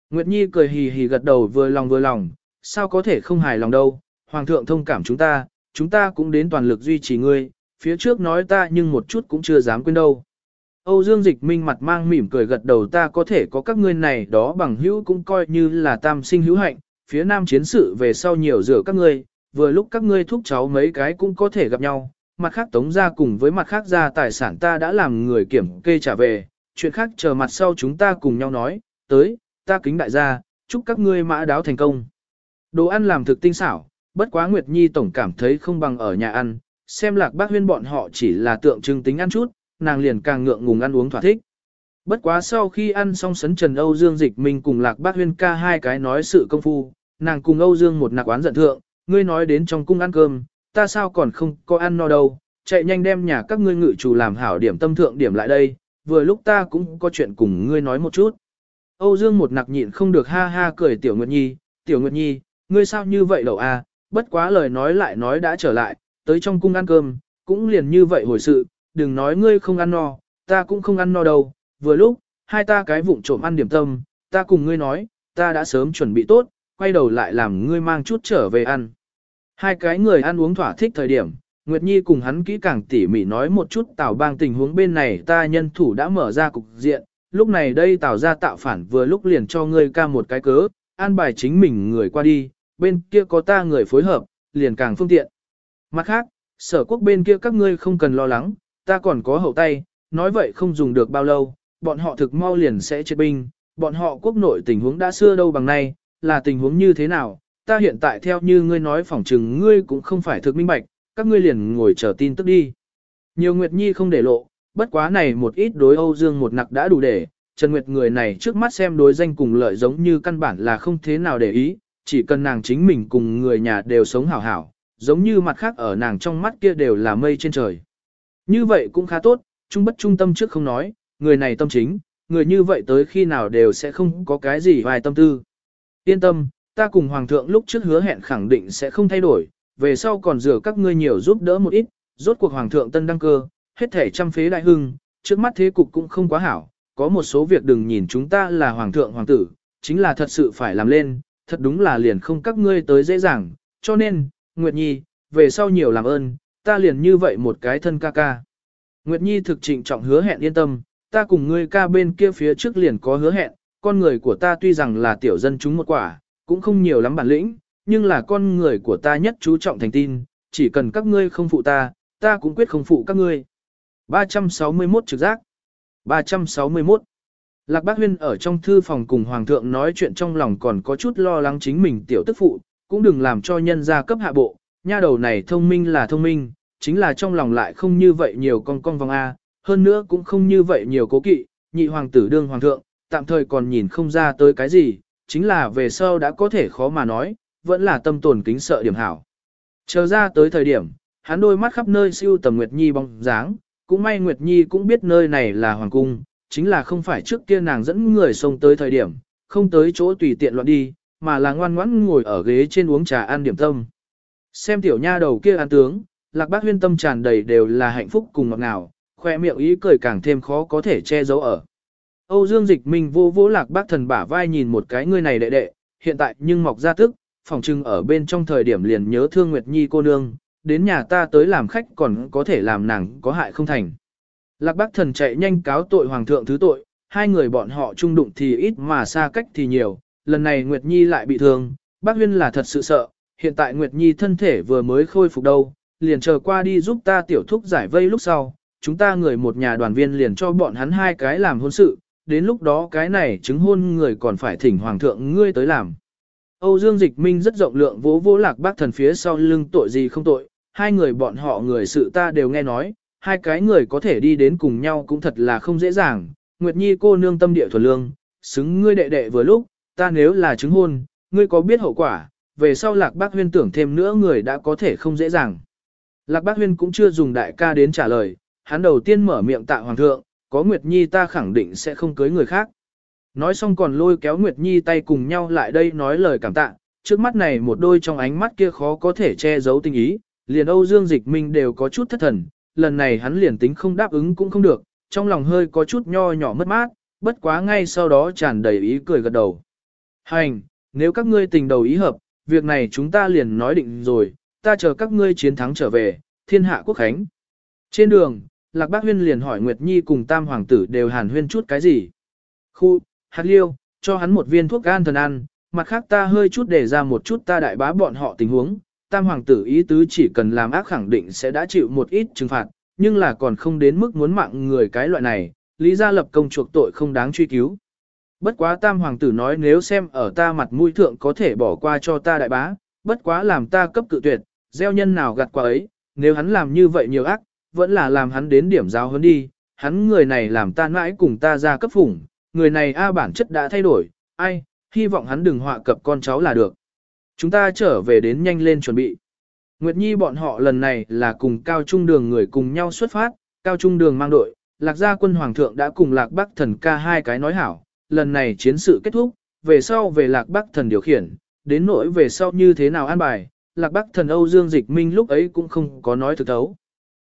Nguyệt Nhi cười hì hì gật đầu vừa lòng vừa lòng, sao có thể không hài lòng đâu, Hoàng thượng thông cảm chúng ta, chúng ta cũng đến toàn lực duy trì ngươi, phía trước nói ta nhưng một chút cũng chưa dám quên đâu. Âu Dương Dịch Minh mặt mang mỉm cười gật đầu ta có thể có các ngươi này đó bằng hữu cũng coi như là tam sinh hữu hạnh, phía nam chiến sự về sau nhiều rửa các ngươi, vừa lúc các ngươi thúc cháu mấy cái cũng có thể gặp nhau, mặt khác tống ra cùng với mặt khác ra tài sản ta đã làm người kiểm kê trả về, chuyện khác chờ mặt sau chúng ta cùng nhau nói, tới, ta kính đại gia, chúc các ngươi mã đáo thành công. Đồ ăn làm thực tinh xảo, bất quá Nguyệt Nhi tổng cảm thấy không bằng ở nhà ăn, xem lạc bác huyên bọn họ chỉ là tượng trưng tính ăn chút, nàng liền càng ngượng ngùng ăn uống thỏa thích. Bất quá sau khi ăn xong sấn Trần Âu Dương Dịch mình cùng Lạc Bác Huyên ca hai cái nói sự công phu, nàng cùng Âu Dương một nạc oán giận thượng, ngươi nói đến trong cung ăn cơm, ta sao còn không có ăn no đâu, chạy nhanh đem nhà các ngươi ngự chủ làm hảo điểm tâm thượng điểm lại đây, vừa lúc ta cũng có chuyện cùng ngươi nói một chút. Âu Dương một nặc nhịn không được ha ha cười Tiểu Nguyệt Nhi, Tiểu Nguyệt Nhi, ngươi sao như vậy lẩu a? À? bất quá lời nói lại nói đã trở lại, tới trong cung ăn cơm, cũng liền như vậy hồi sự, đừng nói ngươi không ăn no, ta cũng không ăn no đâu, vừa lúc, hai ta cái vụng trộm ăn điểm tâm, ta cùng ngươi nói, ta đã sớm chuẩn bị tốt, quay đầu lại làm ngươi mang chút trở về ăn. Hai cái người ăn uống thỏa thích thời điểm, Nguyệt Nhi cùng hắn kỹ càng tỉ mỉ nói một chút Tào bang tình huống bên này ta nhân thủ đã mở ra cục diện, lúc này đây Tào ra tạo phản vừa lúc liền cho ngươi ca một cái cớ, an bài chính mình người qua đi, bên kia có ta người phối hợp, liền càng phương tiện. Mặt khác, sở quốc bên kia các ngươi không cần lo lắng, ta còn có hậu tay, nói vậy không dùng được bao lâu, bọn họ thực mau liền sẽ chết binh, bọn họ quốc nội tình huống đã xưa đâu bằng nay, là tình huống như thế nào, ta hiện tại theo như ngươi nói phỏng chừng ngươi cũng không phải thực minh bạch, các ngươi liền ngồi chờ tin tức đi. Nhiều Nguyệt Nhi không để lộ, bất quá này một ít đối Âu Dương một nặc đã đủ để, Trần Nguyệt người này trước mắt xem đối danh cùng lợi giống như căn bản là không thế nào để ý, chỉ cần nàng chính mình cùng người nhà đều sống hảo hảo, giống như mặt khác ở nàng trong mắt kia đều là mây trên trời. Như vậy cũng khá tốt, trung bất trung tâm trước không nói, người này tâm chính, người như vậy tới khi nào đều sẽ không có cái gì vài tâm tư. Yên tâm, ta cùng Hoàng thượng lúc trước hứa hẹn khẳng định sẽ không thay đổi, về sau còn rửa các ngươi nhiều giúp đỡ một ít, rốt cuộc Hoàng thượng tân đăng cơ, hết thể trăm phế đại hưng, trước mắt thế cục cũng không quá hảo, có một số việc đừng nhìn chúng ta là Hoàng thượng Hoàng tử, chính là thật sự phải làm lên, thật đúng là liền không các ngươi tới dễ dàng, cho nên, Nguyệt Nhi, về sau nhiều làm ơn, ta liền như vậy một cái thân ca ca. Nguyệt Nhi thực trịnh trọng hứa hẹn yên tâm, ta cùng ngươi ca bên kia phía trước liền có hứa hẹn, con người của ta tuy rằng là tiểu dân chúng một quả, cũng không nhiều lắm bản lĩnh, nhưng là con người của ta nhất chú trọng thành tin, chỉ cần các ngươi không phụ ta, ta cũng quyết không phụ các ngươi. 361 trực giác 361 Lạc Bác Huyên ở trong thư phòng cùng Hoàng thượng nói chuyện trong lòng còn có chút lo lắng chính mình tiểu tức phụ, cũng đừng làm cho nhân gia cấp hạ bộ, nha đầu này thông minh là thông minh, chính là trong lòng lại không như vậy nhiều con con vòng A, hơn nữa cũng không như vậy nhiều cố kỵ, nhị hoàng tử đương hoàng thượng, tạm thời còn nhìn không ra tới cái gì, chính là về sau đã có thể khó mà nói, vẫn là tâm tồn kính sợ điểm hảo. Chờ ra tới thời điểm, hắn đôi mắt khắp nơi siêu tầm Nguyệt Nhi bóng dáng, cũng may Nguyệt Nhi cũng biết nơi này là hoàng cung, chính là không phải trước kia nàng dẫn người xông tới thời điểm, không tới chỗ tùy tiện loạn đi, mà là ngoan ngoãn ngồi ở ghế trên uống trà ăn điểm tâm. Xem tiểu nha đầu kia ăn tướng, lạc bác huyên tâm tràn đầy đều là hạnh phúc cùng ngọt ngào, khoe miệng ý cười càng thêm khó có thể che giấu ở. Âu Dương Dịch Minh vô vô lạc bác thần bả vai nhìn một cái người này đệ đệ, hiện tại nhưng mọc ra tức, phòng trưng ở bên trong thời điểm liền nhớ thương Nguyệt Nhi cô nương, đến nhà ta tới làm khách còn có thể làm nàng có hại không thành. Lạc bác thần chạy nhanh cáo tội hoàng thượng thứ tội, hai người bọn họ chung đụng thì ít mà xa cách thì nhiều, lần này Nguyệt Nhi lại bị thương, bác huyên là thật sự sợ, hiện tại Nguyệt Nhi thân thể vừa mới khôi phục đâu, liền chờ qua đi giúp ta tiểu thúc giải vây lúc sau, chúng ta người một nhà đoàn viên liền cho bọn hắn hai cái làm hôn sự, đến lúc đó cái này chứng hôn người còn phải thỉnh hoàng thượng ngươi tới làm. Âu Dương Dịch Minh rất rộng lượng vỗ vỗ lạc bác thần phía sau lưng tội gì không tội, hai người bọn họ người sự ta đều nghe nói, hai cái người có thể đi đến cùng nhau cũng thật là không dễ dàng, Nguyệt Nhi cô nương tâm địa thuần lương, xứng ngươi đệ đệ vừa lúc, ta nếu là chứng hôn, ngươi có biết hậu quả, về sau lạc bác huyên tưởng thêm nữa người đã có thể không dễ dàng. Lạc bác huyên cũng chưa dùng đại ca đến trả lời, hắn đầu tiên mở miệng tạ hoàng thượng, có Nguyệt Nhi ta khẳng định sẽ không cưới người khác. Nói xong còn lôi kéo Nguyệt Nhi tay cùng nhau lại đây nói lời cảm tạ, trước mắt này một đôi trong ánh mắt kia khó có thể che giấu tình ý, liền Âu Dương Dịch Minh đều có chút thất thần, lần này hắn liền tính không đáp ứng cũng không được, trong lòng hơi có chút nho nhỏ mất mát, bất quá ngay sau đó tràn đầy ý cười gật đầu. Hành, nếu các ngươi tình đầu ý hợp, việc này chúng ta liền nói định rồi, ta chờ các ngươi chiến thắng trở về, thiên hạ quốc khánh. Trên đường, Lạc Bác Huyên liền hỏi Nguyệt Nhi cùng Tam Hoàng tử đều hàn huyên chút cái gì. Khu, hạt liêu, cho hắn một viên thuốc gan thần ăn, mặt khác ta hơi chút để ra một chút ta đại bá bọn họ tình huống. Tam Hoàng tử ý tứ chỉ cần làm ác khẳng định sẽ đã chịu một ít trừng phạt, nhưng là còn không đến mức muốn mạng người cái loại này, lý gia lập công chuộc tội không đáng truy cứu. Bất quá tam hoàng tử nói nếu xem ở ta mặt mũi thượng có thể bỏ qua cho ta đại bá, bất quá làm ta cấp cự tuyệt, gieo nhân nào gặt quả ấy, nếu hắn làm như vậy nhiều ác, vẫn là làm hắn đến điểm giáo hơn đi, hắn người này làm ta mãi cùng ta ra cấp phủng, người này A bản chất đã thay đổi, ai, hy vọng hắn đừng họa cập con cháu là được. Chúng ta trở về đến nhanh lên chuẩn bị. Nguyệt Nhi bọn họ lần này là cùng Cao Trung Đường người cùng nhau xuất phát, Cao Trung Đường mang đội, Lạc Gia quân Hoàng thượng đã cùng Lạc Bắc Thần ca hai cái nói hảo, lần này chiến sự kết thúc, về sau về Lạc Bắc Thần điều khiển, đến nỗi về sau như thế nào an bài, Lạc Bắc Thần Âu Dương Dịch Minh lúc ấy cũng không có nói thực thấu.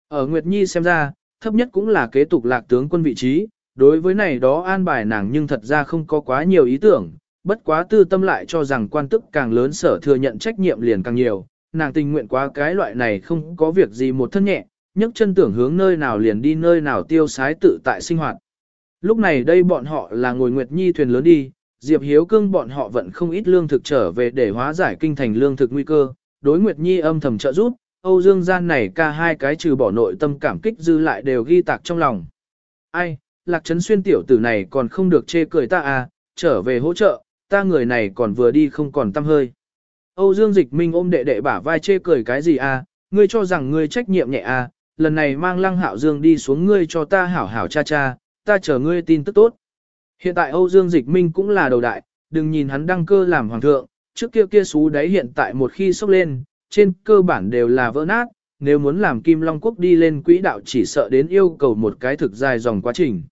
Ở Nguyệt Nhi xem ra, thấp nhất cũng là kế tục Lạc tướng quân vị trí, đối với này đó an bài nàng nhưng thật ra không có quá nhiều ý tưởng, bất quá tư tâm lại cho rằng quan tức càng lớn sở thừa nhận trách nhiệm liền càng nhiều, nàng tình nguyện quá cái loại này không có việc gì một thân nhẹ, nhấc chân tưởng hướng nơi nào liền đi nơi nào tiêu sái tự tại sinh hoạt. Lúc này đây bọn họ là ngồi Nguyệt Nhi thuyền lớn đi, Diệp Hiếu Cương bọn họ vẫn không ít lương thực trở về để hóa giải kinh thành lương thực nguy cơ, đối Nguyệt Nhi âm thầm trợ giúp, Âu Dương gian này ca hai cái trừ bỏ nội tâm cảm kích dư lại đều ghi tạc trong lòng. Ai, Lạc Trấn Xuyên tiểu tử này còn không được chê cười ta à, trở về hỗ trợ, ta người này còn vừa đi không còn tâm hơi. Âu Dương Dịch Minh ôm đệ đệ bả vai chê cười cái gì à, ngươi cho rằng ngươi trách nhiệm nhẹ à, lần này mang Lăng Hạo Dương đi xuống ngươi cho ta hảo hảo cha cha, ta chờ ngươi tin tức tốt. Hiện tại Âu Dương Dịch Minh cũng là đầu đại, đừng nhìn hắn đăng cơ làm hoàng thượng, trước kia kia xú đấy hiện tại một khi sốc lên, trên cơ bản đều là vỡ nát, nếu muốn làm Kim Long Quốc đi lên quỹ đạo chỉ sợ đến yêu cầu một cái thực dài dòng quá trình.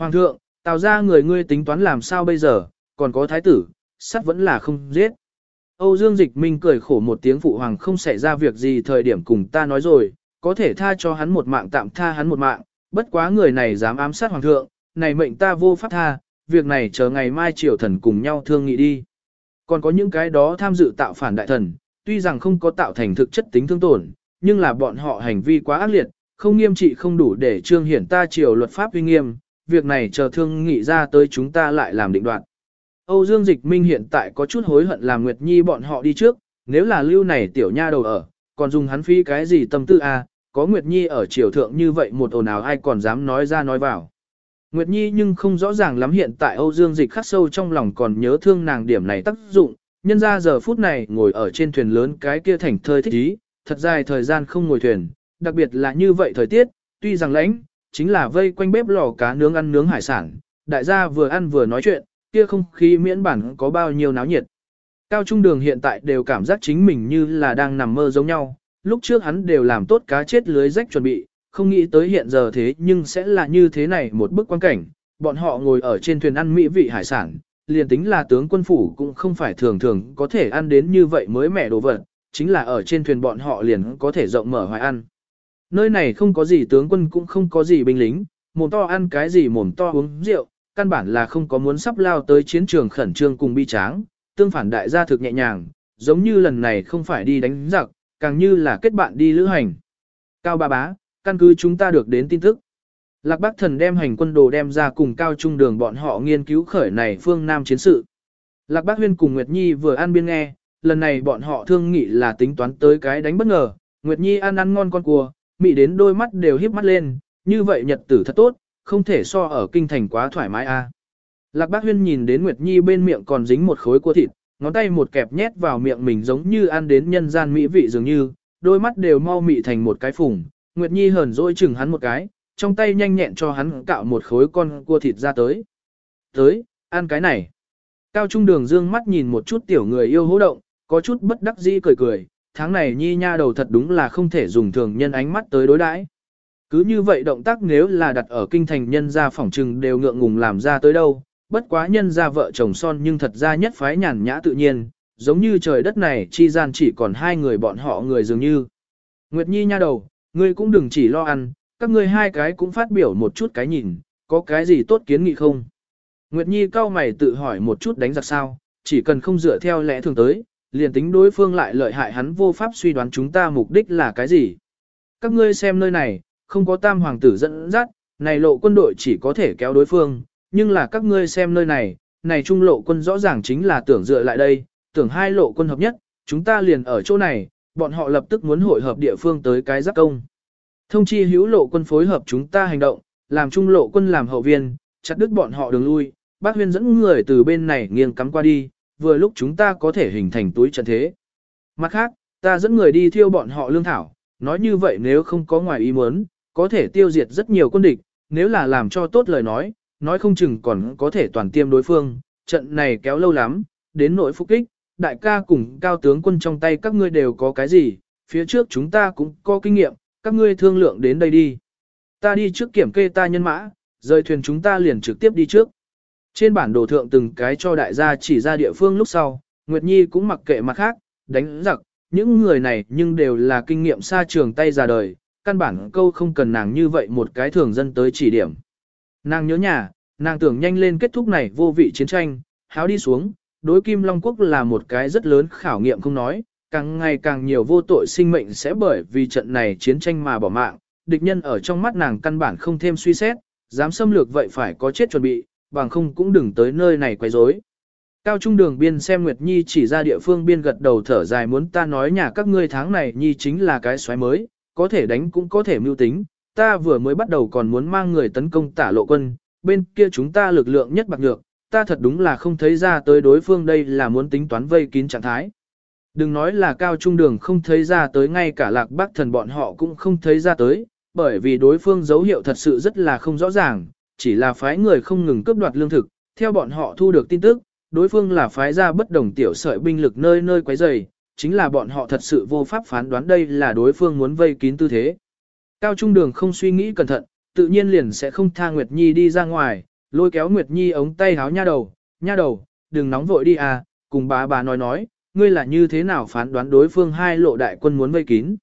Hoàng thượng, tào ra người ngươi tính toán làm sao bây giờ, còn có thái tử, sắt vẫn là không giết. Âu Dương Dịch Minh cười khổ một tiếng phụ hoàng không xảy ra việc gì thời điểm cùng ta nói rồi, có thể tha cho hắn một mạng tạm tha hắn một mạng, bất quá người này dám ám sát hoàng thượng, này mệnh ta vô pháp tha, việc này chờ ngày mai triều thần cùng nhau thương nghị đi. Còn có những cái đó tham dự tạo phản đại thần, tuy rằng không có tạo thành thực chất tính thương tổn, nhưng là bọn họ hành vi quá ác liệt, không nghiêm trị không đủ để trương hiển ta triều luật pháp uy nghiêm, việc này chờ thương nghị ra tới chúng ta lại làm định đoạn. Âu Dương Dịch Minh hiện tại có chút hối hận làm Nguyệt Nhi bọn họ đi trước, nếu là lưu này tiểu nha đầu ở, còn dùng hắn phí cái gì tâm tư? À, có Nguyệt Nhi ở triều thượng như vậy một ồn ào ai còn dám nói ra nói vào. Nguyệt Nhi nhưng không rõ ràng lắm hiện tại Âu Dương Dịch khắc sâu trong lòng còn nhớ thương nàng điểm này tác dụng, nhân ra giờ phút này ngồi ở trên thuyền lớn cái kia thành thơi thích ý, thật dài thời gian không ngồi thuyền, đặc biệt là như vậy thời tiết, tuy rằng lãnh, chính là vây quanh bếp lò cá nướng ăn nướng hải sản, đại gia vừa ăn vừa nói chuyện, kia không khí miễn bản có bao nhiêu náo nhiệt. Cao Trung Đường hiện tại đều cảm giác chính mình như là đang nằm mơ giống nhau, lúc trước hắn đều làm tốt cá chết lưới rách chuẩn bị, không nghĩ tới hiện giờ thế nhưng sẽ là như thế này một bức quan cảnh, bọn họ ngồi ở trên thuyền ăn mỹ vị hải sản, liền tính là tướng quân phủ cũng không phải thường thường có thể ăn đến như vậy mới mẻ đồ vật, chính là ở trên thuyền bọn họ liền có thể rộng mở hoài ăn. Nơi này không có gì tướng quân cũng không có gì binh lính, mồm to ăn cái gì mồm to uống rượu, căn bản là không có muốn sắp lao tới chiến trường khẩn trương cùng bi tráng, tương phản đại gia thực nhẹ nhàng, giống như lần này không phải đi đánh giặc, càng như là kết bạn đi lữ hành. Cao ba bá, căn cứ chúng ta được đến tin tức. Lạc Bắc Thần đem hành quân đồ đem ra cùng cao trung đường bọn họ nghiên cứu khởi này phương Nam chiến sự. Lạc Bắc Huyên cùng Nguyệt Nhi vừa ăn biên nghe, lần này bọn họ thương nghị là tính toán tới cái đánh bất ngờ, Nguyệt Nhi ăn ăn ngon con cua, mị đến đôi mắt đều híp mắt lên, như vậy nhật tử thật tốt, không thể so ở kinh thành quá thoải mái a. Lạc Bác Huyên nhìn đến Nguyệt Nhi bên miệng còn dính một khối cua thịt, ngón tay một kẹp nhét vào miệng mình giống như ăn đến nhân gian mỹ vị dường như, đôi mắt đều mau mị thành một cái phùng. Nguyệt Nhi hờn dỗi chừng hắn một cái, trong tay nhanh nhẹn cho hắn cạo một khối con cua thịt ra tới. Tới, ăn cái này. Cao Trung Đường dương mắt nhìn một chút tiểu người yêu hố động, có chút bất đắc dĩ cười cười, tháng này Nhi nha đầu thật đúng là không thể dùng thường nhân ánh mắt tới đối đãi. Cứ như vậy động tác nếu là đặt ở kinh thành nhân gia phỏng trừng đều ngượng ngùng làm ra tới đâu, bất quá nhân gia vợ chồng son nhưng thật ra nhất phái nhàn nhã tự nhiên, giống như trời đất này chi gian chỉ còn hai người bọn họ người dường như. Nguyệt Nhi nha đầu, ngươi cũng đừng chỉ lo ăn, các ngươi hai cái cũng phát biểu một chút cái nhìn, có cái gì tốt kiến nghị không? Nguyệt Nhi cao mày tự hỏi một chút đánh giặc sao, chỉ cần không dựa theo lẽ thường tới, liền tính đối phương lại lợi hại hắn vô pháp suy đoán chúng ta mục đích là cái gì. Các ngươi xem nơi này, không có tam hoàng tử dẫn dắt, này lộ quân đội chỉ có thể kéo đối phương, nhưng là các ngươi xem nơi này, này trung lộ quân rõ ràng chính là tưởng dựa lại đây, tưởng hai lộ quân hợp nhất, chúng ta liền ở chỗ này, bọn họ lập tức muốn hội hợp địa phương tới cái giáp công. Thông chi hữu lộ quân phối hợp chúng ta hành động, làm trung lộ quân làm hậu viên, chặt đứt bọn họ đường lui, bác huyên dẫn người từ bên này nghiêng cắm qua đi, vừa lúc chúng ta có thể hình thành túi trận thế. Mặt khác, ta dẫn người đi thiêu bọn họ lương thảo, nói như vậy nếu không có ngoài ý muốn, có thể tiêu diệt rất nhiều quân địch, nếu là làm cho tốt lời nói, nói không chừng còn có thể toàn tiêm đối phương, trận này kéo lâu lắm, đến nội phục kích, đại ca cùng cao tướng quân trong tay các ngươi đều có cái gì, phía trước chúng ta cũng có kinh nghiệm, các ngươi thương lượng đến đây đi. Ta đi trước kiểm kê ta nhân mã, rời thuyền chúng ta liền trực tiếp đi trước. Trên bản đồ thượng từng cái cho đại gia chỉ ra địa phương lúc sau, Nguyệt Nhi cũng mặc kệ mặt khác, đánh giặc, những người này nhưng đều là kinh nghiệm xa trường tay ra đời, căn bản câu không cần nàng như vậy một cái thường dân tới chỉ điểm. Nàng nhớ nhà, nàng tưởng nhanh lên kết thúc này vô vị chiến tranh, háo đi xuống, đối Kim Long Quốc là một cái rất lớn khảo nghiệm không nói, càng ngày càng nhiều vô tội sinh mệnh sẽ bởi vì trận này chiến tranh mà bỏ mạng, địch nhân ở trong mắt nàng căn bản không thêm suy xét, dám xâm lược vậy phải có chết chuẩn bị, bằng không cũng đừng tới nơi này quấy rối. Cao trung đường biên xem Nguyệt Nhi chỉ ra địa phương biên gật đầu thở dài muốn ta nói nhà các ngươi tháng này Nhi chính là cái xoáy mới, có thể đánh cũng có thể mưu tính, ta vừa mới bắt đầu còn muốn mang người tấn công tả lộ quân, bên kia chúng ta lực lượng nhất bạc nhược, ta thật đúng là không thấy ra tới đối phương đây là muốn tính toán vây kín trạng thái. Đừng nói là cao trung đường không thấy ra tới ngay cả lạc bác thần bọn họ cũng không thấy ra tới, bởi vì đối phương dấu hiệu thật sự rất là không rõ ràng, chỉ là phái người không ngừng cướp đoạt lương thực, theo bọn họ thu được tin tức, đối phương là phái ra bất đồng tiểu sợi binh lực nơi nơi quấy rầy, chính là bọn họ thật sự vô pháp phán đoán đây là đối phương muốn vây kín tư thế. Cao Trung Đường không suy nghĩ cẩn thận, tự nhiên liền sẽ không tha Nguyệt Nhi đi ra ngoài, lôi kéo Nguyệt Nhi ống tay háo nha đầu, nha đầu, đừng nóng vội đi à, cùng bà bà nói nói, ngươi là như thế nào phán đoán đối phương hai lộ đại quân muốn vây kín.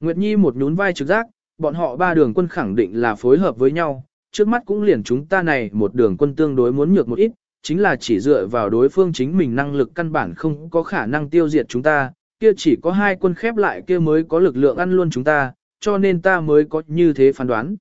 Nguyệt Nhi một nhún vai trực giác, bọn họ ba đường quân khẳng định là phối hợp với nhau, trước mắt cũng liền chúng ta này một đường quân tương đối muốn nhược một ít, chính là chỉ dựa vào đối phương chính mình năng lực căn bản không có khả năng tiêu diệt chúng ta, kia chỉ có hai quân khép lại kia mới có lực lượng ăn luôn chúng ta, cho nên ta mới có như thế phán đoán.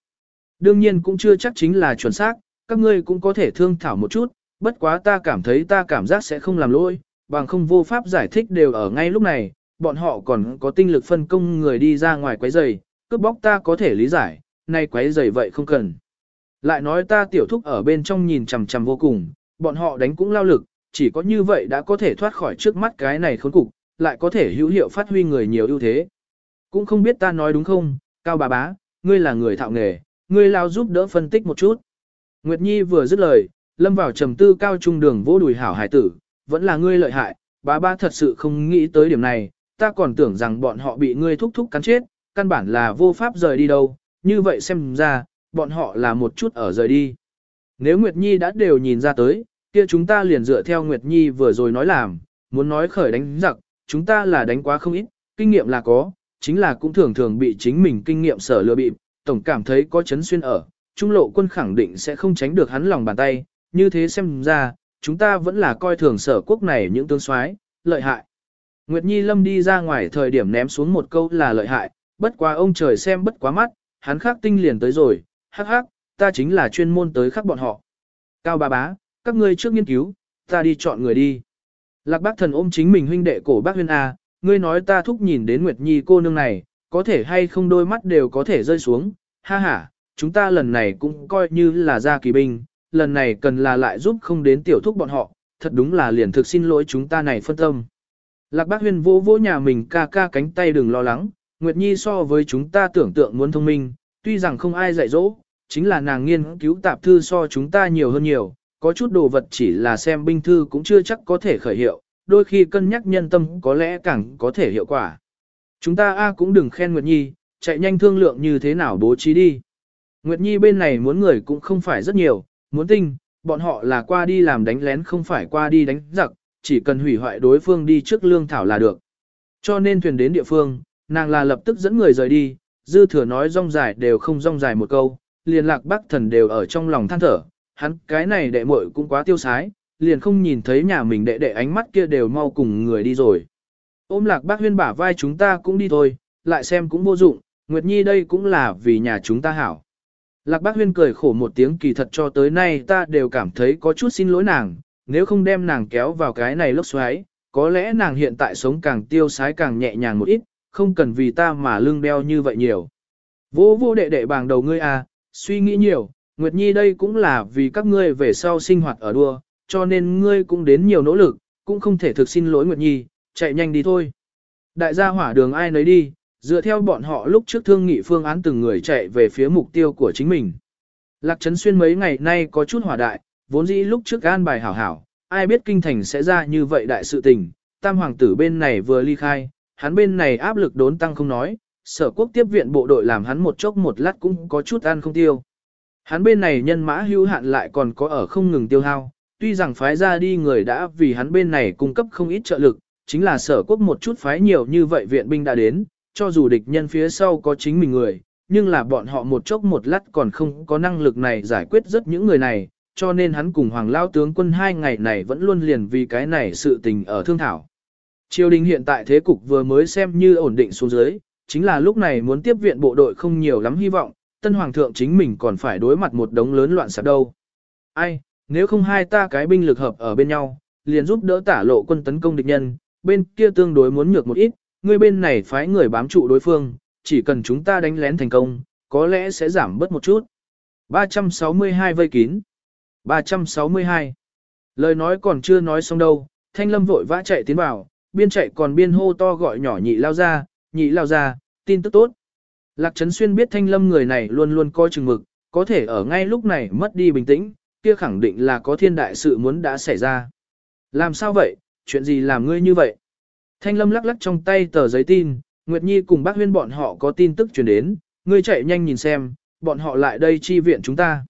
Đương nhiên cũng chưa chắc chính là chuẩn xác, các ngươi cũng có thể thương thảo một chút, bất quá ta cảm thấy ta cảm giác sẽ không làm lỗi, bằng không vô pháp giải thích đều ở ngay lúc này, bọn họ còn có tinh lực phân công người đi ra ngoài quấy giày, cướp bóc ta có thể lý giải, nay quấy giày vậy không cần. Lại nói ta tiểu thúc ở bên trong nhìn chằm chằm vô cùng, bọn họ đánh cũng lao lực, chỉ có như vậy đã có thể thoát khỏi trước mắt cái này khốn cục, lại có thể hữu hiệu phát huy người nhiều ưu thế. Cũng không biết ta nói đúng không, Cao bà bá, ngươi là người thạo nghề, ngươi lao giúp đỡ phân tích một chút. Nguyệt Nhi vừa dứt lời, lâm vào trầm tư cao trung đường vô đùi hảo hải tử, vẫn là ngươi lợi hại, bá ba thật sự không nghĩ tới điểm này, ta còn tưởng rằng bọn họ bị ngươi thúc thúc cắn chết, căn bản là vô pháp rời đi đâu, như vậy xem ra, bọn họ là một chút ở rời đi. Nếu Nguyệt Nhi đã đều nhìn ra tới, kia chúng ta liền dựa theo Nguyệt Nhi vừa rồi nói làm, muốn nói khởi đánh giặc, chúng ta là đánh quá không ít, kinh nghiệm là có, chính là cũng thường thường bị chính mình kinh nghiệm sở lừa bịp, tổng cảm thấy có chấn xuyên ở, trung lộ quân khẳng định sẽ không tránh được hắn lòng bàn tay, như thế xem ra, chúng ta vẫn là coi thường sở quốc này những tướng soái lợi hại. Nguyệt Nhi Lâm đi ra ngoài thời điểm ném xuống một câu là lợi hại, bất quá ông trời xem bất quá mắt, hắn khắc tinh liền tới rồi, hắc hắc, ta chính là chuyên môn tới khắc bọn họ. Cao bà bá, các ngươi trước nghiên cứu, ta đi chọn người đi. Lạc bác thần ôm chính mình huynh đệ cổ bác huyên A, ngươi nói ta thúc nhìn đến Nguyệt Nhi cô nương này, có thể hay không đôi mắt đều có thể rơi xuống, ha ha, chúng ta lần này cũng coi như là ra kỳ binh, lần này cần là lại giúp không đến tiểu thúc bọn họ, thật đúng là liền thực xin lỗi chúng ta này phân tâm. Lạc bác huyên vỗ vỗ nhà mình ca ca cánh tay đừng lo lắng, Nguyệt Nhi so với chúng ta tưởng tượng muốn thông minh, tuy rằng không ai dạy dỗ, chính là nàng nghiên cứu tạp thư so chúng ta nhiều hơn nhiều, có chút đồ vật chỉ là xem binh thư cũng chưa chắc có thể khởi hiệu, đôi khi cân nhắc nhân tâm có lẽ càng có thể hiệu quả. Chúng ta a cũng đừng khen Nguyệt Nhi, chạy nhanh thương lượng như thế nào bố trí đi. Nguyệt Nhi bên này muốn người cũng không phải rất nhiều, muốn tinh, bọn họ là qua đi làm đánh lén không phải qua đi đánh giặc, chỉ cần hủy hoại đối phương đi trước lương thảo là được. Cho nên thuyền đến địa phương, nàng là lập tức dẫn người rời đi, dư thừa nói rong dài đều không rong dài một câu, liền lạc bác thần đều ở trong lòng than thở, hắn cái này đệ muội cũng quá tiêu sái, liền không nhìn thấy nhà mình đệ đệ ánh mắt kia đều mau cùng người đi rồi. Ôm lạc bác huyên bả vai chúng ta cũng đi thôi, lại xem cũng vô dụng, Nguyệt Nhi đây cũng là vì nhà chúng ta hảo. Lạc bác huyên cười khổ một tiếng kỳ thật cho tới nay ta đều cảm thấy có chút xin lỗi nàng, nếu không đem nàng kéo vào cái này lốc xoáy, có lẽ nàng hiện tại sống càng tiêu sái càng nhẹ nhàng một ít, không cần vì ta mà lưng đeo như vậy nhiều. Vô vô đệ đệ bàng đầu ngươi à, suy nghĩ nhiều, Nguyệt Nhi đây cũng là vì các ngươi về sau sinh hoạt ở đua, cho nên ngươi cũng đến nhiều nỗ lực, cũng không thể thực xin lỗi Nguyệt Nhi, chạy nhanh đi thôi. Đại gia hỏa đường ai nấy đi, dựa theo bọn họ lúc trước thương nghị phương án từng người chạy về phía mục tiêu của chính mình. Lạc Trấn Xuyên mấy ngày nay có chút hỏa đại, vốn dĩ lúc trước an bài hảo hảo, ai biết kinh thành sẽ ra như vậy đại sự tình, tam hoàng tử bên này vừa ly khai, hắn bên này áp lực đốn tăng không nói, sở quốc tiếp viện bộ đội làm hắn một chốc một lát cũng có chút ăn không tiêu. Hắn bên này nhân mã hưu hạn lại còn có ở không ngừng tiêu hao, tuy rằng phái ra đi người đã vì hắn bên này cung cấp không ít trợ lực, chính là sở quốc một chút phái nhiều như vậy viện binh đã đến, cho dù địch nhân phía sau có chính mình người, nhưng là bọn họ một chốc một lát còn không có năng lực này giải quyết rất những người này, cho nên hắn cùng Hoàng Lao tướng quân hai ngày này vẫn luôn liền vì cái này sự tình ở thương thảo. Triều đình hiện tại thế cục vừa mới xem như ổn định xuống dưới, chính là lúc này muốn tiếp viện bộ đội không nhiều lắm hy vọng, tân hoàng thượng chính mình còn phải đối mặt một đống lớn loạn sạp đâu. Ai, nếu không hai ta cái binh lực hợp ở bên nhau, liền giúp đỡ tả lộ quân tấn công địch nhân, bên kia tương đối muốn nhược một ít, người bên này phái người bám trụ đối phương, chỉ cần chúng ta đánh lén thành công, có lẽ sẽ giảm bớt một chút. 362 vây kín. 362. Lời nói còn chưa nói xong đâu, thanh lâm vội vã chạy tiến vào, biên chạy còn biên hô to gọi nhỏ nhị lao ra, nhị lao ra, tin tức tốt. Lạc Trấn Xuyên biết thanh lâm người này luôn luôn coi chừng mực, có thể ở ngay lúc này mất đi bình tĩnh, kia khẳng định là có thiên đại sự muốn đã xảy ra. Làm sao vậy, chuyện gì làm ngươi như vậy? Thanh lâm lắc lắc trong tay tờ giấy tin, Nguyệt Nhi cùng bác huyên bọn họ có tin tức truyền đến, ngươi chạy nhanh nhìn xem, bọn họ lại đây chi viện chúng ta.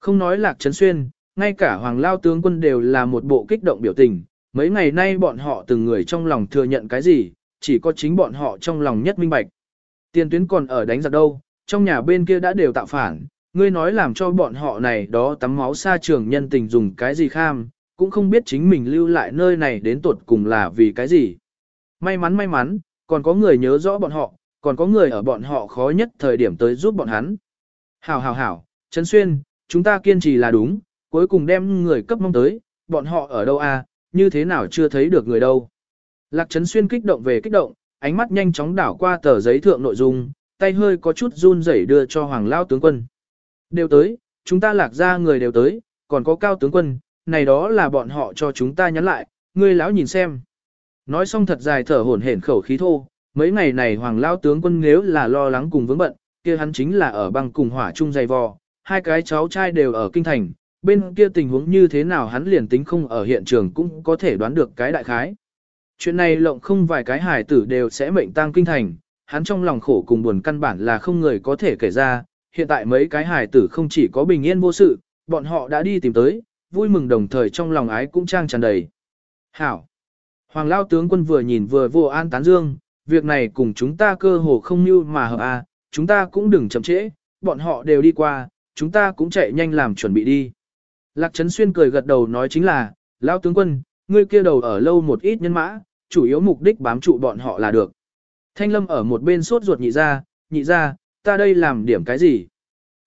Không nói lạc trấn xuyên, ngay cả hoàng lao tướng quân đều là một bộ kích động biểu tình, mấy ngày nay bọn họ từng người trong lòng thừa nhận cái gì, chỉ có chính bọn họ trong lòng nhất minh bạch. Tiền tuyến còn ở đánh giặc đâu, trong nhà bên kia đã đều tạo phản, ngươi nói làm cho bọn họ này đó tắm máu xa trường nhân tình dùng cái gì kham, cũng không biết chính mình lưu lại nơi này đến tuột cùng là vì cái gì. May mắn may mắn, còn có người nhớ rõ bọn họ, còn có người ở bọn họ khó nhất thời điểm tới giúp bọn hắn. Hảo hảo hảo, Trấn Xuyên, chúng ta kiên trì là đúng, cuối cùng đem người cấp mong tới, bọn họ ở đâu à, như thế nào chưa thấy được người đâu. Lạc Trấn Xuyên kích động về kích động, ánh mắt nhanh chóng đảo qua tờ giấy thượng nội dung, tay hơi có chút run rẩy đưa cho Hoàng Lao tướng quân. Đều tới, chúng ta lạc ra người đều tới, còn có cao tướng quân, này đó là bọn họ cho chúng ta nhắn lại, ngươi lão nhìn xem. Nói xong thật dài thở hổn hển khẩu khí thô, mấy ngày này Hoàng Lao tướng quân nếu là lo lắng cùng vướng bận, kia hắn chính là ở băng cùng hỏa chung dày vò, hai cái cháu trai đều ở kinh thành, bên kia tình huống như thế nào hắn liền tính không ở hiện trường cũng có thể đoán được cái đại khái. Chuyện này lộng không vài cái hải tử đều sẽ mệnh tang kinh thành, hắn trong lòng khổ cùng buồn căn bản là không người có thể kể ra, hiện tại mấy cái hải tử không chỉ có bình yên vô sự, bọn họ đã đi tìm tới, vui mừng đồng thời trong lòng ái cũng trang tràn đầy. Hảo! Hoàng Lao tướng quân vừa nhìn vừa vô an tán dương, việc này cùng chúng ta cơ hồ không như mà hợp à chúng ta cũng đừng chậm trễ, bọn họ đều đi qua, chúng ta cũng chạy nhanh làm chuẩn bị đi. Lạc Trấn Xuyên cười gật đầu nói chính là, Lão tướng quân, ngươi kia đầu ở lâu một ít nhân mã, chủ yếu mục đích bám trụ bọn họ là được. Thanh Lâm ở một bên sốt ruột nhị ra, nhị ra, ta đây làm điểm cái gì?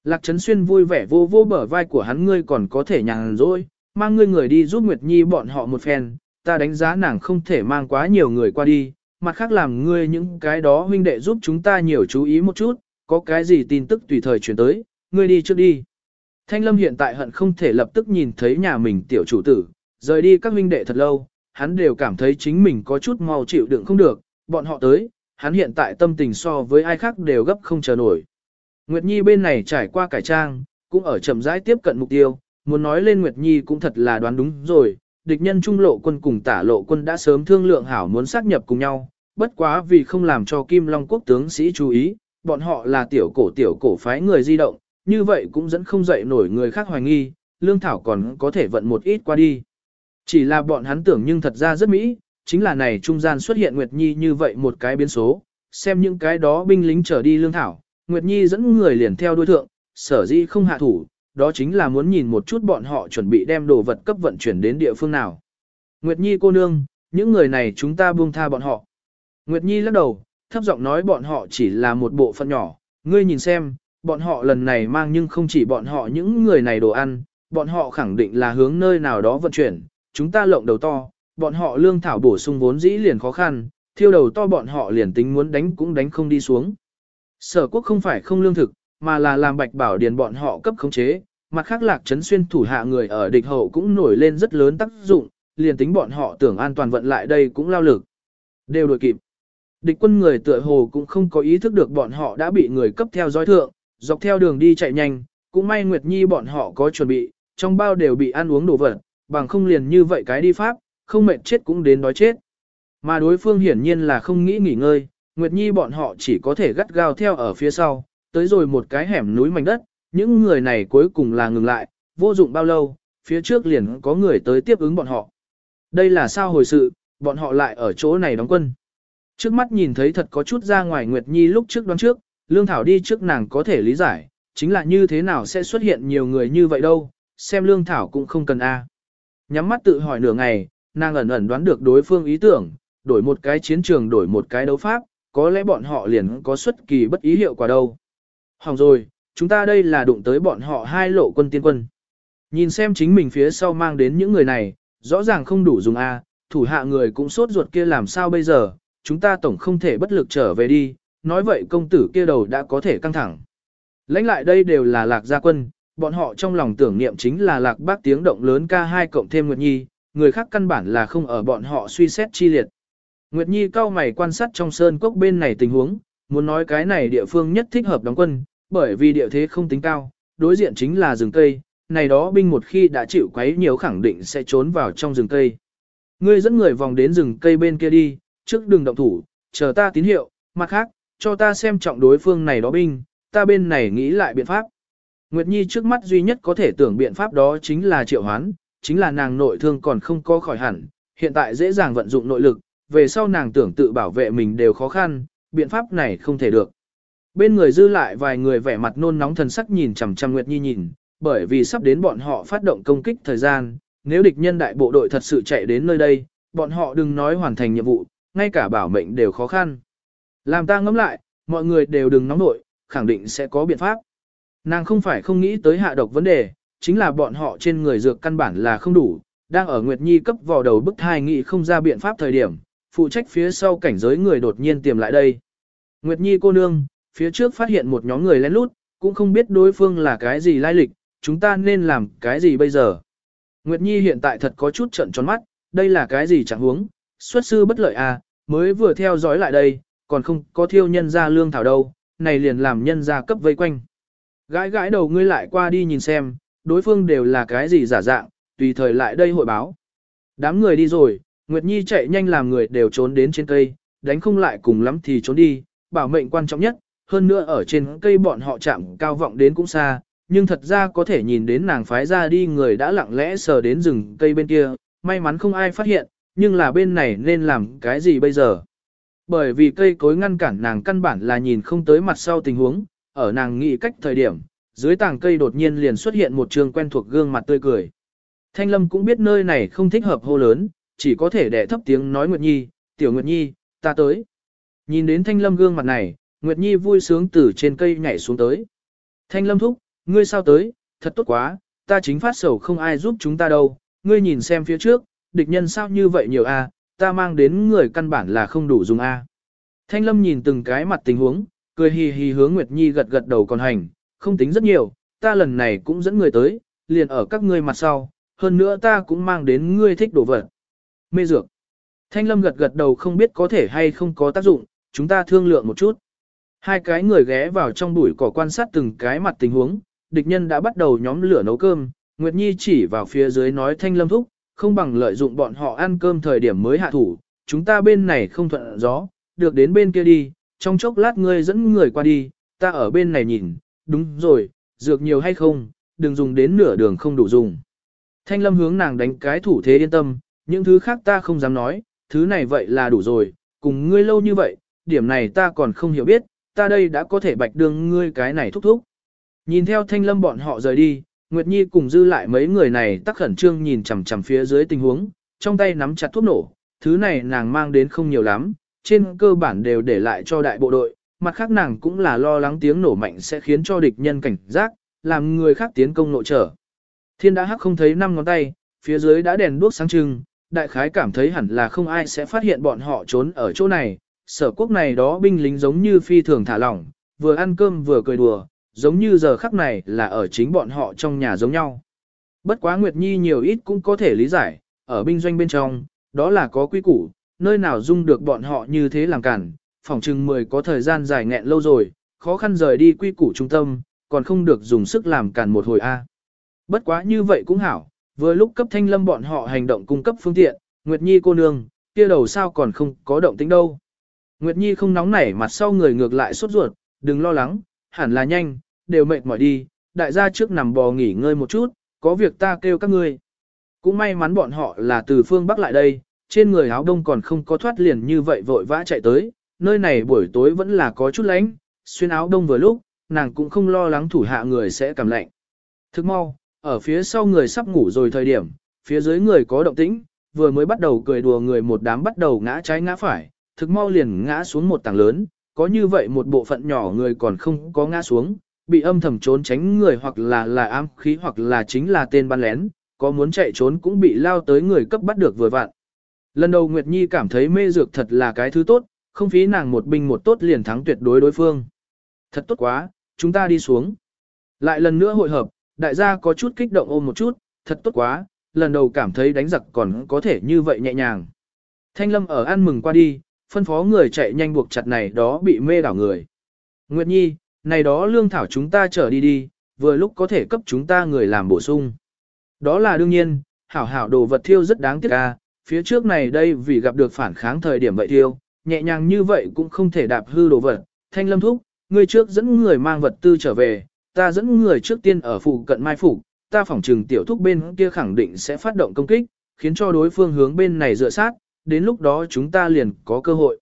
Lạc Trấn Xuyên vui vẻ vô vô bờ vai của hắn ngươi còn có thể nhàn rỗi, mang ngươi người đi giúp Nguyệt Nhi bọn họ một phen, ta đánh giá nàng không thể mang quá nhiều người qua đi, mặt khác làm ngươi những cái đó huynh đệ giúp chúng ta nhiều chú ý một chút, có cái gì tin tức tùy thời chuyển tới, ngươi đi trước đi. Thanh Lâm hiện tại hận không thể lập tức nhìn thấy nhà mình tiểu chủ tử, rời đi các huynh đệ thật lâu, hắn đều cảm thấy chính mình có chút mau chịu đựng không được, bọn họ tới, hắn hiện tại tâm tình so với ai khác đều gấp không chờ nổi. Nguyệt Nhi bên này trải qua cải trang, cũng ở chậm rãi tiếp cận mục tiêu, muốn nói lên Nguyệt Nhi cũng thật là đoán đúng rồi, địch nhân trung lộ quân cùng tả lộ quân đã sớm thương lượng hảo muốn xác nhập cùng nhau, bất quá vì không làm cho Kim Long quốc tướng sĩ chú ý, bọn họ là tiểu cổ tiểu cổ phái người di động, như vậy cũng dẫn không dậy nổi người khác hoài nghi, lương thảo còn có thể vận một ít qua đi. Chỉ là bọn hắn tưởng nhưng thật ra rất mỹ, chính là này trung gian xuất hiện Nguyệt Nhi như vậy một cái biến số, xem những cái đó binh lính trở đi lương thảo, Nguyệt Nhi dẫn người liền theo đối thượng, sở dĩ không hạ thủ, đó chính là muốn nhìn một chút bọn họ chuẩn bị đem đồ vật cấp vận chuyển đến địa phương nào. Nguyệt Nhi cô nương, những người này chúng ta buông tha bọn họ. Nguyệt Nhi lắc đầu, thấp giọng nói bọn họ chỉ là một bộ phận nhỏ, ngươi nhìn xem, bọn họ lần này mang nhưng không chỉ bọn họ những người này đồ ăn, bọn họ khẳng định là hướng nơi nào đó vận chuyển, chúng ta lộng đầu to, bọn họ lương thảo bổ sung vốn dĩ liền khó khăn, thiêu đầu to bọn họ liền tính muốn đánh cũng đánh không đi xuống. Sở quốc không phải không lương thực, mà là làm bạch bảo điền bọn họ cấp khống chế, mặt khác lạc trấn xuyên thủ hạ người ở địch hậu cũng nổi lên rất lớn tác dụng, liền tính bọn họ tưởng an toàn vận lại đây cũng lao lực. Đều đuổi kịp. Địch quân người tựa hồ cũng không có ý thức được bọn họ đã bị người cấp theo dõi thượng, dọc theo đường đi chạy nhanh, cũng may Nguyệt Nhi bọn họ có chuẩn bị, trong bao đều bị ăn uống đồ vật, bằng không liền như vậy cái đi pháp, không mệt chết cũng đến đói chết. Mà đối phương hiển nhiên là không nghĩ nghỉ ngơi, Nguyệt Nhi bọn họ chỉ có thể gắt gao theo ở phía sau, tới rồi một cái hẻm núi mảnh đất, những người này cuối cùng là ngừng lại, vô dụng bao lâu, phía trước liền có người tới tiếp ứng bọn họ. Đây là sao hồi sự, bọn họ lại ở chỗ này đóng quân. Trước mắt nhìn thấy thật có chút ra ngoài Nguyệt Nhi lúc trước đoán trước, Lương Thảo đi trước nàng có thể lý giải, chính là như thế nào sẽ xuất hiện nhiều người như vậy đâu, xem Lương Thảo cũng không cần a. Nhắm mắt tự hỏi nửa ngày, nàng ẩn ẩn đoán được đối phương ý tưởng, đổi một cái chiến trường đổi một cái đấu pháp, có lẽ bọn họ liền có xuất kỳ bất ý hiệu quả đâu. Hỏng rồi, chúng ta đây là đụng tới bọn họ hai lộ quân tiên quân. Nhìn xem chính mình phía sau mang đến những người này, rõ ràng không đủ dùng A, thủ hạ người cũng sốt ruột kia làm sao bây giờ, chúng ta tổng không thể bất lực trở về đi, nói vậy công tử kia đầu đã có thể căng thẳng. Lãnh lại đây đều là lạc gia quân, bọn họ trong lòng tưởng niệm chính là lạc bác tiếng động lớn ca hai cộng thêm Nguyệt Nhi, người khác căn bản là không ở bọn họ suy xét chi liệt. Nguyệt Nhi cao mày quan sát trong sơn cốc bên này tình huống, muốn nói cái này địa phương nhất thích hợp đóng quân, bởi vì địa thế không tính cao, đối diện chính là rừng cây, này đó binh một khi đã chịu quấy nhiều khẳng định sẽ trốn vào trong rừng cây. Ngươi dẫn người vòng đến rừng cây bên kia đi, trước đừng động thủ, chờ ta tín hiệu, mặt khác, cho ta xem trọng đối phương này đó binh, ta bên này nghĩ lại biện pháp. Nguyệt Nhi trước mắt duy nhất có thể tưởng biện pháp đó chính là triệu hoán, chính là nàng nội thương còn không có khỏi hẳn, hiện tại dễ dàng vận dụng nội lực, về sau nàng tưởng tự bảo vệ mình đều khó khăn, biện pháp này không thể được. Bên người dư lại vài người vẻ mặt nôn nóng thần sắc nhìn chằm chằm Nguyệt Nhi nhìn, bởi vì sắp đến bọn họ phát động công kích thời gian, nếu địch nhân đại bộ đội thật sự chạy đến nơi đây, bọn họ đừng nói hoàn thành nhiệm vụ, ngay cả bảo mệnh đều khó khăn. Làm ta ngẫm lại, mọi người đều đừng nóng nội, khẳng định sẽ có biện pháp. Nàng không phải không nghĩ tới hạ độc vấn đề, chính là bọn họ trên người dược căn bản là không đủ, đang ở Nguyệt Nhi cấp vào đầu bức thai nghị không ra biện pháp thời điểm, phụ trách phía sau cảnh giới người đột nhiên tìm lại đây. Nguyệt Nhi cô nương, phía trước phát hiện một nhóm người lén lút, cũng không biết đối phương là cái gì lai lịch, chúng ta nên làm cái gì bây giờ. Nguyệt Nhi hiện tại thật có chút trận tròn mắt, đây là cái gì chẳng huống, xuất sư bất lợi à, mới vừa theo dõi lại đây, còn không có thiêu nhân ra lương thảo đâu, này liền làm nhân ra cấp vây quanh. Gãi gãi đầu ngươi lại qua đi nhìn xem, đối phương đều là cái gì giả dạng, tùy thời lại đây hội báo. Đám người đi rồi, Nguyệt Nhi chạy nhanh làm người đều trốn đến trên cây, đánh không lại cùng lắm thì trốn đi, bảo mệnh quan trọng nhất, hơn nữa ở trên cây bọn họ chạm cao vọng đến cũng xa, nhưng thật ra có thể nhìn đến nàng phái ra đi người đã lặng lẽ sờ đến rừng cây bên kia, may mắn không ai phát hiện, nhưng là bên này nên làm cái gì bây giờ. Bởi vì cây cối ngăn cản nàng căn bản là nhìn không tới mặt sau tình huống, ở nàng nghĩ cách thời điểm, dưới tàng cây đột nhiên liền xuất hiện một trường quen thuộc gương mặt tươi cười. Thanh Lâm cũng biết nơi này không thích hợp hô lớn, chỉ có thể đẻ thấp tiếng nói Nguyệt Nhi, tiểu Nguyệt Nhi, ta tới. Nhìn đến Thanh Lâm gương mặt này, Nguyệt Nhi vui sướng từ trên cây nhảy xuống tới. Thanh Lâm thúc, ngươi sao tới, thật tốt quá, ta chính phát sầu không ai giúp chúng ta đâu, ngươi nhìn xem phía trước, địch nhân sao như vậy nhiều a, ta mang đến người căn bản là không đủ dùng a. Thanh Lâm nhìn từng cái mặt tình huống, cười hì hì hướng Nguyệt Nhi gật gật đầu còn hành, không tính rất nhiều, ta lần này cũng dẫn người tới, liền ở các ngươi mặt sau, hơn nữa ta cũng mang đến ngươi thích đồ vật. Mê dược. Thanh Lâm gật gật đầu không biết có thể hay không có tác dụng, chúng ta thương lượng một chút. Hai cái người ghé vào trong bụi cỏ quan sát từng cái mặt tình huống, địch nhân đã bắt đầu nhóm lửa nấu cơm, Nguyệt Nhi chỉ vào phía dưới nói Thanh Lâm thúc, không bằng lợi dụng bọn họ ăn cơm thời điểm mới hạ thủ, chúng ta bên này không thuận gió, được đến bên kia đi, trong chốc lát ngươi dẫn người qua đi, ta ở bên này nhìn, đúng rồi, dược nhiều hay không, đừng dùng đến nửa đường không đủ dùng. Thanh lâm hướng nàng đánh cái thủ thế yên tâm, những thứ khác ta không dám nói, thứ này vậy là đủ rồi, cùng ngươi lâu như vậy, điểm này ta còn không hiểu biết, ta đây đã có thể bạch đường ngươi cái này thúc thúc. Nhìn theo thanh lâm bọn họ rời đi, Nguyệt Nhi cùng dư lại mấy người này tắc khẩn trương nhìn chằm chằm phía dưới tình huống, trong tay nắm chặt thuốc nổ, thứ này nàng mang đến không nhiều lắm, trên cơ bản đều để lại cho đại bộ đội, mặt khác nàng cũng là lo lắng tiếng nổ mạnh sẽ khiến cho địch nhân cảnh giác, làm người khác tiến công nội trở. Thiên đã hắc không thấy năm ngón tay, phía dưới đã đèn đuốc sáng trưng, đại khái cảm thấy hẳn là không ai sẽ phát hiện bọn họ trốn ở chỗ này, sở quốc này đó binh lính giống như phi thường thả lỏng, vừa ăn cơm vừa cười đùa, giống như giờ khắc này là ở chính bọn họ trong nhà giống nhau. Bất quá Nguyệt Nhi nhiều ít cũng có thể lý giải, ở binh doanh bên trong, đó là có quy củ, nơi nào dung được bọn họ như thế làm cản, phòng chừng mười có thời gian dài nghẹn lâu rồi, khó khăn rời đi quy củ trung tâm, còn không được dùng sức làm cản một hồi A. Bất quá như vậy cũng hảo, vừa lúc cấp thanh lâm bọn họ hành động cung cấp phương tiện, Nguyệt Nhi cô nương, kia đầu sao còn không có động tính đâu. Nguyệt Nhi không nóng nảy mặt sau người ngược lại sốt ruột, đừng lo lắng, hẳn là nhanh, đều mệt mỏi đi, đại gia trước nằm bò nghỉ ngơi một chút, có việc ta kêu các ngươi. Cũng may mắn bọn họ là từ phương Bắc lại đây, trên người áo đông còn không có thoát liền như vậy vội vã chạy tới, nơi này buổi tối vẫn là có chút lạnh, xuyên áo đông vừa lúc, nàng cũng không lo lắng thủ hạ người sẽ cảm lạnh. Thức mau, ở phía sau người sắp ngủ rồi thời điểm, phía dưới người có động tĩnh, vừa mới bắt đầu cười đùa người một đám bắt đầu ngã trái ngã phải, thực mau liền ngã xuống một tảng lớn, có như vậy một bộ phận nhỏ người còn không có ngã xuống, bị âm thầm trốn tránh người hoặc là là ám khí hoặc là chính là tên bắn lén, có muốn chạy trốn cũng bị lao tới người cấp bắt được vừa vặn. Lần đầu Nguyệt Nhi cảm thấy mê dược thật là cái thứ tốt, không phí nàng một binh một tốt liền thắng tuyệt đối đối phương. Thật tốt quá, chúng ta đi xuống. Lại lần nữa hội hợp, đại gia có chút kích động ôm một chút, thật tốt quá, lần đầu cảm thấy đánh giặc còn có thể như vậy nhẹ nhàng. Thanh Lâm ở ăn mừng qua đi, phân phó người chạy nhanh buộc chặt này đó bị mê đảo người. Nguyệt Nhi, này đó lương thảo chúng ta trở đi đi, vừa lúc có thể cấp chúng ta người làm bổ sung. Đó là đương nhiên, hảo hảo đồ vật thiêu rất đáng tiếc ca, phía trước này đây vì gặp được phản kháng thời điểm vậy thiêu, nhẹ nhàng như vậy cũng không thể đạp hư đồ vật. Thanh lâm thúc, ngươi trước dẫn người mang vật tư trở về, ta dẫn người trước tiên ở phụ cận mai phủ, ta phỏng trừng tiểu thúc bên kia khẳng định sẽ phát động công kích, khiến cho đối phương hướng bên này dựa sát, đến lúc đó chúng ta liền có cơ hội.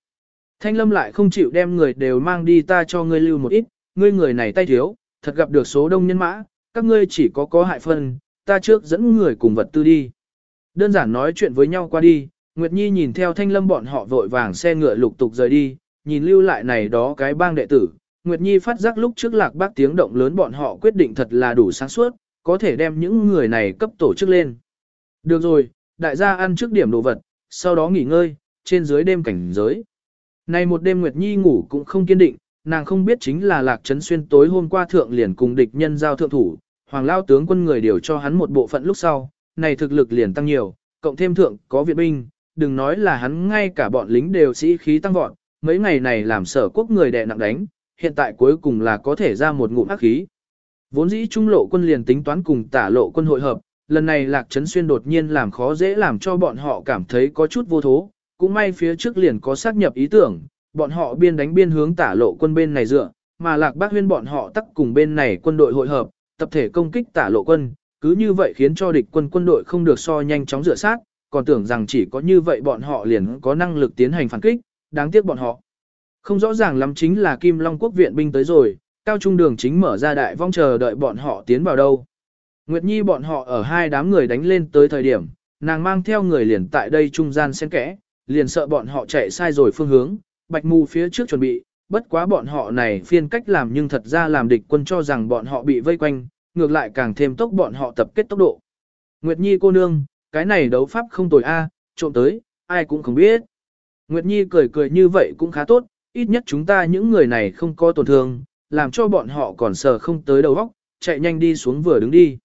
Thanh lâm lại không chịu đem người đều mang đi ta cho ngươi lưu một ít, ngươi người này tay thiếu, thật gặp được số đông nhân mã, các ngươi chỉ có có hại phân, ta trước dẫn người cùng vật tư đi. Đơn giản nói chuyện với nhau qua đi, Nguyệt Nhi nhìn theo thanh lâm bọn họ vội vàng xe ngựa lục tục rời đi, nhìn lưu lại này đó cái bang đệ tử. Nguyệt Nhi phát giác lúc trước lạc bác tiếng động lớn bọn họ quyết định thật là đủ sáng suốt, có thể đem những người này cấp tổ chức lên. Được rồi, đại gia ăn trước điểm đồ vật, sau đó nghỉ ngơi, trên dưới đêm cảnh giới. Này một đêm Nguyệt Nhi ngủ cũng không kiên định, nàng không biết chính là Lạc Trấn Xuyên tối hôm qua thượng liền cùng địch nhân giao thượng thủ, Hoàng Lao tướng quân người điều cho hắn một bộ phận lúc sau, này thực lực liền tăng nhiều, cộng thêm thượng có viện binh, đừng nói là hắn ngay cả bọn lính đều sĩ khí tăng vọt, mấy ngày này làm sở quốc người đè nặng đánh, hiện tại cuối cùng là có thể ra một ngụm ác khí. Vốn dĩ trung lộ quân liền tính toán cùng tả lộ quân hội hợp, lần này Lạc Trấn Xuyên đột nhiên làm khó dễ làm cho bọn họ cảm thấy có chút vô thố, cũng may phía trước liền có xác nhập ý tưởng, bọn họ biên đánh biên hướng tả lộ quân bên này dựa, mà Lạc Bác Huyên bọn họ tắc cùng bên này quân đội hội hợp, tập thể công kích tả lộ quân, cứ như vậy khiến cho địch quân quân đội không được so nhanh chóng rửa sát, còn tưởng rằng chỉ có như vậy bọn họ liền có năng lực tiến hành phản kích, đáng tiếc bọn họ. Không rõ ràng lắm chính là Kim Long quốc viện binh tới rồi, cao trung đường chính mở ra đại vong chờ đợi bọn họ tiến vào đâu. Nguyệt Nhi bọn họ ở hai đám người đánh lên tới thời điểm, nàng mang theo người liền tại đây trung gian xen kẽ, liền sợ bọn họ chạy sai rồi phương hướng, bạch mù phía trước chuẩn bị, bất quá bọn họ này phiên cách làm nhưng thật ra làm địch quân cho rằng bọn họ bị vây quanh, ngược lại càng thêm tốc bọn họ tập kết tốc độ. Nguyệt Nhi cô nương, cái này đấu pháp không tồi a, trộm tới, ai cũng không biết. Nguyệt Nhi cười cười như vậy cũng khá tốt, ít nhất chúng ta những người này không có tổn thương, làm cho bọn họ còn sờ không tới đầu óc, chạy nhanh đi xuống vừa đứng đi.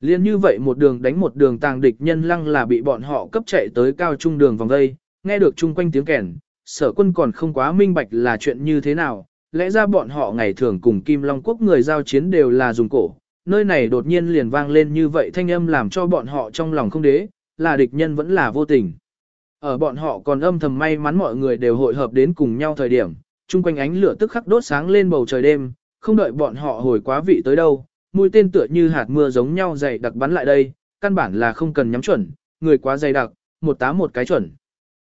Liên như vậy một đường đánh một đường tàng địch nhân lăng là bị bọn họ cấp chạy tới cao trung đường vòng đây, nghe được chung quanh tiếng kèn, sở quân còn không quá minh bạch là chuyện như thế nào, lẽ ra bọn họ ngày thường cùng Kim Long Quốc người giao chiến đều là dùng cổ, nơi này đột nhiên liền vang lên như vậy thanh âm làm cho bọn họ trong lòng không đế, là địch nhân vẫn là vô tình. Ở bọn họ còn âm thầm may mắn mọi người đều hội hợp đến cùng nhau thời điểm, chung quanh ánh lửa tức khắc đốt sáng lên bầu trời đêm, không đợi bọn họ hồi quá vị tới đâu, mũi tên tựa như hạt mưa giống nhau dày đặc bắn lại đây, căn bản là không cần nhắm chuẩn, người quá dày đặc, một tá một cái chuẩn.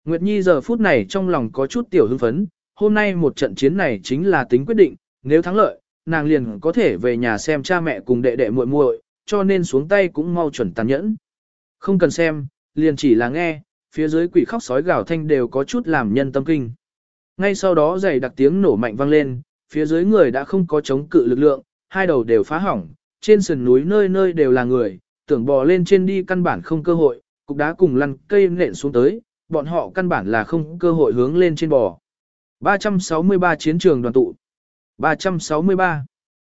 Nguyệt Nhi giờ phút này trong lòng có chút tiểu hưng phấn, hôm nay một trận chiến này chính là tính quyết định, nếu thắng lợi, nàng liền có thể về nhà xem cha mẹ cùng đệ đệ muội muội, cho nên xuống tay cũng mau chuẩn tàn nhẫn. Không cần xem, liền chỉ là nghe, phía dưới quỷ khóc sói gào thanh đều có chút làm nhân tâm kinh. Ngay sau đó giày đặc tiếng nổ mạnh vang lên, phía dưới người đã không có chống cự lực lượng, hai đầu đều phá hỏng, trên sườn núi nơi nơi đều là người, tưởng bò lên trên đi căn bản không cơ hội, cục đá cùng lăn cây nện xuống tới, bọn họ căn bản là không cơ hội hướng lên trên bò. 363 chiến trường đoàn tụ 363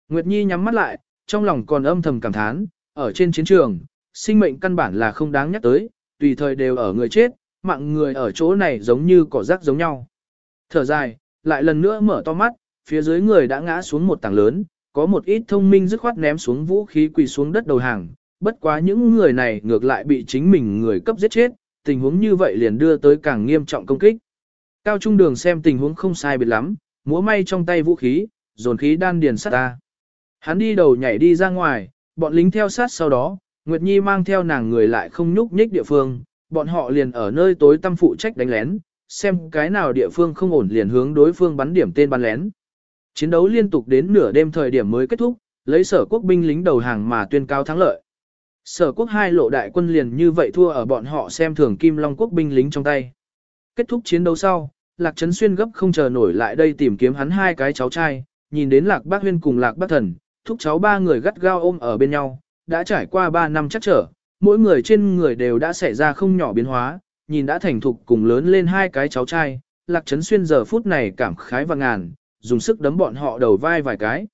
Nguyệt Nhi nhắm mắt lại, trong lòng còn âm thầm cảm thán, ở trên chiến trường, sinh mệnh căn bản là không đáng nhắc tới, tùy thời đều ở người chết, mạng người ở chỗ này giống như cỏ rác giống nhau. Thở dài, lại lần nữa mở to mắt, phía dưới người đã ngã xuống một tảng lớn, có một ít thông minh dứt khoát ném xuống vũ khí quỳ xuống đất đầu hàng, bất quá những người này ngược lại bị chính mình người cấp giết chết, tình huống như vậy liền đưa tới càng nghiêm trọng công kích. Cao Trung Đường xem tình huống không sai biệt lắm, múa may trong tay vũ khí, dồn khí đan điền sát ta. Hắn đi đầu nhảy đi ra ngoài, bọn lính theo sát sau đó, Nguyệt Nhi mang theo nàng người lại không nhúc nhích địa phương, bọn họ liền ở nơi tối tăm phụ trách đánh lén, xem cái nào địa phương không ổn liền hướng đối phương bắn điểm tên bắn lén. Chiến đấu liên tục đến nửa đêm thời điểm mới kết thúc, lấy sở quốc binh lính đầu hàng mà tuyên cao thắng lợi. Sở quốc hai lộ đại quân liền như vậy thua ở bọn họ xem thường Kim Long quốc binh lính trong tay. Kết thúc chiến đấu sau, Lạc Trấn Xuyên gấp không chờ nổi lại đây tìm kiếm hắn hai cái cháu trai, nhìn đến Lạc Bác Huyên cùng Lạc Bác Thần, thúc cháu ba người gắt gao ôm ở bên nhau, đã trải qua ba năm chắc trở, mỗi người trên người đều đã xảy ra không nhỏ biến hóa, nhìn đã thành thục cùng lớn lên hai cái cháu trai, Lạc Trấn Xuyên giờ phút này cảm khái và ngàn, dùng sức đấm bọn họ đầu vai vài cái.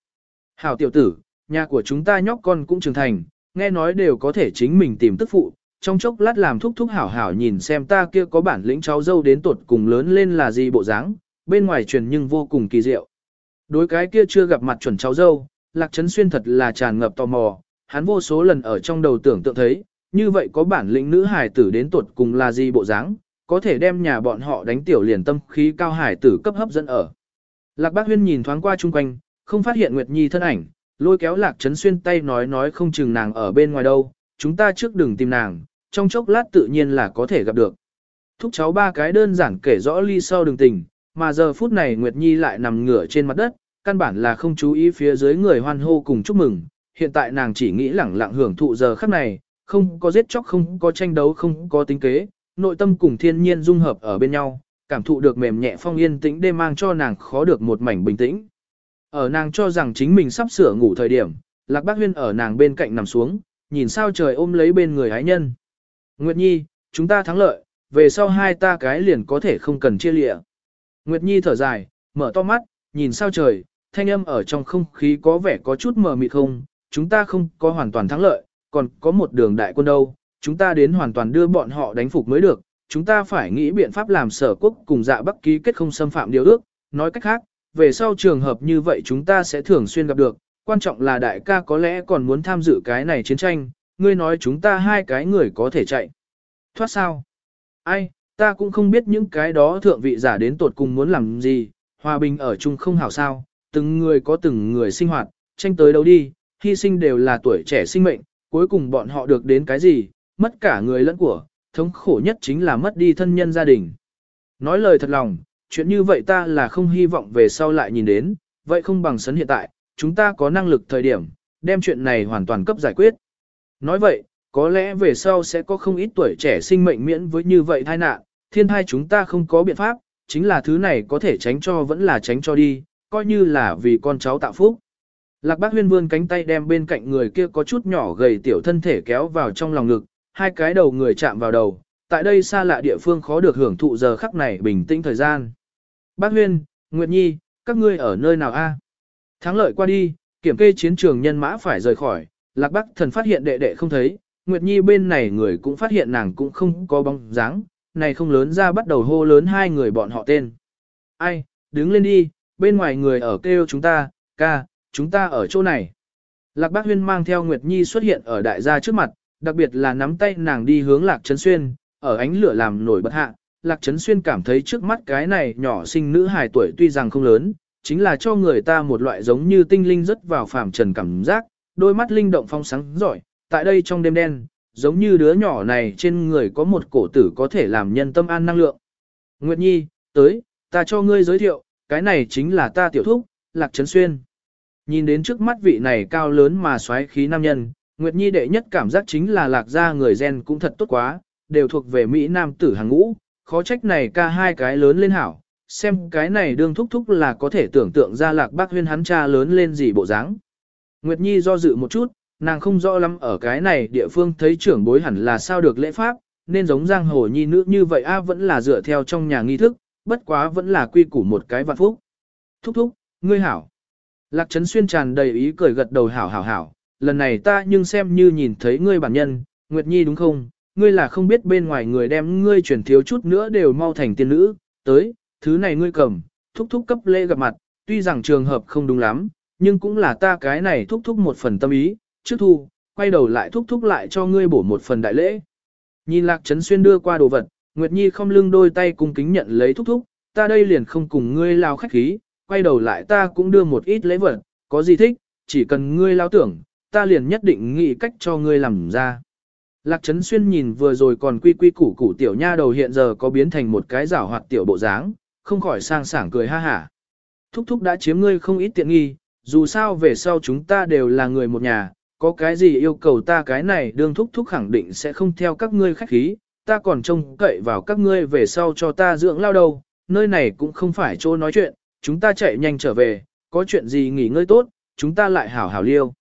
Hảo tiểu tử, nhà của chúng ta nhóc con cũng trưởng thành, nghe nói đều có thể chính mình tìm tức phụ, trong chốc lát làm thúc thúc hảo hảo nhìn xem ta kia có bản lĩnh cháu dâu đến tuột cùng lớn lên là gì bộ dáng, bên ngoài truyền nhưng vô cùng kỳ diệu. Đối cái kia chưa gặp mặt chuẩn cháu dâu, Lạc Trấn Xuyên thật là tràn ngập tò mò, hắn vô số lần ở trong đầu tưởng tượng thấy, như vậy có bản lĩnh nữ hải tử đến tuột cùng là gì bộ dáng, có thể đem nhà bọn họ đánh tiểu liền tâm khí cao hải tử cấp hấp dẫn ở. Lạc Bác Huyên nhìn thoáng qua chung quanh, không phát hiện Nguyệt Nhi thân ảnh, lôi kéo lạc trấn xuyên tay nói nói không chừng nàng ở bên ngoài đâu, chúng ta trước đừng tìm nàng, trong chốc lát tự nhiên là có thể gặp được. Thúc cháu ba cái đơn giản kể rõ ly sau đường tình, mà giờ phút này Nguyệt Nhi lại nằm ngửa trên mặt đất, căn bản là không chú ý phía dưới người hoan hô cùng chúc mừng, hiện tại nàng chỉ nghĩ lẳng lặng hưởng thụ giờ khắc này, không có giết chóc không có tranh đấu không có tính kế, nội tâm cùng thiên nhiên dung hợp ở bên nhau, cảm thụ được mềm nhẹ phong yên tĩnh đêm mang cho nàng khó được một mảnh bình tĩnh. Ở nàng cho rằng chính mình sắp sửa ngủ thời điểm, Lạc Bác Huyên ở nàng bên cạnh nằm xuống, nhìn sao trời ôm lấy bên người ái nhân. Nguyệt Nhi, chúng ta thắng lợi, về sau hai ta cái liền có thể không cần chia lịa. Nguyệt Nhi thở dài, mở to mắt, nhìn sao trời, thanh âm ở trong không khí có vẻ có chút mờ mịt không, chúng ta không có hoàn toàn thắng lợi, còn có một đường đại quân đâu, chúng ta đến hoàn toàn đưa bọn họ đánh phục mới được, chúng ta phải nghĩ biện pháp làm sở quốc cùng dạ bắc ký kết không xâm phạm điều ước, nói cách khác, về sau trường hợp như vậy chúng ta sẽ thường xuyên gặp được, quan trọng là đại ca có lẽ còn muốn tham dự cái này chiến tranh, ngươi nói chúng ta hai cái người có thể chạy. Thoát sao? Ai, ta cũng không biết những cái đó thượng vị giả đến tột cùng muốn làm gì, hòa bình ở chung không hảo sao, từng người có từng người sinh hoạt, tranh tới đâu đi, hy sinh đều là tuổi trẻ sinh mệnh, cuối cùng bọn họ được đến cái gì, mất cả người lẫn của, thống khổ nhất chính là mất đi thân nhân gia đình. Nói lời thật lòng, chuyện như vậy ta là không hy vọng về sau lại nhìn đến, vậy không bằng sấn hiện tại, chúng ta có năng lực thời điểm, đem chuyện này hoàn toàn cấp giải quyết. Nói vậy, có lẽ về sau sẽ có không ít tuổi trẻ sinh mệnh miễn với như vậy tai nạn, thiên thai chúng ta không có biện pháp, chính là thứ này có thể tránh cho vẫn là tránh cho đi, coi như là vì con cháu tạo phúc. Lạc bác huyên vươn cánh tay đem bên cạnh người kia có chút nhỏ gầy tiểu thân thể kéo vào trong lòng ngực, hai cái đầu người chạm vào đầu, tại đây xa lạ địa phương khó được hưởng thụ giờ khắc này bình tĩnh thời gian. Bác huyên, Nguyệt Nhi, các ngươi ở nơi nào a? Thắng lợi qua đi, kiểm kê chiến trường nhân mã phải rời khỏi, lạc bác thần phát hiện đệ đệ không thấy, Nguyệt Nhi bên này người cũng phát hiện nàng cũng không có bóng dáng, này không lớn ra bắt đầu hô lớn hai người bọn họ tên. Ai, đứng lên đi, bên ngoài người ở kêu chúng ta, ca, chúng ta ở chỗ này. Lạc Bác Huyên mang theo Nguyệt Nhi xuất hiện ở đại gia trước mặt, đặc biệt là nắm tay nàng đi hướng Lạc Trấn Xuyên, ở ánh lửa làm nổi bật hạ. Lạc Trấn Xuyên cảm thấy trước mắt cái này nhỏ sinh nữ hài tuổi tuy rằng không lớn, chính là cho người ta một loại giống như tinh linh rất vào phàm trần cảm giác, đôi mắt linh động phong sáng giỏi, tại đây trong đêm đen, giống như đứa nhỏ này trên người có một cổ tử có thể làm nhân tâm an năng lượng. Nguyệt Nhi, tới, ta cho ngươi giới thiệu, cái này chính là ta tiểu thúc, Lạc Trấn Xuyên. Nhìn đến trước mắt vị này cao lớn mà xoáy khí nam nhân, Nguyệt Nhi đệ nhất cảm giác chính là lạc gia người gen cũng thật tốt quá, đều thuộc về Mỹ nam tử hàng ngũ, khó trách này ca hai cái lớn lên hảo, xem cái này đương thúc thúc là có thể tưởng tượng ra lạc bác huyên hắn cha lớn lên gì bộ dáng. Nguyệt Nhi do dự một chút, nàng không rõ lắm ở cái này địa phương thấy trưởng bối hẳn là sao được lễ pháp, nên giống giang hồ nhi nữ như vậy a vẫn là dựa theo trong nhà nghi thức, bất quá vẫn là quy củ một cái vạn phúc. Thúc thúc, ngươi hảo. Lạc Trấn Xuyên tràn đầy ý cười gật đầu hảo hảo hảo, lần này ta nhưng xem như nhìn thấy ngươi bản nhân, Nguyệt Nhi đúng không? Ngươi là không biết bên ngoài người đem ngươi chuyển thiếu chút nữa đều mau thành tiên nữ, tới, thứ này ngươi cầm, thúc thúc cấp lễ gặp mặt, tuy rằng trường hợp không đúng lắm, nhưng cũng là ta cái này thúc thúc một phần tâm ý, trước thu, quay đầu lại thúc thúc lại cho ngươi bổ một phần đại lễ. Nhìn Lạc Trấn Xuyên đưa qua đồ vật, Nguyệt Nhi không lưng đôi tay cung kính nhận lấy thúc thúc, ta đây liền không cùng ngươi lao khách khí, quay đầu lại ta cũng đưa một ít lễ vật, có gì thích, chỉ cần ngươi lao tưởng, ta liền nhất định nghĩ cách cho ngươi làm ra. Lạc Trấn Xuyên nhìn vừa rồi còn quy quy củ củ tiểu nha đầu hiện giờ có biến thành một cái rảo hoạt tiểu bộ dáng, không khỏi sang sảng cười ha hả. Thúc thúc đã chiếm ngươi không ít tiện nghi, dù sao về sau chúng ta đều là người một nhà, có cái gì yêu cầu ta cái này đương thúc thúc khẳng định sẽ không theo các ngươi khách khí, ta còn trông cậy vào các ngươi về sau cho ta dưỡng lao đầu, nơi này cũng không phải chỗ nói chuyện, chúng ta chạy nhanh trở về, có chuyện gì nghỉ ngơi tốt, chúng ta lại hảo hảo liêu.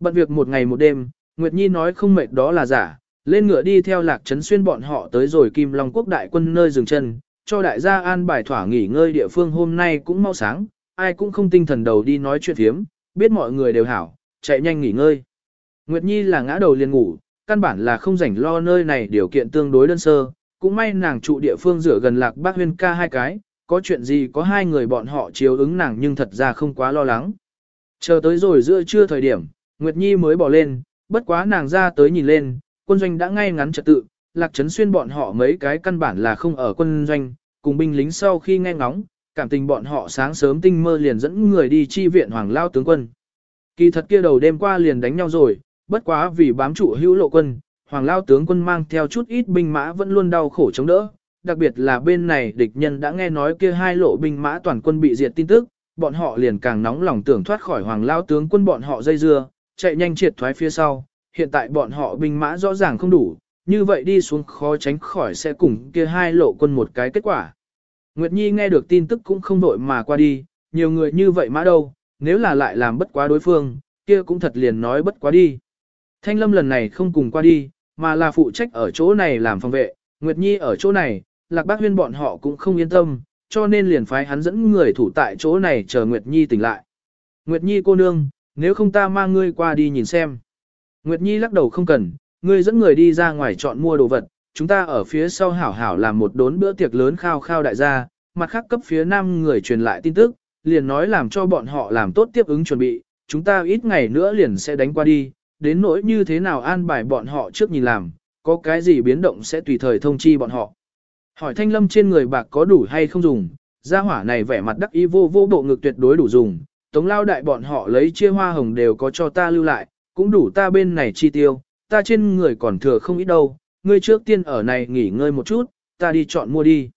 Bận việc một ngày một đêm, Nguyệt Nhi nói không mệt đó là giả, lên ngựa đi theo lạc trấn xuyên bọn họ tới rồi Kim Long Quốc đại quân nơi dừng chân, cho đại gia an bài thỏa nghỉ ngơi địa phương hôm nay cũng mau sáng, ai cũng không tinh thần đầu đi nói chuyện thiếm, biết mọi người đều hảo, chạy nhanh nghỉ ngơi. Nguyệt Nhi là ngã đầu liền ngủ, căn bản là không rảnh lo nơi này điều kiện tương đối đơn sơ, cũng may nàng trụ địa phương rửa gần lạc bác huyên ca hai cái, có chuyện gì có hai người bọn họ chiếu ứng nàng nhưng thật ra không quá lo lắng. Chờ tới rồi giữa trưa thời điểm, Nguyệt Nhi mới bỏ lên, bất quá nàng ra tới nhìn lên, quân doanh đã ngay ngắn trật tự, lạc trấn xuyên bọn họ mấy cái căn bản là không ở quân doanh, cùng binh lính sau khi nghe ngóng, cảm tình bọn họ sáng sớm tinh mơ liền dẫn người đi chi viện hoàng lao tướng quân. Kỳ thật kia đầu đêm qua liền đánh nhau rồi, bất quá vì bám trụ hữu lộ quân, hoàng lao tướng quân mang theo chút ít binh mã vẫn luôn đau khổ chống đỡ. Đặc biệt là bên này địch nhân đã nghe nói kia hai lộ binh mã toàn quân bị diệt tin tức, bọn họ liền càng nóng lòng tưởng thoát khỏi hoàng lao tướng quân bọn họ dây dưa, chạy nhanh triệt thoái phía sau. Hiện tại bọn họ binh mã rõ ràng không đủ, như vậy đi xuống khó tránh khỏi sẽ cùng kia hai lộ quân một cái kết quả. Nguyệt Nhi nghe được tin tức cũng không đội mà qua đi, nhiều người như vậy mã đâu, nếu là lại làm bất quá đối phương, kia cũng thật liền nói bất quá đi. Thanh Lâm lần này không cùng qua đi, mà là phụ trách ở chỗ này làm phòng vệ, Nguyệt Nhi ở chỗ này, Lạc Bác Huyên bọn họ cũng không yên tâm, cho nên liền phái hắn dẫn người thủ tại chỗ này chờ Nguyệt Nhi tỉnh lại. Nguyệt Nhi cô nương, nếu không ta mang ngươi qua đi nhìn xem. Nguyệt Nhi lắc đầu không cần, ngươi dẫn người đi ra ngoài chọn mua đồ vật, chúng ta ở phía sau hảo hảo làm một đốn bữa tiệc lớn khao khao đại gia, mặt khác cấp phía nam người truyền lại tin tức, liền nói làm cho bọn họ làm tốt tiếp ứng chuẩn bị, chúng ta ít ngày nữa liền sẽ đánh qua đi, đến nỗi như thế nào an bài bọn họ trước nhìn làm, có cái gì biến động sẽ tùy thời thông chi bọn họ. Hỏi thanh lâm trên người bạc có đủ hay không dùng, gia hỏa này vẻ mặt đắc ý vô vô bộ ngực tuyệt đối đủ dùng, tống lao đại bọn họ lấy chia hoa hồng đều có cho ta lưu lại, cũng đủ ta bên này chi tiêu, ta trên người còn thừa không ít đâu, ngươi trước tiên ở này nghỉ ngơi một chút, ta đi chọn mua đi.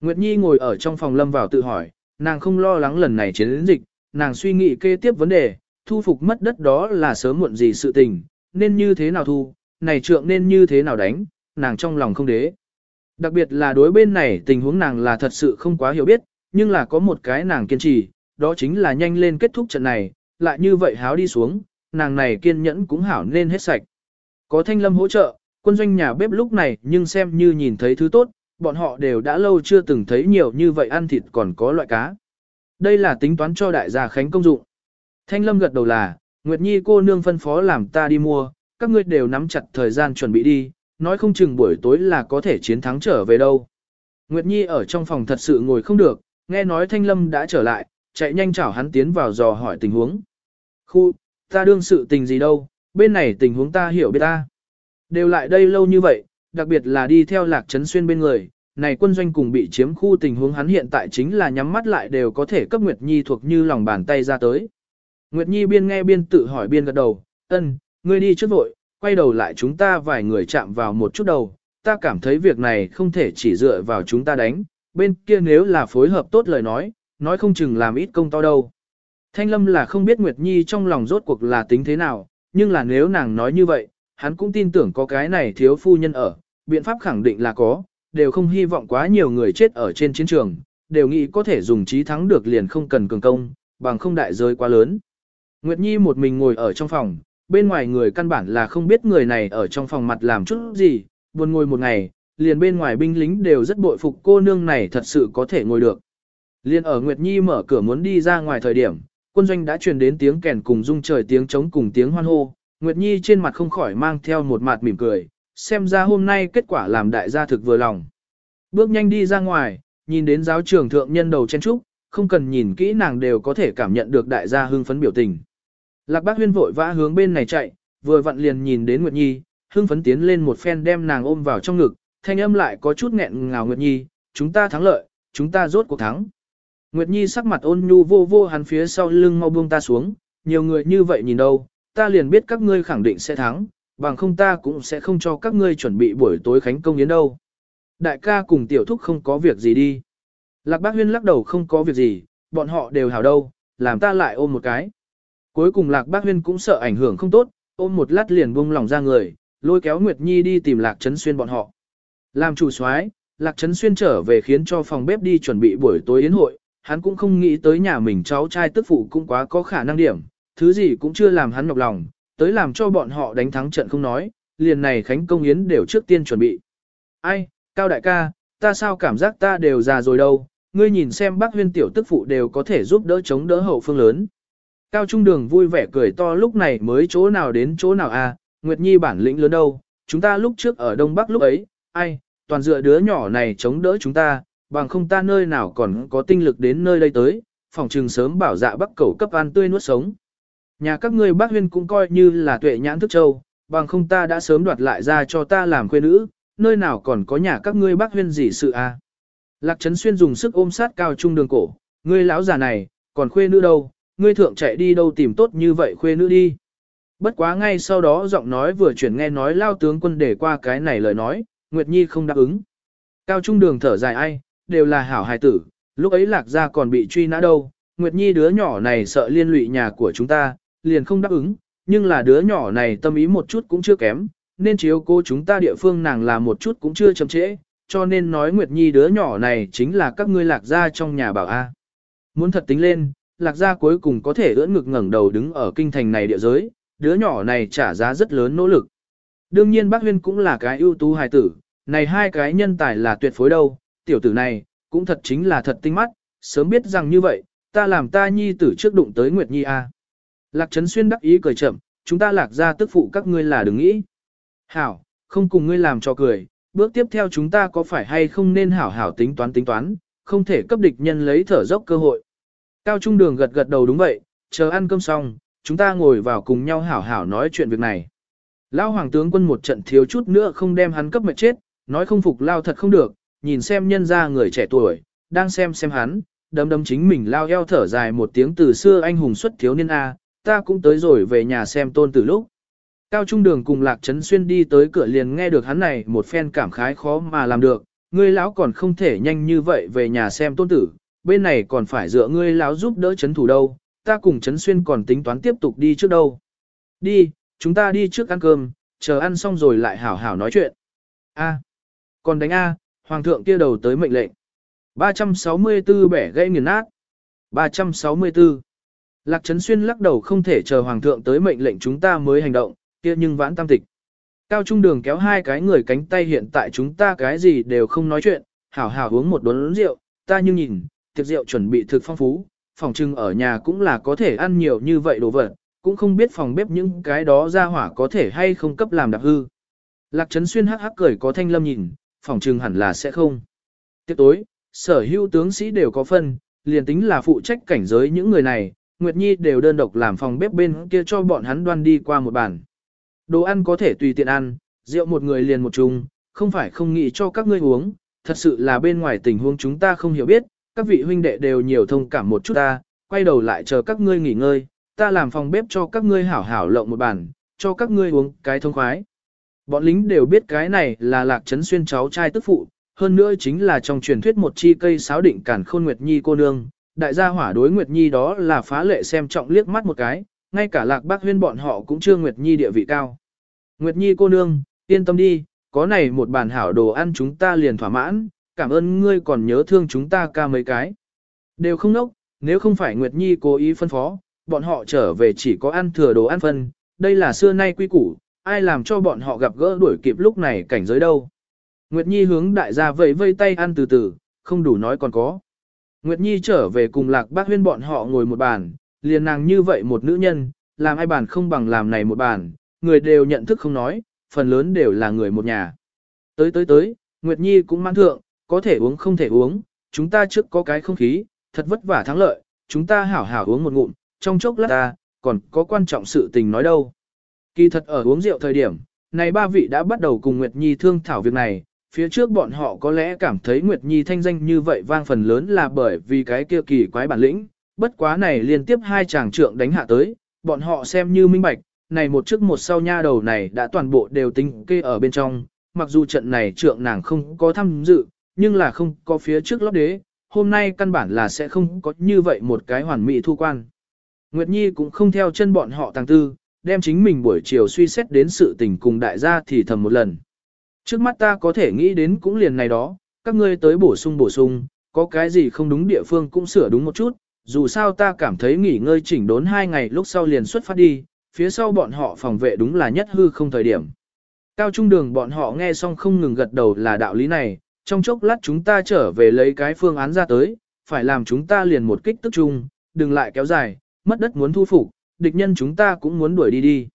Nguyệt Nhi ngồi ở trong phòng lâm vào tự hỏi, nàng không lo lắng lần này chiến dịch, nàng suy nghĩ kế tiếp vấn đề, thu phục mất đất đó là sớm muộn gì sự tình, nên như thế nào thu, này trượng nên như thế nào đánh, nàng trong lòng không đế. Đặc biệt là đối bên này tình huống nàng là thật sự không quá hiểu biết, nhưng là có một cái nàng kiên trì, đó chính là nhanh lên kết thúc trận này, lại như vậy háo đi xuống, nàng này kiên nhẫn cũng hảo nên hết sạch. Có thanh lâm hỗ trợ, quân doanh nhà bếp lúc này nhưng xem như nhìn thấy thứ tốt, bọn họ đều đã lâu chưa từng thấy nhiều như vậy ăn thịt còn có loại cá. Đây là tính toán cho đại gia khánh công dụng. Thanh lâm gật đầu là, Nguyệt Nhi cô nương phân phó làm ta đi mua, các ngươi đều nắm chặt thời gian chuẩn bị đi, nói không chừng buổi tối là có thể chiến thắng trở về đâu. Nguyệt Nhi ở trong phòng thật sự ngồi không được, nghe nói Thanh Lâm đã trở lại, chạy nhanh chảo hắn tiến vào dò hỏi tình huống. Khu, ta đương sự tình gì đâu, bên này tình huống ta hiểu biết ta. Đều lại đây lâu như vậy, đặc biệt là đi theo lạc trấn xuyên bên người, này quân doanh cùng bị chiếm khu tình huống hắn hiện tại chính là nhắm mắt lại đều có thể cấp Nguyệt Nhi thuộc như lòng bàn tay ra tới. Nguyệt Nhi biên nghe biên tự hỏi biên gật đầu, ân, ngươi đi trước vội, quay đầu lại chúng ta vài người chạm vào một chút đầu, ta cảm thấy việc này không thể chỉ dựa vào chúng ta đánh, bên kia nếu là phối hợp tốt lời nói, nói không chừng làm ít công to đâu. Thanh Lâm là không biết Nguyệt Nhi trong lòng rốt cuộc là tính thế nào, nhưng là nếu nàng nói như vậy, hắn cũng tin tưởng có cái này thiếu phu nhân ở, biện pháp khẳng định là có, đều không hy vọng quá nhiều người chết ở trên chiến trường, đều nghĩ có thể dùng trí thắng được liền không cần cường công, bằng không đại rơi quá lớn. Nguyệt Nhi một mình ngồi ở trong phòng, bên ngoài người căn bản là không biết người này ở trong phòng mặt làm chút gì, buồn ngồi một ngày, liền bên ngoài binh lính đều rất bội phục cô nương này thật sự có thể ngồi được. Liên ở Nguyệt Nhi mở cửa muốn đi ra ngoài thời điểm, quân doanh đã truyền đến tiếng kèn cùng rung trời tiếng trống cùng tiếng hoan hô, Nguyệt Nhi trên mặt không khỏi mang theo một mặt mỉm cười, xem ra hôm nay kết quả làm đại gia thực vừa lòng. Bước nhanh đi ra ngoài, nhìn đến giáo trưởng thượng nhân đầu chen trúc, không cần nhìn kỹ nàng đều có thể cảm nhận được đại gia hưng phấn biểu tình. Lạc Bác Huyên vội vã hướng bên này chạy, vừa vặn liền nhìn đến Nguyệt Nhi, hưng phấn tiến lên một phen đem nàng ôm vào trong ngực, thanh âm lại có chút nghẹn ngào Nguyệt Nhi, chúng ta thắng lợi, chúng ta rốt cuộc thắng. Nguyệt Nhi sắc mặt ôn nhu vô vô hắn phía sau lưng mau buông ta xuống, nhiều người như vậy nhìn đâu, ta liền biết các ngươi khẳng định sẽ thắng, bằng không ta cũng sẽ không cho các ngươi chuẩn bị buổi tối khánh công yến đâu. Đại ca cùng tiểu thúc không có việc gì đi. Lạc bác huyên lắc đầu không có việc gì, bọn họ đều hảo đâu, làm ta lại ôm một cái. Cuối cùng lạc bác huyên cũng sợ ảnh hưởng không tốt, ôm một lát liền buông lòng ra người, lôi kéo Nguyệt Nhi đi tìm lạc trấn xuyên bọn họ. Làm chủ soái, lạc trấn xuyên trở về khiến cho phòng bếp đi chuẩn bị buổi tối yến hội, hắn cũng không nghĩ tới nhà mình cháu trai tức phụ cũng quá có khả năng điểm, thứ gì cũng chưa làm hắn nhọc lòng, tới làm cho bọn họ đánh thắng trận không nói, liền này Khánh Công Yến đều trước tiên chuẩn bị. Ai, Cao đại ca, ta sao cảm giác ta đều già rồi đâu, ngươi nhìn xem bác huyên tiểu tức phụ đều có thể giúp đỡ chống đỡ hậu phương lớn. Cao Trung Đường vui vẻ cười to lúc này mới chỗ nào đến chỗ nào à, Nguyệt Nhi bản lĩnh lớn đâu, chúng ta lúc trước ở Đông Bắc lúc ấy, ai, toàn dựa đứa nhỏ này chống đỡ chúng ta, bằng không ta nơi nào còn có tinh lực đến nơi đây tới, phòng trừng sớm bảo dạ bắc cầu cấp ăn tươi nuốt sống. Nhà các ngươi bác huyên cũng coi như là tuệ nhãn thức châu, bằng không ta đã sớm đoạt lại ra cho ta làm quê nữ, nơi nào còn có nhà các ngươi bác huyên gì sự à. Lạc Trấn Xuyên dùng sức ôm sát cao trung đường cổ, ngươi lão già này, còn khuê nữ đâu, ngươi thượng chạy đi đâu tìm tốt như vậy khuê nữ đi. Bất quá ngay sau đó giọng nói vừa chuyển nghe nói lao tướng quân để qua cái này lời nói, Nguyệt Nhi không đáp ứng. Cao trung đường thở dài ai, đều là hảo hài tử, lúc ấy lạc gia còn bị truy nã đâu, Nguyệt Nhi đứa nhỏ này sợ liên lụy nhà của chúng ta, liền không đáp ứng, nhưng là đứa nhỏ này tâm ý một chút cũng chưa kém, nên chiếu cô chúng ta địa phương nàng là một chút cũng chưa chậm trễ, cho nên nói Nguyệt Nhi đứa nhỏ này chính là các ngươi lạc gia trong nhà bảo A. Muốn thật tính lên, lạc gia cuối cùng có thể ưỡn ngực ngẩng đầu đứng ở kinh thành này địa giới, đứa nhỏ này trả giá rất lớn nỗ lực. Đương nhiên bác huyên cũng là cái ưu tú hài tử, này hai cái nhân tài là tuyệt phối đâu, tiểu tử này, cũng thật chính là thật tinh mắt, sớm biết rằng như vậy, ta làm ta nhi tử trước đụng tới Nguyệt Nhi A. Lạc Trấn Xuyên đắc ý cười chậm, chúng ta lạc ra tức phụ các ngươi là đừng nghĩ. Hảo, không cùng ngươi làm cho cười, bước tiếp theo chúng ta có phải hay không nên hảo hảo tính toán tính toán, không thể cấp địch nhân lấy thở dốc cơ hội. Cao Trung Đường gật gật đầu đúng vậy, chờ ăn cơm xong, chúng ta ngồi vào cùng nhau hảo hảo nói chuyện việc này. Lão hoàng tướng quân một trận thiếu chút nữa không đem hắn cấp mệt chết, nói không phục lao thật không được, nhìn xem nhân ra người trẻ tuổi, đang xem xem hắn, đấm đấm chính mình lao eo thở dài một tiếng từ xưa anh hùng xuất thiếu niên A, ta cũng tới rồi về nhà xem tôn từ lúc. Cao Trung Đường cùng Lạc Trấn Xuyên đi tới cửa liền nghe được hắn này một phen cảm khái khó mà làm được, ngươi lão còn không thể nhanh như vậy về nhà xem tôn tử, bên này còn phải dựa ngươi lão giúp đỡ Trấn thủ đâu, ta cùng Trấn Xuyên còn tính toán tiếp tục đi trước đâu. Đi, chúng ta đi trước ăn cơm, chờ ăn xong rồi lại hảo hảo nói chuyện. A, còn đánh A, Hoàng thượng kia đầu tới mệnh lệnh. 364 bẻ gãy nghiền nát. 364. Lạc Trấn Xuyên lắc đầu không thể chờ Hoàng thượng tới mệnh lệnh chúng ta mới hành động, kia nhưng vãn tam tịch. Cao Trung Đường kéo hai cái người cánh tay hiện tại chúng ta cái gì đều không nói chuyện, hảo hảo uống một đốn rượu, ta nhưng nhìn, tiệc rượu chuẩn bị thực phong phú, phòng trưng ở nhà cũng là có thể ăn nhiều như vậy đồ vật, cũng không biết phòng bếp những cái đó ra hỏa có thể hay không cấp làm đặc hư. Lạc Trấn Xuyên hắc hắc cười có thanh lâm nhìn, phòng trừng hẳn là sẽ không. Tiếp tối, sở hữu tướng sĩ đều có phân, liền tính là phụ trách cảnh giới những người này, Nguyệt Nhi đều đơn độc làm phòng bếp bên kia cho bọn hắn đoan đi qua một bàn. Đồ ăn có thể tùy tiện ăn, rượu một người liền một chung, không phải không nghĩ cho các ngươi uống, thật sự là bên ngoài tình huống chúng ta không hiểu biết, các vị huynh đệ đều nhiều thông cảm một chút ta, quay đầu lại chờ các ngươi nghỉ ngơi, ta làm phòng bếp cho các ngươi hảo hảo lộng một bàn, cho các ngươi uống cái thông khoái. Bọn lính đều biết cái này là lạc trấn xuyên cháu trai tức phụ, hơn nữa chính là trong truyền thuyết một chi cây sáo định cản khôn Nguyệt Nhi cô nương, đại gia hỏa đối Nguyệt Nhi đó là phá lệ xem trọng liếc mắt một cái, ngay cả lạc bác huyên bọn họ cũng chưa Nguyệt Nhi địa vị cao. Nguyệt Nhi cô nương, yên tâm đi, có này một bàn hảo đồ ăn chúng ta liền thỏa mãn, cảm ơn ngươi còn nhớ thương chúng ta ca mấy cái. Đều không nốc, nếu không phải Nguyệt Nhi cố ý phân phó, bọn họ trở về chỉ có ăn thừa đồ ăn phân, đây là xưa nay quy củ, ai làm cho bọn họ gặp gỡ đuổi kịp lúc này cảnh giới đâu. Nguyệt Nhi hướng đại gia vẫy vây tay ăn từ từ, không đủ nói còn có. Nguyệt Nhi trở về cùng lạc bác huyên bọn họ ngồi một bàn, liền nàng như vậy một nữ nhân, làm ai bàn không bằng làm này một bàn, người đều nhận thức không nói, phần lớn đều là người một nhà. Tới tới tới, Nguyệt Nhi cũng mang thượng, có thể uống không thể uống, chúng ta trước có cái không khí, thật vất vả thắng lợi, chúng ta hảo hảo uống một ngụm, trong chốc lát ta, còn có quan trọng sự tình nói đâu. Kỳ thật ở uống rượu thời điểm, này ba vị đã bắt đầu cùng Nguyệt Nhi thương thảo việc này, phía trước bọn họ có lẽ cảm thấy Nguyệt Nhi thanh danh như vậy vang phần lớn là bởi vì cái kia kỳ quái bản lĩnh, bất quá này liên tiếp hai chàng trượng đánh hạ tới, bọn họ xem như minh bạch, này một trước một sau nha đầu này đã toàn bộ đều tính kê ở bên trong, mặc dù trận này trượng nàng không có tham dự, nhưng là không có phía trước lót đế, hôm nay căn bản là sẽ không có như vậy một cái hoàn mỹ thu quan. Nguyệt Nhi cũng không theo chân bọn họ tàng tư, đem chính mình buổi chiều suy xét đến sự tình cùng đại gia thì thầm một lần. Trước mắt ta có thể nghĩ đến cũng liền này đó, các ngươi tới bổ sung bổ sung, có cái gì không đúng địa phương cũng sửa đúng một chút, dù sao ta cảm thấy nghỉ ngơi chỉnh đốn hai ngày lúc sau liền xuất phát đi, phía sau bọn họ phòng vệ đúng là nhất hư không thời điểm. Cao trung đường bọn họ nghe xong không ngừng gật đầu là đạo lý này, trong chốc lát chúng ta trở về lấy cái phương án ra tới, phải làm chúng ta liền một kích tức chung, đừng lại kéo dài, mất đất muốn thu phục, địch nhân chúng ta cũng muốn đuổi đi đi.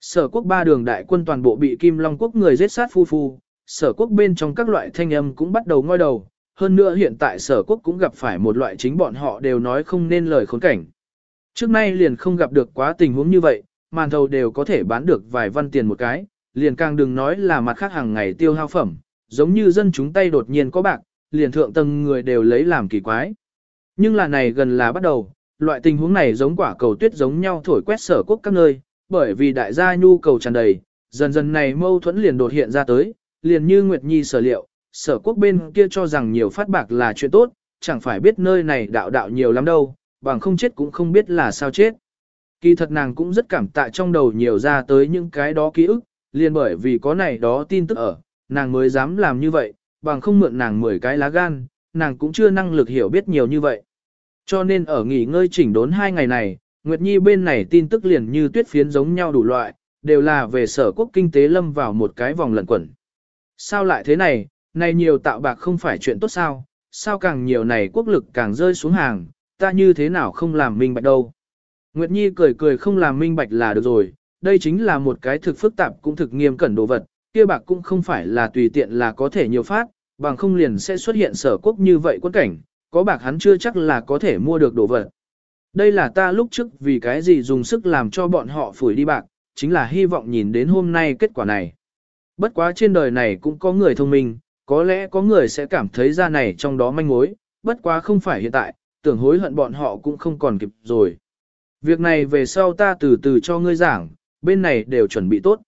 Sở quốc ba đường đại quân toàn bộ bị Kim Long quốc người giết sát phu phu, sở quốc bên trong các loại thanh âm cũng bắt đầu ngoi đầu, hơn nữa hiện tại sở quốc cũng gặp phải một loại chính bọn họ đều nói không nên lời khốn cảnh. Trước nay liền không gặp được quá tình huống như vậy, màn thầu đều có thể bán được vài văn tiền một cái, liền càng đừng nói là mặt khác hàng ngày tiêu hao phẩm, giống như dân chúng tay đột nhiên có bạc, liền thượng tầng người đều lấy làm kỳ quái. Nhưng là này gần là bắt đầu, loại tình huống này giống quả cầu tuyết giống nhau thổi quét sở quốc các nơi, bởi vì đại gia nhu cầu tràn đầy, dần dần này mâu thuẫn liền đột hiện ra tới, liền như Nguyệt Nhi sở liệu, sở quốc bên kia cho rằng nhiều phát bạc là chuyện tốt, chẳng phải biết nơi này đạo đạo nhiều lắm đâu, bằng không chết cũng không biết là sao chết. Kỳ thật nàng cũng rất cảm tạ trong đầu nhiều ra tới những cái đó ký ức, liền bởi vì có này đó tin tức ở, nàng mới dám làm như vậy, bằng không mượn nàng 10 cái lá gan, nàng cũng chưa năng lực hiểu biết nhiều như vậy. Cho nên ở nghỉ ngơi chỉnh đốn hai ngày này, Nguyệt Nhi bên này tin tức liền như tuyết phiến giống nhau đủ loại, đều là về sở quốc kinh tế lâm vào một cái vòng lẩn quẩn. Sao lại thế này, này nhiều tạo bạc không phải chuyện tốt sao, sao càng nhiều này quốc lực càng rơi xuống hàng, ta như thế nào không làm minh bạch đâu. Nguyệt Nhi cười cười không làm minh bạch là được rồi, đây chính là một cái thực phức tạp cũng thực nghiêm cẩn đồ vật, kia bạc cũng không phải là tùy tiện là có thể nhiều phát, bằng không liền sẽ xuất hiện sở quốc như vậy quân cảnh, có bạc hắn chưa chắc là có thể mua được đồ vật. Đây là ta lúc trước vì cái gì dùng sức làm cho bọn họ phủi đi bạc, chính là hy vọng nhìn đến hôm nay kết quả này. Bất quá trên đời này cũng có người thông minh, có lẽ có người sẽ cảm thấy ra này trong đó manh mối, bất quá không phải hiện tại, tưởng hối hận bọn họ cũng không còn kịp rồi. Việc này về sau ta từ từ cho ngươi giảng, bên này đều chuẩn bị tốt.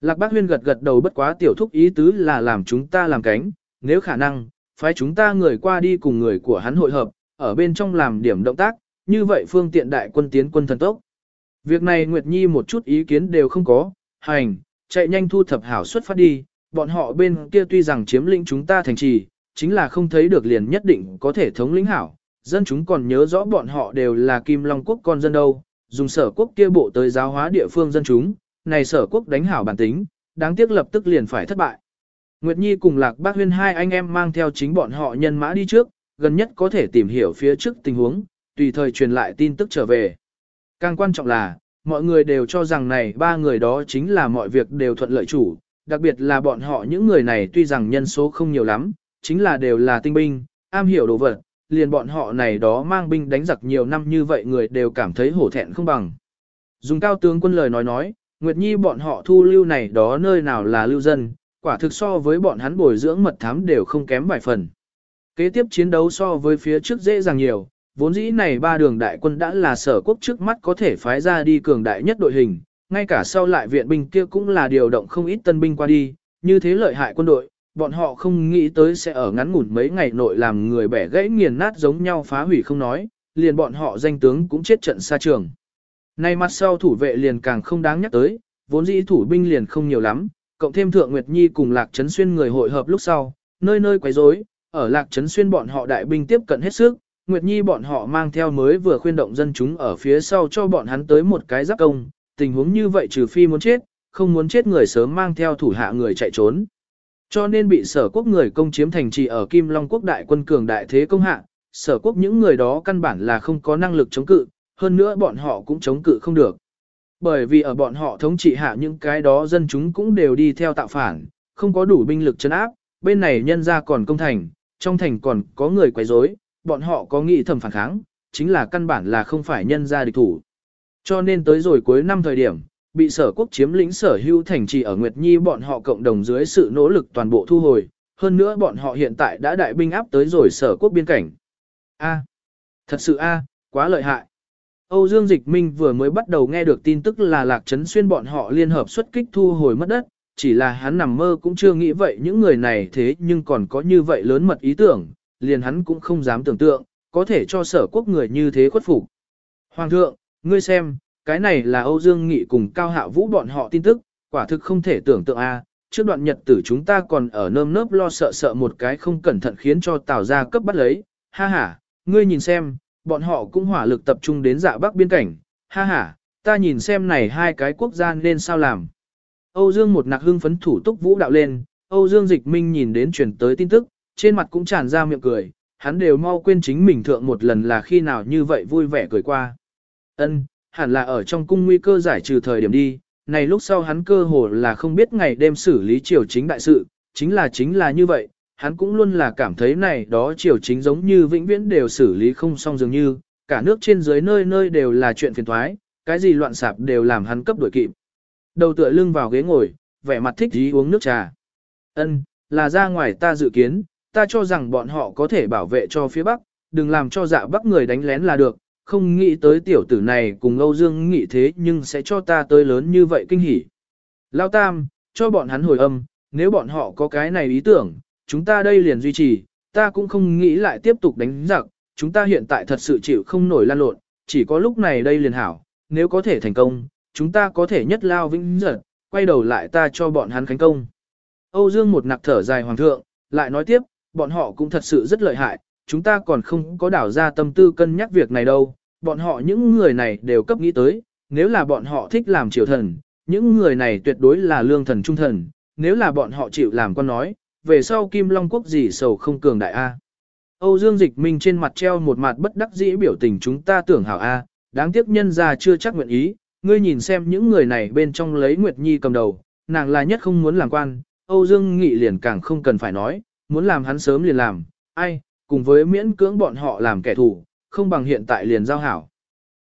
Lạc Bác Huyên gật gật đầu bất quá tiểu thúc ý tứ là làm chúng ta làm cánh, nếu khả năng, phái chúng ta người qua đi cùng người của hắn hội hợp, ở bên trong làm điểm động tác, như vậy phương tiện đại quân tiến quân thần tốc. Việc này Nguyệt Nhi một chút ý kiến đều không có, hành, chạy nhanh thu thập hảo xuất phát đi, bọn họ bên kia tuy rằng chiếm lĩnh chúng ta thành trì, chính là không thấy được liền nhất định có thể thống lĩnh hảo, dân chúng còn nhớ rõ bọn họ đều là Kim Long Quốc con dân đâu, dùng sở quốc kia bộ tới giáo hóa địa phương dân chúng, này sở quốc đánh hảo bản tính, đáng tiếc lập tức liền phải thất bại. Nguyệt Nhi cùng Lạc Bác Huyên hai anh em mang theo chính bọn họ nhân mã đi trước, gần nhất có thể tìm hiểu phía trước tình huống, tùy thời truyền lại tin tức trở về. Càng quan trọng là, mọi người đều cho rằng này ba người đó chính là mọi việc đều thuận lợi chủ, đặc biệt là bọn họ những người này tuy rằng nhân số không nhiều lắm, chính là đều là tinh binh, am hiểu đồ vật, liền bọn họ này đó mang binh đánh giặc nhiều năm như vậy người đều cảm thấy hổ thẹn không bằng. Dùng cao tướng quân lời nói nói, Nguyệt Nhi bọn họ thu lưu này đó nơi nào là lưu dân, quả thực so với bọn hắn bồi dưỡng mật thám đều không kém vài phần. Kế tiếp chiến đấu so với phía trước dễ dàng nhiều, vốn dĩ này ba đường đại quân đã là sở quốc trước mắt có thể phái ra đi cường đại nhất đội hình, ngay cả sau lại viện binh kia cũng là điều động không ít tân binh qua đi, như thế lợi hại quân đội, bọn họ không nghĩ tới sẽ ở ngắn ngủn mấy ngày nội làm người bẻ gãy nghiền nát giống nhau phá hủy không nói, liền bọn họ danh tướng cũng chết trận xa trường. Nay mặt sau thủ vệ liền càng không đáng nhắc tới, vốn dĩ thủ binh liền không nhiều lắm, cộng thêm Thượng Nguyệt Nhi cùng Lạc Trấn Xuyên người hội hợp lúc sau, nơi nơi quấy rối, ở Lạc Trấn Xuyên bọn họ đại binh tiếp cận hết sức, Nguyệt Nhi bọn họ mang theo mới vừa khuyên động dân chúng ở phía sau cho bọn hắn tới một cái giáp công, tình huống như vậy trừ phi muốn chết, không muốn chết người sớm mang theo thủ hạ người chạy trốn. Cho nên bị sở quốc người công chiếm thành trì ở Kim Long quốc đại quân cường đại thế công hạ, sở quốc những người đó căn bản là không có năng lực chống cự, hơn nữa bọn họ cũng chống cự không được. Bởi vì ở bọn họ thống trị hạ những cái đó dân chúng cũng đều đi theo tạo phản, không có đủ binh lực chấn áp, bên này nhân ra còn công thành, trong thành còn có người quấy rối, bọn họ có nghị thẩm phản kháng, chính là căn bản là không phải nhân ra địch thủ. Cho nên tới rồi cuối năm thời điểm, bị sở quốc chiếm lĩnh sở hữu thành trì ở Nguyệt Nhi bọn họ cộng đồng dưới sự nỗ lực toàn bộ thu hồi, hơn nữa bọn họ hiện tại đã đại binh áp tới rồi sở quốc biên cảnh. A, thật sự a, quá lợi hại. Âu Dương Dịch Minh vừa mới bắt đầu nghe được tin tức là Lạc Trấn Xuyên bọn họ liên hợp xuất kích thu hồi mất đất, chỉ là hắn nằm mơ cũng chưa nghĩ vậy những người này thế nhưng còn có như vậy lớn mật ý tưởng, liền hắn cũng không dám tưởng tượng, có thể cho sở quốc người như thế khuất phục. Hoàng thượng, ngươi xem, cái này là Âu Dương Nghị cùng Cao Hạ Vũ bọn họ tin tức, quả thực không thể tưởng tượng a. Trước đoạn nhật tử chúng ta còn ở nơm nớp lo sợ sợ một cái không cẩn thận khiến cho Tào gia cấp bắt lấy, ha ha, ngươi nhìn xem, bọn họ cũng hỏa lực tập trung đến dạ bắc biên cảnh, ha ha, ta nhìn xem này hai cái quốc gia nên sao làm. Âu Dương một nạc hưng phấn thủ túc vũ đạo lên, Âu Dương Dịch Minh nhìn đến truyền tới tin tức, trên mặt cũng tràn ra miệng cười, hắn đều mau quên chính mình thượng một lần là khi nào như vậy vui vẻ cười qua. Ân, hẳn là ở trong cung nguy cơ giải trừ thời điểm đi, này lúc sau hắn cơ hồ là không biết ngày đêm xử lý triều chính đại sự, chính là chính là như vậy, hắn cũng luôn là cảm thấy này đó triều chính giống như vĩnh viễn đều xử lý không xong dường như, cả nước trên dưới nơi nơi đều là chuyện phiền thoái, cái gì loạn sạp đều làm hắn cấp đổi kịp. Đầu tựa lưng vào ghế ngồi, vẻ mặt thích ý uống nước trà. Ân, là ra ngoài ta dự kiến, ta cho rằng bọn họ có thể bảo vệ cho phía Bắc, đừng làm cho dạ Bắc người đánh lén là được, không nghĩ tới tiểu tử này cùng Âu Dương nghĩ thế nhưng sẽ cho ta tới lớn như vậy kinh hỉ. Lao Tam, cho bọn hắn hồi âm, nếu bọn họ có cái này ý tưởng, chúng ta đây liền duy trì, ta cũng không nghĩ lại tiếp tục đánh giặc, chúng ta hiện tại thật sự chịu không nổi lan lộn, chỉ có lúc này đây liền hảo, nếu có thể thành công, chúng ta có thể nhất lao vĩnh giật, quay đầu lại ta cho bọn hắn khánh công. Âu Dương một nặc thở dài hoàng thượng, lại nói tiếp, bọn họ cũng thật sự rất lợi hại, chúng ta còn không có đảo ra tâm tư cân nhắc việc này đâu, bọn họ những người này đều cấp nghĩ tới, nếu là bọn họ thích làm triều thần, những người này tuyệt đối là lương thần trung thần, nếu là bọn họ chịu làm con nói, về sau Kim Long Quốc gì sầu không cường đại A. Âu Dương Dịch Minh trên mặt treo một mặt bất đắc dĩ biểu tình chúng ta tưởng hảo A, đáng tiếc nhân ra chưa chắc nguyện ý, ngươi nhìn xem những người này bên trong lấy Nguyệt Nhi cầm đầu, nàng là nhất không muốn làm quan, Âu Dương Nghị liền càng không cần phải nói, muốn làm hắn sớm liền làm, ai, cùng với miễn cưỡng bọn họ làm kẻ thù, không bằng hiện tại liền giao hảo.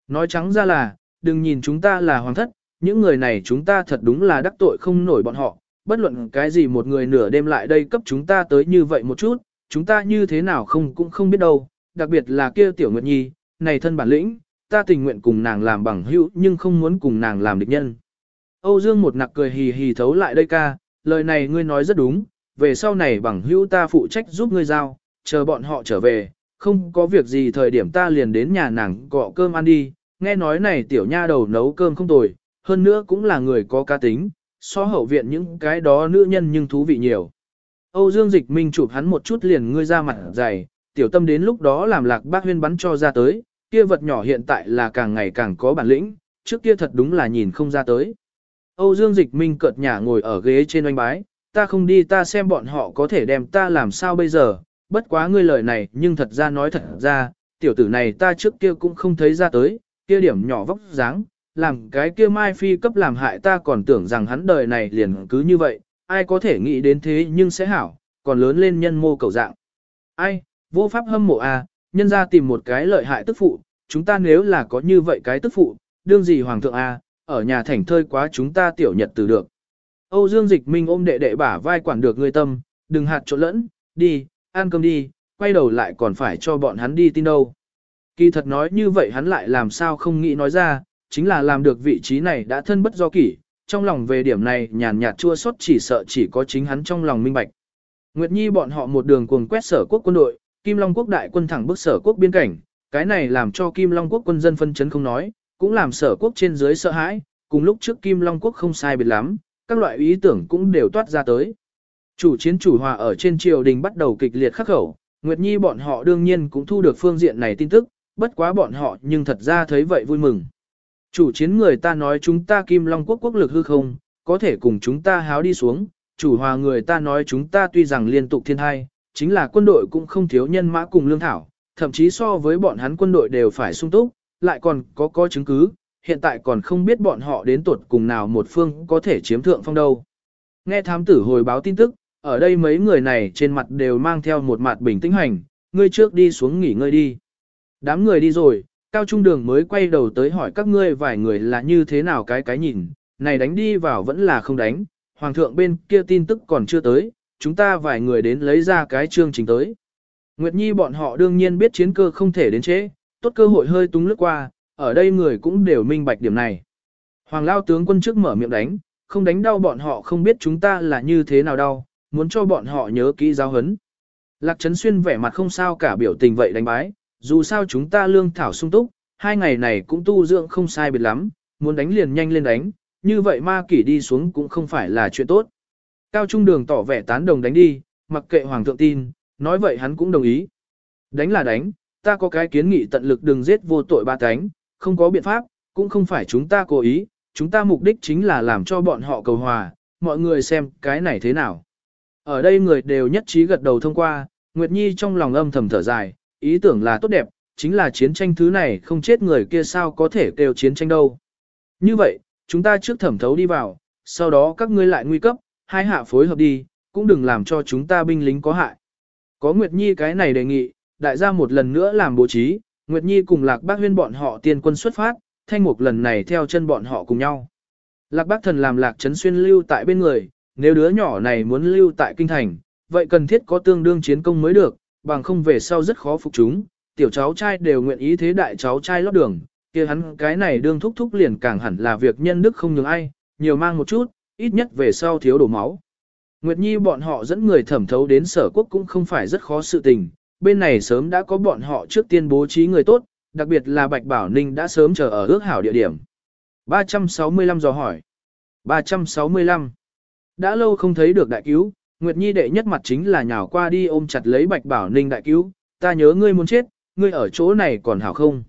Nói trắng ra là, đừng nhìn chúng ta là hoàng thất, những người này chúng ta thật đúng là đắc tội không nổi bọn họ, bất luận cái gì một người nửa đêm lại đây cấp chúng ta tới như vậy một chút, chúng ta như thế nào không cũng không biết đâu, đặc biệt là kia tiểu nguyệt nhi, này thân bản lĩnh, ta tình nguyện cùng nàng làm bằng hữu nhưng không muốn cùng nàng làm địch nhân. Âu Dương một nặc cười hì hì thấu lại đây ca, lời này ngươi nói rất đúng, về sau này bằng hữu ta phụ trách giúp ngươi giao, chờ bọn họ trở về, không có việc gì thời điểm ta liền đến nhà nàng gọ cơm ăn đi, nghe nói này tiểu nha đầu nấu cơm không tồi, hơn nữa cũng là người có cá tính, so hậu viện những cái đó nữ nhân nhưng thú vị nhiều. Âu Dương Dịch Minh chụp hắn một chút liền ngươi ra mặt dày, tiểu tâm đến lúc đó làm lạc bác huyên bắn cho ra tới, kia vật nhỏ hiện tại là càng ngày càng có bản lĩnh, trước kia thật đúng là nhìn không ra tới. Âu Dương Dịch Minh cợt nhả ngồi ở ghế trên oanh bái, ta không đi ta xem bọn họ có thể đem ta làm sao bây giờ, bất quá ngươi lời này nhưng thật ra nói thật ra, tiểu tử này ta trước kia cũng không thấy ra tới, kia điểm nhỏ vóc dáng, làm cái kia Mai Phi cấp làm hại ta còn tưởng rằng hắn đời này liền cứ như vậy, ai có thể nghĩ đến thế nhưng sẽ hảo, còn lớn lên nhân mô cầu dạng. Ai, vô pháp hâm mộ à, nhân ra tìm một cái lợi hại tức phụ, chúng ta nếu là có như vậy cái tức phụ, đương gì hoàng thượng à, ở nhà thảnh thơi quá chúng ta tiểu nhật từ được. Âu Dương Dịch Minh ôm đệ đệ bả vai quản được người tâm, đừng hạt trộn lẫn, đi, ăn cơm đi, quay đầu lại còn phải cho bọn hắn đi tin đâu. Kỳ thật nói như vậy hắn lại làm sao không nghĩ nói ra, chính là làm được vị trí này đã thân bất do kỷ, trong lòng về điểm này nhàn nhạt chua xót chỉ sợ chỉ có chính hắn trong lòng minh bạch. Nguyệt Nhi bọn họ một đường cuồng quét sở quốc quân đội, Kim Long quốc đại quân thẳng bước sở quốc biên cảnh, cái này làm cho Kim Long quốc quân dân phân chấn không nói, cũng làm sở quốc trên dưới sợ hãi, cùng lúc trước Kim Long quốc không sai biệt lắm, các loại ý tưởng cũng đều toát ra tới. Chủ chiến chủ hòa ở trên triều đình bắt đầu kịch liệt khắc khẩu, Nguyệt Nhi bọn họ đương nhiên cũng thu được phương diện này tin tức, bất quá bọn họ nhưng thật ra thấy vậy vui mừng. Chủ chiến người ta nói chúng ta Kim Long quốc quốc lực hư không, có thể cùng chúng ta háo đi xuống, chủ hòa người ta nói chúng ta tuy rằng liên tục thiên hai, chính là quân đội cũng không thiếu nhân mã cùng lương thảo, thậm chí so với bọn hắn quân đội đều phải sung túc, lại còn có có chứng cứ, hiện tại còn không biết bọn họ đến tuột cùng nào một phương có thể chiếm thượng phong đâu. Nghe thám tử hồi báo tin tức, ở đây mấy người này trên mặt đều mang theo một mặt bình tĩnh hành, ngươi trước đi xuống nghỉ ngơi đi. Đám người đi rồi, Cao Trung Đường mới quay đầu tới hỏi các ngươi vài người là như thế nào cái cái nhìn, này đánh đi vào vẫn là không đánh, Hoàng thượng bên kia tin tức còn chưa tới, chúng ta vài người đến lấy ra cái chương trình tới. Nguyệt Nhi bọn họ đương nhiên biết chiến cơ không thể đến chế, tốt cơ hội hơi túng lướt qua, ở đây người cũng đều minh bạch điểm này. Hoàng Lao tướng quân trước mở miệng đánh, không đánh đau bọn họ không biết chúng ta là như thế nào đau, muốn cho bọn họ nhớ kỹ giáo hấn. Lạc Trấn Xuyên vẻ mặt không sao cả biểu tình vậy đánh bái, dù sao chúng ta lương thảo sung túc, hai ngày này cũng tu dưỡng không sai biệt lắm, muốn đánh liền nhanh lên đánh, như vậy ma kỷ đi xuống cũng không phải là chuyện tốt. Cao Trung Đường tỏ vẻ tán đồng đánh đi, mặc kệ Hoàng thượng tin, nói vậy hắn cũng đồng ý. Đánh là đánh, ta có cái kiến nghị tận lực đừng giết vô tội ba cánh, không có biện pháp, cũng không phải chúng ta cố ý, chúng ta mục đích chính là làm cho bọn họ cầu hòa, mọi người xem cái này thế nào. Ở đây người đều nhất trí gật đầu thông qua, Nguyệt Nhi trong lòng âm thầm thở dài, ý tưởng là tốt đẹp, chính là chiến tranh thứ này không chết người kia sao có thể kêu chiến tranh đâu. Như vậy, chúng ta trước thẩm thấu đi vào, sau đó các ngươi lại nguy cấp, hai hạ phối hợp đi, cũng đừng làm cho chúng ta binh lính có hại. Có Nguyệt Nhi cái này đề nghị, đại gia một lần nữa làm bố trí, Nguyệt Nhi cùng Lạc Bác Huyên bọn họ tiên quân xuất phát, thanh mục lần này theo chân bọn họ cùng nhau. Lạc Bác Thần làm Lạc Trấn Xuyên lưu tại bên người, nếu đứa nhỏ này muốn lưu tại kinh thành, vậy cần thiết có tương đương chiến công mới được, bằng không về sau rất khó phục chúng, tiểu cháu trai đều nguyện ý thế đại cháu trai lót đường, kia hắn cái này đương thúc thúc liền càng hẳn là việc nhân đức không nhường ai, nhiều mang một chút, ít nhất về sau thiếu đổ máu. Nguyệt Nhi bọn họ dẫn người thẩm thấu đến sở quốc cũng không phải rất khó sự tình, bên này sớm đã có bọn họ trước tiên bố trí người tốt, đặc biệt là Bạch Bảo Ninh đã sớm chờ ở ước hảo địa điểm. 365 dò hỏi. 365. Đã lâu không thấy được đại cứu, Nguyệt Nhi đệ nhất mặt chính là nhào qua đi ôm chặt lấy Bạch Bảo Ninh đại cứu, ta nhớ ngươi muốn chết, ngươi ở chỗ này còn hảo không?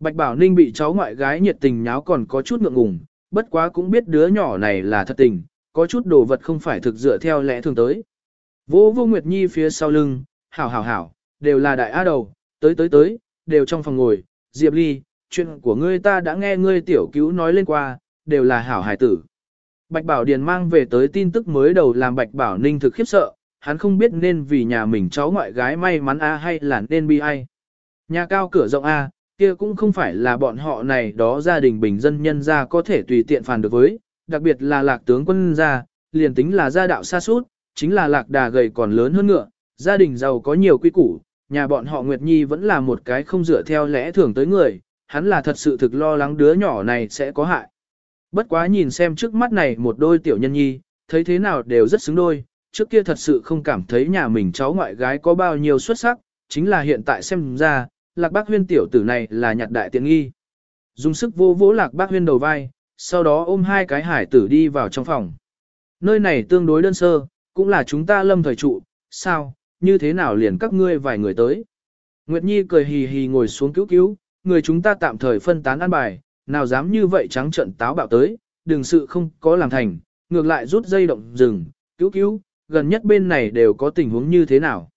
Bạch Bảo Ninh bị cháu ngoại gái nhiệt tình nháo còn có chút ngượng ngùng, bất quá cũng biết đứa nhỏ này là thật tình, có chút đồ vật không phải thực dựa theo lẽ thường tới. Vô vô Nguyệt Nhi phía sau lưng, hảo hảo hảo, đều là đại á đầu, tới tới tới, đều trong phòng ngồi, Diệp Ly, chuyện của ngươi ta đã nghe ngươi tiểu cứu nói lên qua, đều là hảo hài tử. Bạch Bảo Điền mang về tới tin tức mới đầu làm Bạch Bảo Ninh thực khiếp sợ, hắn không biết nên vì nhà mình cháu ngoại gái may mắn A hay là nên bi ai. Nhà cao cửa rộng A, kia cũng không phải là bọn họ này đó gia đình bình dân nhân gia có thể tùy tiện phản được với, đặc biệt là lạc tướng quân gia, liền tính là gia đạo xa suốt, chính là lạc đà gầy còn lớn hơn ngựa, gia đình giàu có nhiều quy củ, nhà bọn họ Nguyệt Nhi vẫn là một cái không dựa theo lẽ thường tới người, hắn là thật sự thực lo lắng đứa nhỏ này sẽ có hại. Bất quá nhìn xem trước mắt này một đôi tiểu nhân nhi, thấy thế nào đều rất xứng đôi, trước kia thật sự không cảm thấy nhà mình cháu ngoại gái có bao nhiêu xuất sắc, chính là hiện tại xem ra, lạc bác huyên tiểu tử này là nhặt đại tiện nghi. Dùng sức vô vỗ lạc bác huyên đầu vai, sau đó ôm hai cái hải tử đi vào trong phòng. Nơi này tương đối đơn sơ, cũng là chúng ta lâm thời trụ, sao, như thế nào liền các ngươi vài người tới. Nguyệt Nhi cười hì hì ngồi xuống cứu cứu, người chúng ta tạm thời phân tán ăn bài, nào dám như vậy trắng trận táo bạo tới, đường sự không có làm thành, ngược lại rút dây động rừng, cứu cứu, gần nhất bên này đều có tình huống như thế nào.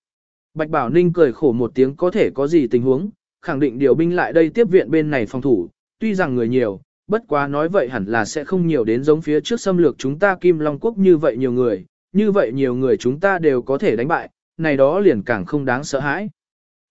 Bạch Bảo Ninh cười khổ một tiếng có thể có gì tình huống, khẳng định điều binh lại đây tiếp viện bên này phòng thủ, tuy rằng người nhiều, bất quá nói vậy hẳn là sẽ không nhiều đến giống phía trước xâm lược chúng ta Kim Long Quốc như vậy nhiều người, như vậy nhiều người chúng ta đều có thể đánh bại, này đó liền càng không đáng sợ hãi.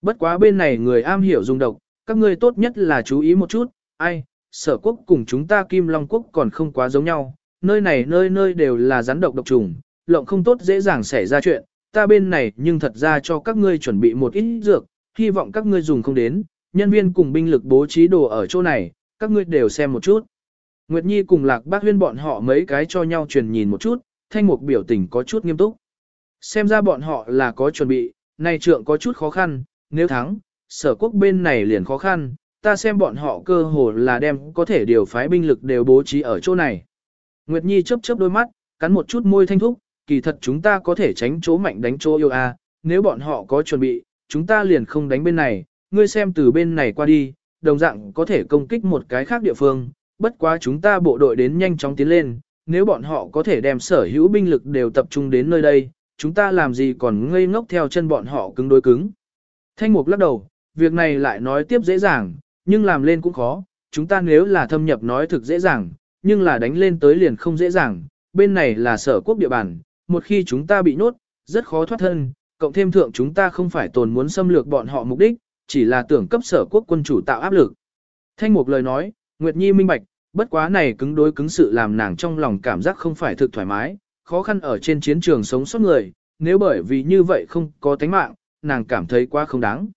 Bất quá bên này người am hiểu dùng độc, các ngươi tốt nhất là chú ý một chút, ai, sở quốc cùng chúng ta Kim Long Quốc còn không quá giống nhau, nơi này nơi nơi đều là rắn độc độc trùng, lộng không tốt dễ dàng xảy ra chuyện, ta bên này nhưng thật ra cho các ngươi chuẩn bị một ít dược, hy vọng các ngươi dùng không đến, nhân viên cùng binh lực bố trí đồ ở chỗ này, các ngươi đều xem một chút. Nguyệt Nhi cùng Lạc Bác Huyên bọn họ mấy cái cho nhau truyền nhìn một chút, thanh mục biểu tình có chút nghiêm túc. Xem ra bọn họ là có chuẩn bị, nay trượng có chút khó khăn, nếu thắng, sở quốc bên này liền khó khăn, ta xem bọn họ cơ hồ là đem có thể điều phái binh lực đều bố trí ở chỗ này. Nguyệt Nhi chớp chớp đôi mắt, cắn một chút môi thanh thúc, kỳ thật chúng ta có thể tránh chỗ mạnh đánh chỗ yêu a, nếu bọn họ có chuẩn bị, chúng ta liền không đánh bên này, ngươi xem từ bên này qua đi, đồng dạng có thể công kích một cái khác địa phương, bất quá chúng ta bộ đội đến nhanh chóng tiến lên, nếu bọn họ có thể đem sở hữu binh lực đều tập trung đến nơi đây, chúng ta làm gì còn ngây ngốc theo chân bọn họ cứng đối cứng. Thanh mục lắc đầu, việc này lại nói tiếp dễ dàng, nhưng làm lên cũng khó, chúng ta nếu là thâm nhập nói thực dễ dàng, nhưng là đánh lên tới liền không dễ dàng, bên này là sở quốc địa bàn, một khi chúng ta bị nốt, rất khó thoát thân, cộng thêm thượng chúng ta không phải tồn muốn xâm lược bọn họ mục đích, chỉ là tưởng cấp sở quốc quân chủ tạo áp lực. Thanh mục lời nói, Nguyệt Nhi minh bạch, bất quá này cứng đối cứng sự làm nàng trong lòng cảm giác không phải thực thoải mái, khó khăn ở trên chiến trường sống sót người, nếu bởi vì như vậy không có tánh mạng, nàng cảm thấy quá không đáng.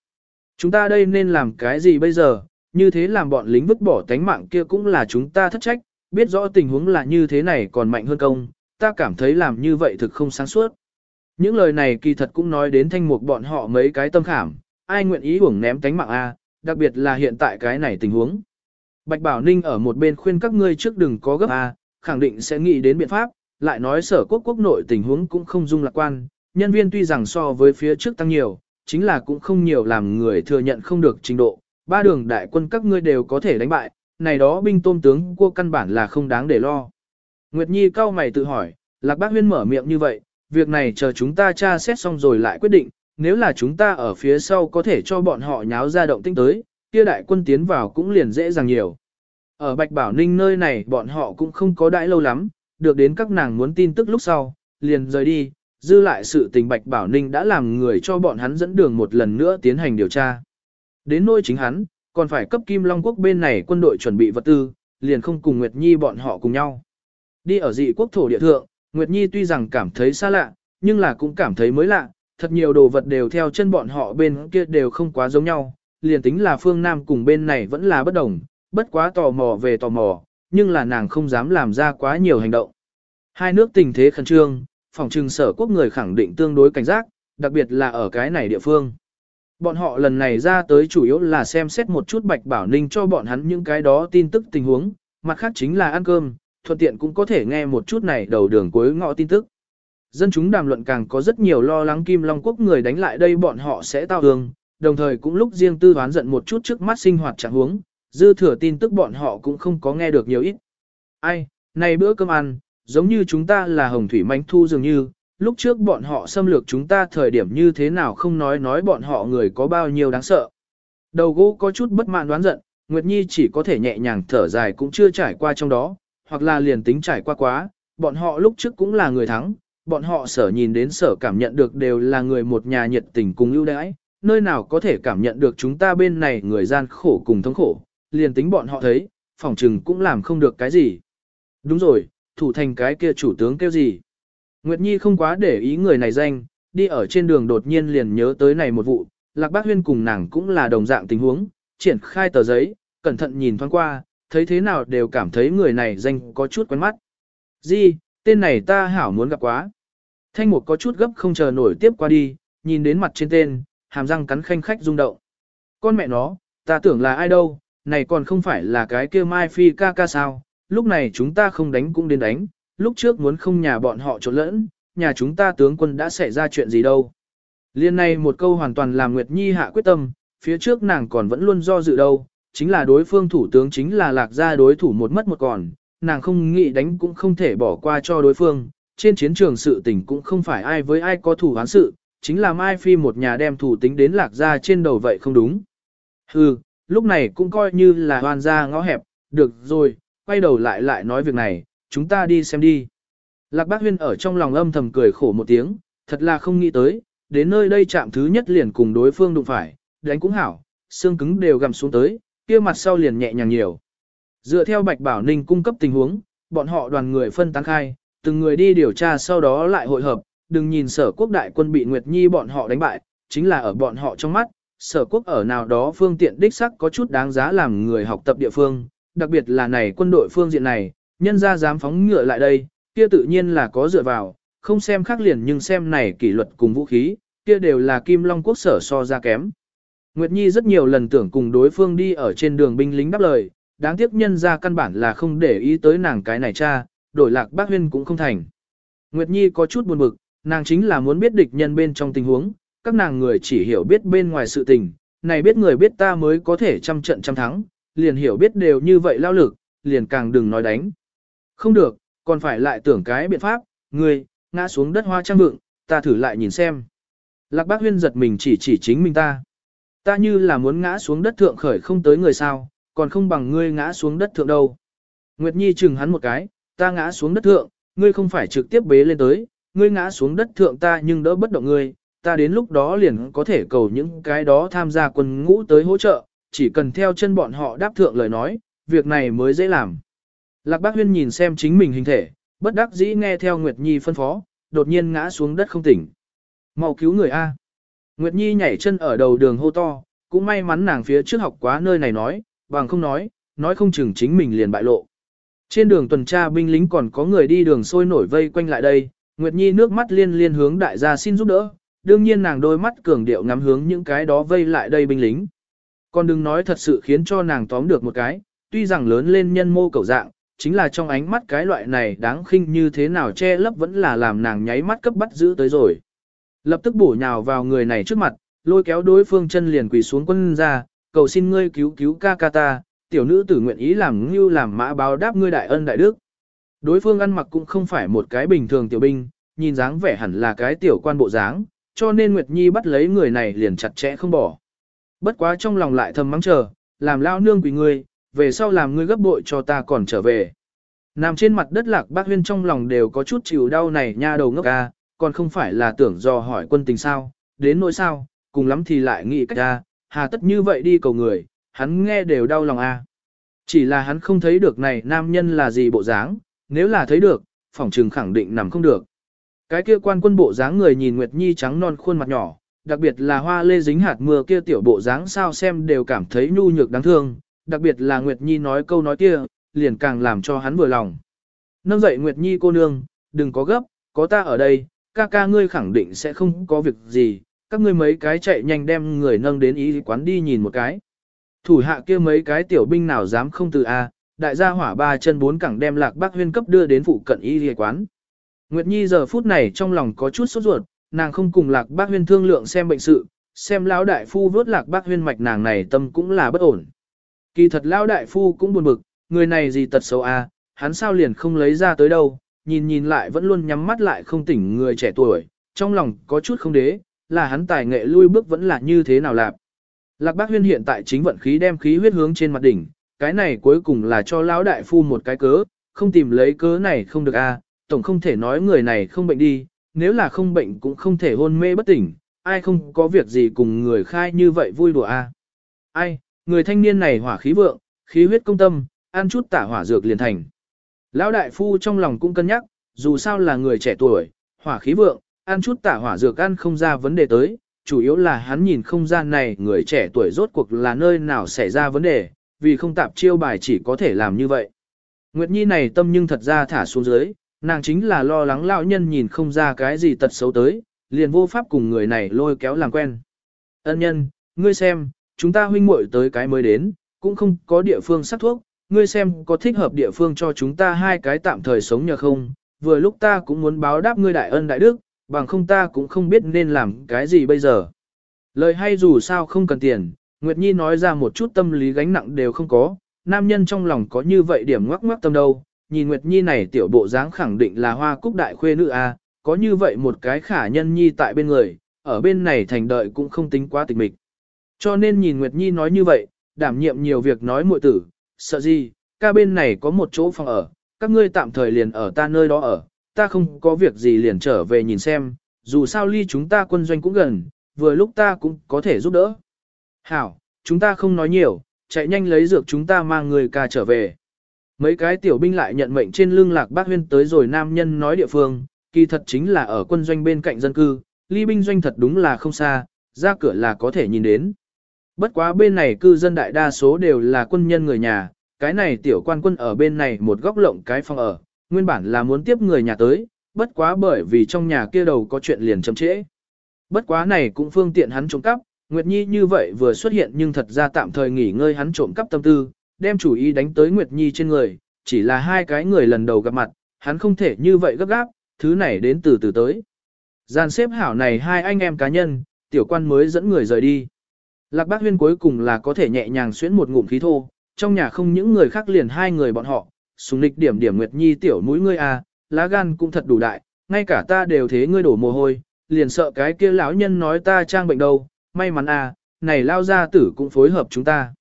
Chúng ta đây nên làm cái gì bây giờ, như thế làm bọn lính vứt bỏ tánh mạng kia cũng là chúng ta thất trách, biết rõ tình huống là như thế này còn mạnh hơn công, ta cảm thấy làm như vậy thực không sáng suốt. Những lời này kỳ thật cũng nói đến thanh mục bọn họ mấy cái tâm khảm, ai nguyện ý uổng ném tánh mạng A, đặc biệt là hiện tại cái này tình huống. Bạch Bảo Ninh ở một bên khuyên các ngươi trước đừng có gấp A, khẳng định sẽ nghĩ đến biện pháp, lại nói sở quốc quốc nội tình huống cũng không dung lạc quan, nhân viên tuy rằng so với phía trước tăng nhiều, chính là cũng không nhiều làm người thừa nhận không được trình độ, ba đường đại quân các ngươi đều có thể đánh bại, này đó binh tôm tướng của căn bản là không đáng để lo. Nguyệt Nhi cao mày tự hỏi, Lạc Bác Huyên mở miệng như vậy, việc này chờ chúng ta tra xét xong rồi lại quyết định, nếu là chúng ta ở phía sau có thể cho bọn họ nháo ra động tinh tới, kia đại quân tiến vào cũng liền dễ dàng nhiều. Ở Bạch Bảo Ninh nơi này bọn họ cũng không có đãi lâu lắm, được đến các nàng muốn tin tức lúc sau, liền rời đi, dư lại sự tình Bạch Bảo Ninh đã làm người cho bọn hắn dẫn đường một lần nữa tiến hành điều tra. Đến nôi chính hắn, còn phải cấp Kim Long Quốc bên này quân đội chuẩn bị vật tư, liền không cùng Nguyệt Nhi bọn họ cùng nhau. Đi ở dị quốc thổ địa thượng, Nguyệt Nhi tuy rằng cảm thấy xa lạ, nhưng là cũng cảm thấy mới lạ, thật nhiều đồ vật đều theo chân bọn họ bên kia đều không quá giống nhau, liền tính là phương Nam cùng bên này vẫn là bất đồng, bất quá tò mò về tò mò, nhưng là nàng không dám làm ra quá nhiều hành động. Hai nước tình thế khẩn trương, phòng trừng sở quốc người khẳng định tương đối cảnh giác, đặc biệt là ở cái này địa phương. Bọn họ lần này ra tới chủ yếu là xem xét một chút Bạch Bảo Ninh cho bọn hắn những cái đó tin tức tình huống, mặt khác chính là ăn cơm, thuận tiện cũng có thể nghe một chút này đầu đường cuối ngõ tin tức. Dân chúng đàm luận càng có rất nhiều lo lắng Kim Long Quốc người đánh lại đây bọn họ sẽ tao hương, đồng thời cũng lúc riêng tư đoán giận một chút trước mắt sinh hoạt trạng huống, dư thừa tin tức bọn họ cũng không có nghe được nhiều ít. Ai, này bữa cơm ăn, giống như chúng ta là hồng thủy manh thu dường như, lúc trước bọn họ xâm lược chúng ta thời điểm như thế nào không nói nói bọn họ người có bao nhiêu đáng sợ. Đầu gỗ có chút bất mãn đoán giận, Nguyệt Nhi chỉ có thể nhẹ nhàng thở dài cũng chưa trải qua trong đó, hoặc là liền tính trải qua quá, bọn họ lúc trước cũng là người thắng, bọn họ sở nhìn đến sở cảm nhận được đều là người một nhà nhiệt tình cùng ưu đãi, nơi nào có thể cảm nhận được chúng ta bên này người gian khổ cùng thống khổ, liền tính bọn họ thấy, phòng trừng cũng làm không được cái gì. Đúng rồi, thủ thành cái kia chủ tướng kêu gì? Nguyệt Nhi không quá để ý người này danh, đi ở trên đường đột nhiên liền nhớ tới này một vụ, Lạc Bác Huyên cùng nàng cũng là đồng dạng tình huống, triển khai tờ giấy, cẩn thận nhìn thoáng qua, thấy thế nào đều cảm thấy người này danh có chút quen mắt. Di, tên này ta hảo muốn gặp quá. Thanh Mục có chút gấp không chờ nổi tiếp qua đi, nhìn đến mặt trên tên, hàm răng cắn khanh khách rung động. Con mẹ nó, ta tưởng là ai đâu, này còn không phải là cái kia Mai Phi ca ca sao, lúc này chúng ta không đánh cũng đến đánh, lúc trước muốn không nhà bọn họ trộn lẫn, nhà chúng ta tướng quân đã xảy ra chuyện gì đâu. Liên này một câu hoàn toàn làm Nguyệt Nhi hạ quyết tâm, phía trước nàng còn vẫn luôn do dự đâu, chính là đối phương thủ tướng chính là lạc gia đối thủ một mất một còn, nàng không nghĩ đánh cũng không thể bỏ qua cho đối phương, trên chiến trường sự tình cũng không phải ai với ai có thủ hán sự, chính là Mai Phi một nhà đem thủ tính đến lạc gia trên đầu vậy không đúng. Hừ, lúc này cũng coi như là hoàn gia ngõ hẹp, được rồi, quay đầu lại lại nói việc này, chúng ta đi xem đi. Lạc Bác Huyên ở trong lòng âm thầm cười khổ một tiếng, thật là không nghĩ tới, đến nơi đây chạm thứ nhất liền cùng đối phương đụng phải, đánh cũng hảo, xương cứng đều gầm xuống tới, kia mặt sau liền nhẹ nhàng nhiều. Dựa theo Bạch Bảo Ninh cung cấp tình huống, bọn họ đoàn người phân tán khai, từng người đi điều tra sau đó lại hội hợp, đừng nhìn sở quốc đại quân bị Nguyệt Nhi bọn họ đánh bại, chính là ở bọn họ trong mắt, sở quốc ở nào đó phương tiện đích sắc có chút đáng giá làm người học tập địa phương, đặc biệt là này quân đội phương diện này, nhân ra dám phóng ngựa lại đây, kia tự nhiên là có dựa vào, không xem khác liền nhưng xem này kỷ luật cùng vũ khí, kia đều là Kim Long quốc sở so ra kém. Nguyệt Nhi rất nhiều lần tưởng cùng đối phương đi ở trên đường binh lính đáp lời, đáng tiếc nhân ra căn bản là không để ý tới nàng cái này cha, đổi lạc bác huyên cũng không thành. Nguyệt Nhi có chút buồn bực, nàng chính là muốn biết địch nhân bên trong tình huống, các nàng người chỉ hiểu biết bên ngoài sự tình, này biết người biết ta mới có thể trăm trận trăm thắng, liền hiểu biết đều như vậy lao lực, liền càng đừng nói đánh. Không được, còn phải lại tưởng cái biện pháp, người, ngã xuống đất hoa trang vượng, ta thử lại nhìn xem. Lạc bác huyên giật mình chỉ chỉ chính mình ta. Ta như là muốn ngã xuống đất thượng khởi không tới người sao, còn không bằng ngươi ngã xuống đất thượng đâu. Nguyệt Nhi chừng hắn một cái, ta ngã xuống đất thượng, ngươi không phải trực tiếp bế lên tới, ngươi ngã xuống đất thượng ta nhưng đỡ bất động ngươi, ta đến lúc đó liền có thể cầu những cái đó tham gia quân ngũ tới hỗ trợ, chỉ cần theo chân bọn họ đáp thượng lời nói, việc này mới dễ làm. Lạc Bác Huyên nhìn xem chính mình hình thể, bất đắc dĩ nghe theo Nguyệt Nhi phân phó, đột nhiên ngã xuống đất không tỉnh. Mau cứu người A. Nguyệt Nhi nhảy chân ở đầu đường hô to, cũng may mắn nàng phía trước học quá nơi này nói, bằng không nói, nói không chừng chính mình liền bại lộ. Trên đường tuần tra binh lính còn có người đi đường sôi nổi vây quanh lại đây, Nguyệt Nhi nước mắt liên liên hướng đại gia xin giúp đỡ, đương nhiên nàng đôi mắt cường điệu ngắm hướng những cái đó vây lại đây binh lính. Còn đừng nói thật sự khiến cho nàng tóm được một cái, tuy rằng lớn lên nhân mô cầu dạng, chính là trong ánh mắt cái loại này đáng khinh như thế nào che lấp vẫn là làm nàng nháy mắt cấp bắt giữ tới rồi. Lập tức bổ nhào vào người này trước mặt, lôi kéo đối phương chân liền quỳ xuống quân ra, cầu xin ngươi cứu cứu ca ca ta, tiểu nữ tử nguyện ý làm như làm mã báo đáp ngươi đại ân đại đức. Đối phương ăn mặc cũng không phải một cái bình thường tiểu binh, nhìn dáng vẻ hẳn là cái tiểu quan bộ dáng, cho nên Nguyệt Nhi bắt lấy người này liền chặt chẽ không bỏ. Bất quá trong lòng lại thầm mắng chờ, làm lao nương quỳ ngươi, về sau làm ngươi gấp bội cho ta còn trở về. Nằm trên mặt đất lạc bác huyên trong lòng đều có chút chịu đau này nha đầu ngốc ca, còn không phải là tưởng do hỏi quân tình sao, đến nỗi sao, cùng lắm thì lại nghĩ cách ra, hà tất như vậy đi cầu người, hắn nghe đều đau lòng a. Chỉ là hắn không thấy được này nam nhân là gì bộ dáng, nếu là thấy được, phỏng trừng khẳng định nằm không được. Cái kia quan quân bộ dáng người nhìn Nguyệt Nhi trắng non khuôn mặt nhỏ, đặc biệt là hoa lê dính hạt mưa kia tiểu bộ dáng sao xem đều cảm thấy nhu nhược đáng thương, đặc biệt là Nguyệt Nhi nói câu nói kia, liền càng làm cho hắn vừa lòng. Nâng dậy Nguyệt Nhi cô nương, đừng có gấp, có ta ở đây, ca ca ngươi khẳng định sẽ không có việc gì, các ngươi mấy cái chạy nhanh đem người nâng đến ý quán đi nhìn một cái. Thủ hạ kia mấy cái tiểu binh nào dám không từ A, đại gia hỏa ba chân bốn cẳng đem lạc bác huyên cấp đưa đến phụ cận y quán. Nguyệt Nhi giờ phút này trong lòng có chút sốt ruột, nàng không cùng lạc bác huyên thương lượng xem bệnh sự, xem lão đại phu vớt lạc bác huyên mạch nàng này tâm cũng là bất ổn. Kỳ thật lão đại phu cũng buồn bực, người này gì tật xấu à? hắn sao liền không lấy ra tới đâu, nhìn nhìn lại vẫn luôn nhắm mắt lại không tỉnh người trẻ tuổi, trong lòng có chút không đế, là hắn tài nghệ lui bước vẫn là như thế nào lạp. Lạc Bác Huyên hiện tại chính vận khí đem khí huyết hướng trên mặt đỉnh, cái này cuối cùng là cho lão đại phu một cái cớ, không tìm lấy cớ này không được a, tổng không thể nói người này không bệnh đi, nếu là không bệnh cũng không thể hôn mê bất tỉnh, ai không có việc gì cùng người khai như vậy vui đùa a. Ai, người thanh niên này hỏa khí vượng, khí huyết công tâm, ăn chút tả hỏa dược liền thành. Lão đại phu trong lòng cũng cân nhắc, dù sao là người trẻ tuổi, hỏa khí vượng, ăn chút tả hỏa dược ăn không ra vấn đề tới, chủ yếu là hắn nhìn không gian này người trẻ tuổi rốt cuộc là nơi nào xảy ra vấn đề, vì không tạp chiêu bài chỉ có thể làm như vậy. Nguyệt Nhi này tâm nhưng thật ra thả xuống dưới, nàng chính là lo lắng lão nhân nhìn không ra cái gì tật xấu tới, liền vô pháp cùng người này lôi kéo làm quen. Ân nhân, ngươi xem, chúng ta huynh muội tới cái mới đến, cũng không có địa phương sắc thuốc, ngươi xem có thích hợp địa phương cho chúng ta hai cái tạm thời sống nhờ không, vừa lúc ta cũng muốn báo đáp ngươi đại ân đại đức, bằng không ta cũng không biết nên làm cái gì bây giờ. Lời hay dù sao không cần tiền, Nguyệt Nhi nói ra một chút tâm lý gánh nặng đều không có, nam nhân trong lòng có như vậy điểm ngoắc ngoắc tâm đâu, nhìn Nguyệt Nhi này tiểu bộ dáng khẳng định là hoa cúc đại khuê nữ a, có như vậy một cái khả nhân nhi tại bên người, ở bên này thành đợi cũng không tính quá tịch mịch. Cho nên nhìn Nguyệt Nhi nói như vậy, đảm nhiệm nhiều việc nói muội tử, sợ gì, ca bên này có một chỗ phòng ở, các ngươi tạm thời liền ở ta nơi đó ở, ta không có việc gì liền trở về nhìn xem, dù sao ly chúng ta quân doanh cũng gần, vừa lúc ta cũng có thể giúp đỡ. Hảo, chúng ta không nói nhiều, chạy nhanh lấy dược chúng ta mang người ca trở về. Mấy cái tiểu binh lại nhận mệnh trên lưng lạc bác huyên tới rồi nam nhân nói địa phương, kỳ thật chính là ở quân doanh bên cạnh dân cư, ly binh doanh thật đúng là không xa, ra cửa là có thể nhìn đến. Bất quá bên này cư dân đại đa số đều là quân nhân người nhà, cái này tiểu quan quân ở bên này một góc lộng cái phòng ở, nguyên bản là muốn tiếp người nhà tới, bất quá bởi vì trong nhà kia đầu có chuyện liền chậm trễ. Bất quá này cũng phương tiện hắn trộm cắp, Nguyệt Nhi như vậy vừa xuất hiện nhưng thật ra tạm thời nghỉ ngơi hắn trộm cắp tâm tư, đem chủ ý đánh tới Nguyệt Nhi trên người, chỉ là hai cái người lần đầu gặp mặt, hắn không thể như vậy gấp gáp, thứ này đến từ từ tới. Gian xếp hảo này hai anh em cá nhân, tiểu quan mới dẫn người rời đi. Lạc bác huyên cuối cùng là có thể nhẹ nhàng xuyến một ngụm khí thô, trong nhà không những người khác liền hai người bọn họ, sùng lịch điểm điểm Nguyệt Nhi tiểu mũi ngươi à, lá gan cũng thật đủ đại, ngay cả ta đều thế ngươi đổ mồ hôi, liền sợ cái kia lão nhân nói ta trang bệnh đâu, may mắn à, này lao gia tử cũng phối hợp chúng ta.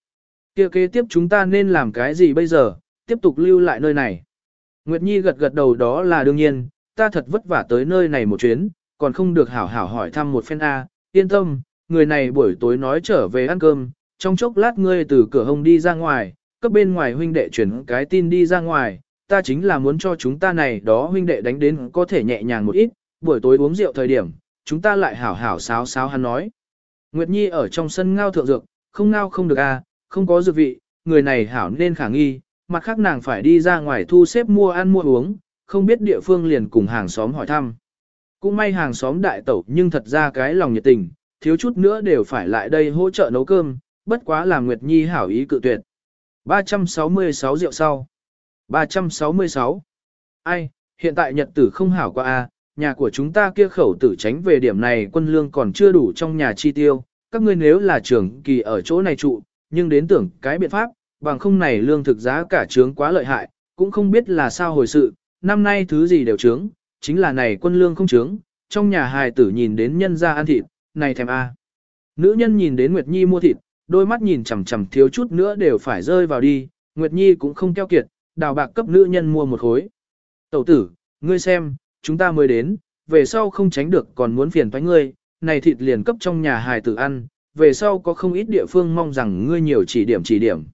Kia kế tiếp chúng ta nên làm cái gì bây giờ, tiếp tục lưu lại nơi này. Nguyệt Nhi gật gật đầu đó là đương nhiên, ta thật vất vả tới nơi này một chuyến, còn không được hảo hảo hỏi thăm một phen A, yên tâm, người này buổi tối nói trở về ăn cơm, trong chốc lát ngươi từ cửa hông đi ra ngoài, cấp bên ngoài huynh đệ chuyển cái tin đi ra ngoài, ta chính là muốn cho chúng ta này đó huynh đệ đánh đến có thể nhẹ nhàng một ít, buổi tối uống rượu thời điểm, chúng ta lại hảo hảo sáo sáo hắn nói. Nguyệt Nhi ở trong sân ngao thượng dược, không ngao không được a, không có dược vị, người này hảo nên khả nghi, mặt khác nàng phải đi ra ngoài thu xếp mua ăn mua uống, không biết địa phương liền cùng hàng xóm hỏi thăm. Cũng may hàng xóm đại tẩu nhưng thật ra cái lòng nhiệt tình, thiếu chút nữa đều phải lại đây hỗ trợ nấu cơm, bất quá làm Nguyệt Nhi hảo ý cự tuyệt. 366 rượu sau. 366. Ai, hiện tại nhật tử không hảo qua a, à, nhà của chúng ta kia khẩu tử tránh về điểm này quân lương còn chưa đủ trong nhà chi tiêu, các ngươi nếu là trưởng kỳ ở chỗ này trụ, nhưng đến tưởng cái biện pháp, bằng không này lương thực giá cả trướng quá lợi hại, cũng không biết là sao hồi sự, năm nay thứ gì đều trướng, chính là này quân lương không trướng, trong nhà hài tử nhìn đến nhân ra ăn thịt, này thèm a. Nữ nhân nhìn đến Nguyệt Nhi mua thịt, đôi mắt nhìn chằm chằm thiếu chút nữa đều phải rơi vào đi, Nguyệt Nhi cũng không keo kiệt, đào bạc cấp nữ nhân mua một khối. Tẩu tử, ngươi xem, chúng ta mới đến, về sau không tránh được còn muốn phiền toái ngươi, này thịt liền cấp trong nhà hài tử ăn, về sau có không ít địa phương mong rằng ngươi nhiều chỉ điểm chỉ điểm.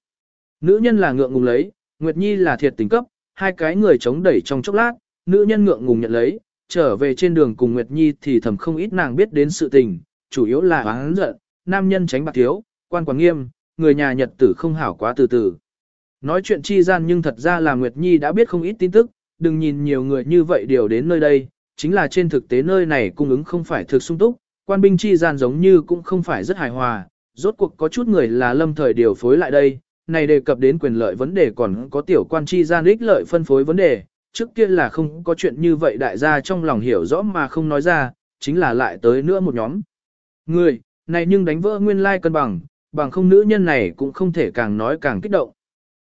Nữ nhân là ngượng ngùng lấy, Nguyệt Nhi là thiệt tình cấp, hai cái người chống đẩy trong chốc lát, nữ nhân ngượng ngùng nhận lấy, trở về trên đường cùng Nguyệt Nhi thì thầm không ít nàng biết đến sự tình, chủ yếu là oán giận, nam nhân tránh bạc thiếu, quan quản nghiêm, người nhà nhật tử không hảo quá từ từ. Nói chuyện chi gian nhưng thật ra là Nguyệt Nhi đã biết không ít tin tức, đừng nhìn nhiều người như vậy đều đến nơi đây, chính là trên thực tế nơi này cung ứng không phải thực sung túc, quan binh chi gian giống như cũng không phải rất hài hòa, rốt cuộc có chút người là lâm thời điều phối lại đây, này đề cập đến quyền lợi vấn đề còn có tiểu quan chi gian ích lợi phân phối vấn đề, trước kia là không có chuyện như vậy đại gia trong lòng hiểu rõ mà không nói ra, chính là lại tới nữa một nhóm. Người, này nhưng đánh vỡ nguyên lai cân bằng, bằng không nữ nhân này cũng không thể càng nói càng kích động.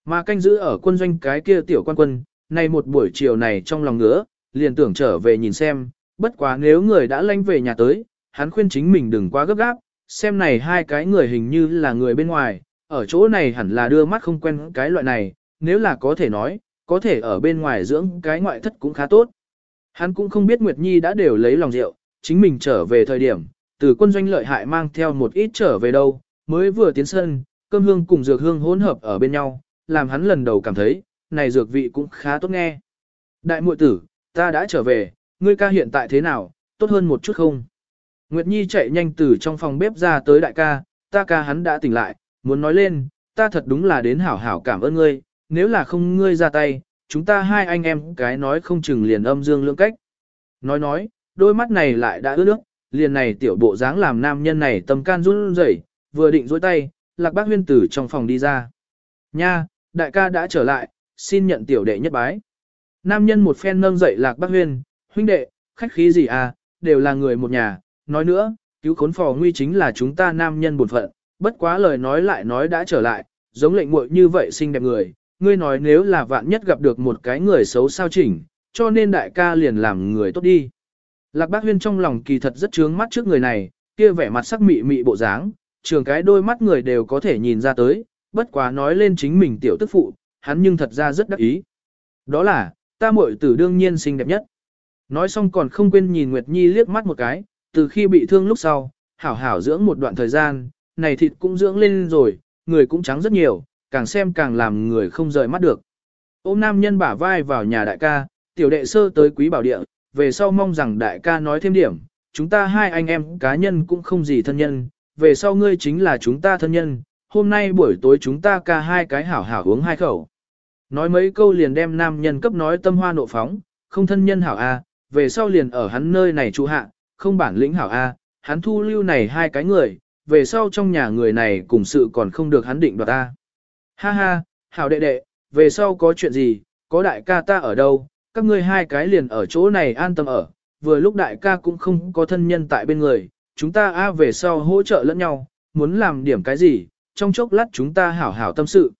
Mà canh giữ ở quân doanh cái kia tiểu quan quân, này một buổi chiều này trong lòng ngứa, liền tưởng trở về nhìn xem, bất quá nếu người đã lanh về nhà tới, hắn khuyên chính mình đừng quá gấp gáp, xem này hai cái người hình như là người bên ngoài, ở chỗ này hẳn là đưa mắt không quen cái loại này, nếu là có thể nói, có thể ở bên ngoài dưỡng cái ngoại thất cũng khá tốt. Hắn cũng không biết Nguyệt Nhi đã đều lấy lòng rượu, chính mình trở về thời điểm, từ quân doanh lợi hại mang theo một ít trở về đâu, mới vừa tiến sân, cơm hương cùng dược hương hỗn hợp ở bên nhau, làm hắn lần đầu cảm thấy, này dược vị cũng khá tốt nghe. Đại muội tử, ta đã trở về, ngươi ca hiện tại thế nào, tốt hơn một chút không? Nguyệt Nhi chạy nhanh từ trong phòng bếp ra tới đại ca, ta ca hắn đã tỉnh lại, muốn nói lên, ta thật đúng là đến hảo hảo cảm ơn ngươi, nếu là không ngươi ra tay, chúng ta hai anh em cái nói không chừng liền âm dương lưỡng cách. Nói nói, đôi mắt này lại đã ướt nước, liền này tiểu bộ dáng làm nam nhân này tâm can run rẩy, vừa định dối tay, lạc bác huyên tử trong phòng đi ra. Nha, đại ca đã trở lại, xin nhận tiểu đệ nhất bái. Nam nhân một phen nâng dậy lạc bác huyên, huynh đệ, khách khí gì à, đều là người một nhà, nói nữa, cứu khốn phò nguy chính là chúng ta nam nhân bổn phận, bất quá lời nói lại nói đã trở lại, giống lệnh muội như vậy xinh đẹp người, ngươi nói nếu là vạn nhất gặp được một cái người xấu sao chỉnh, cho nên đại ca liền làm người tốt đi. Lạc bác huyên trong lòng kỳ thật rất trướng mắt trước người này, kia vẻ mặt sắc mị mị bộ dáng, trường cái đôi mắt người đều có thể nhìn ra tới, bất quá nói lên chính mình tiểu tức phụ, hắn nhưng thật ra rất đắc ý. Đó là, ta muội tử đương nhiên xinh đẹp nhất. Nói xong còn không quên nhìn Nguyệt Nhi liếc mắt một cái, từ khi bị thương lúc sau, hảo hảo dưỡng một đoạn thời gian, này thịt cũng dưỡng lên rồi, người cũng trắng rất nhiều, càng xem càng làm người không rời mắt được. Ôm nam nhân bả vai vào nhà đại ca, tiểu đệ sơ tới quý bảo địa, về sau mong rằng đại ca nói thêm điểm, chúng ta hai anh em cá nhân cũng không gì thân nhân, về sau ngươi chính là chúng ta thân nhân, hôm nay buổi tối chúng ta ca hai cái hảo hảo uống hai khẩu. Nói mấy câu liền đem nam nhân cấp nói tâm hoa nộ phóng, không thân nhân hảo A, về sau liền ở hắn nơi này trụ hạ, không bản lĩnh hảo A, hắn thu lưu này hai cái người, về sau trong nhà người này cùng sự còn không được hắn định đoạt A. Ha ha, hảo đệ đệ, về sau có chuyện gì, có đại ca ta ở đâu, các ngươi hai cái liền ở chỗ này an tâm ở, vừa lúc đại ca cũng không có thân nhân tại bên người, chúng ta A về sau hỗ trợ lẫn nhau, muốn làm điểm cái gì, trong chốc lát chúng ta hảo hảo tâm sự.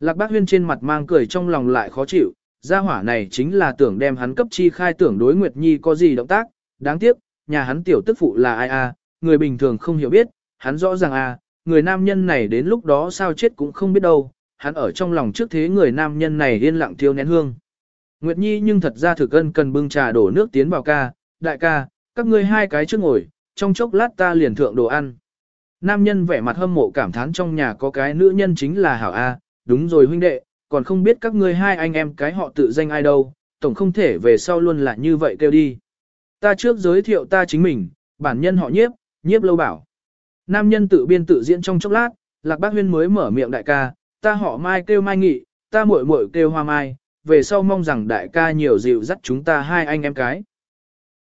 Lạc bác huyên trên mặt mang cười trong lòng lại khó chịu, gia hỏa này chính là tưởng đem hắn cấp chi khai tưởng đối Nguyệt Nhi có gì động tác, đáng tiếc, nhà hắn tiểu tức phụ là ai a, người bình thường không hiểu biết, hắn rõ ràng a, người nam nhân này đến lúc đó sao chết cũng không biết đâu, hắn ở trong lòng trước thế người nam nhân này yên lặng thiêu nén hương. Nguyệt Nhi nhưng thật ra thực ân cần bưng trà đổ nước tiến vào ca, đại ca, các ngươi hai cái trước ngồi, trong chốc lát ta liền thượng đồ ăn. Nam nhân vẻ mặt hâm mộ cảm thán trong nhà có cái nữ nhân chính là Hảo A, đúng rồi huynh đệ, còn không biết các ngươi hai anh em cái họ tự danh ai đâu, tổng không thể về sau luôn là như vậy kêu đi. Ta trước giới thiệu ta chính mình, bản nhân họ nhiếp, nhiếp lâu bảo. Nam nhân tự biên tự diễn trong chốc lát, Lạc Bác Huyên mới mở miệng đại ca, ta họ Mai kêu Mai Nghị, ta muội muội kêu Hoa Mai, về sau mong rằng đại ca nhiều dịu dắt chúng ta hai anh em cái.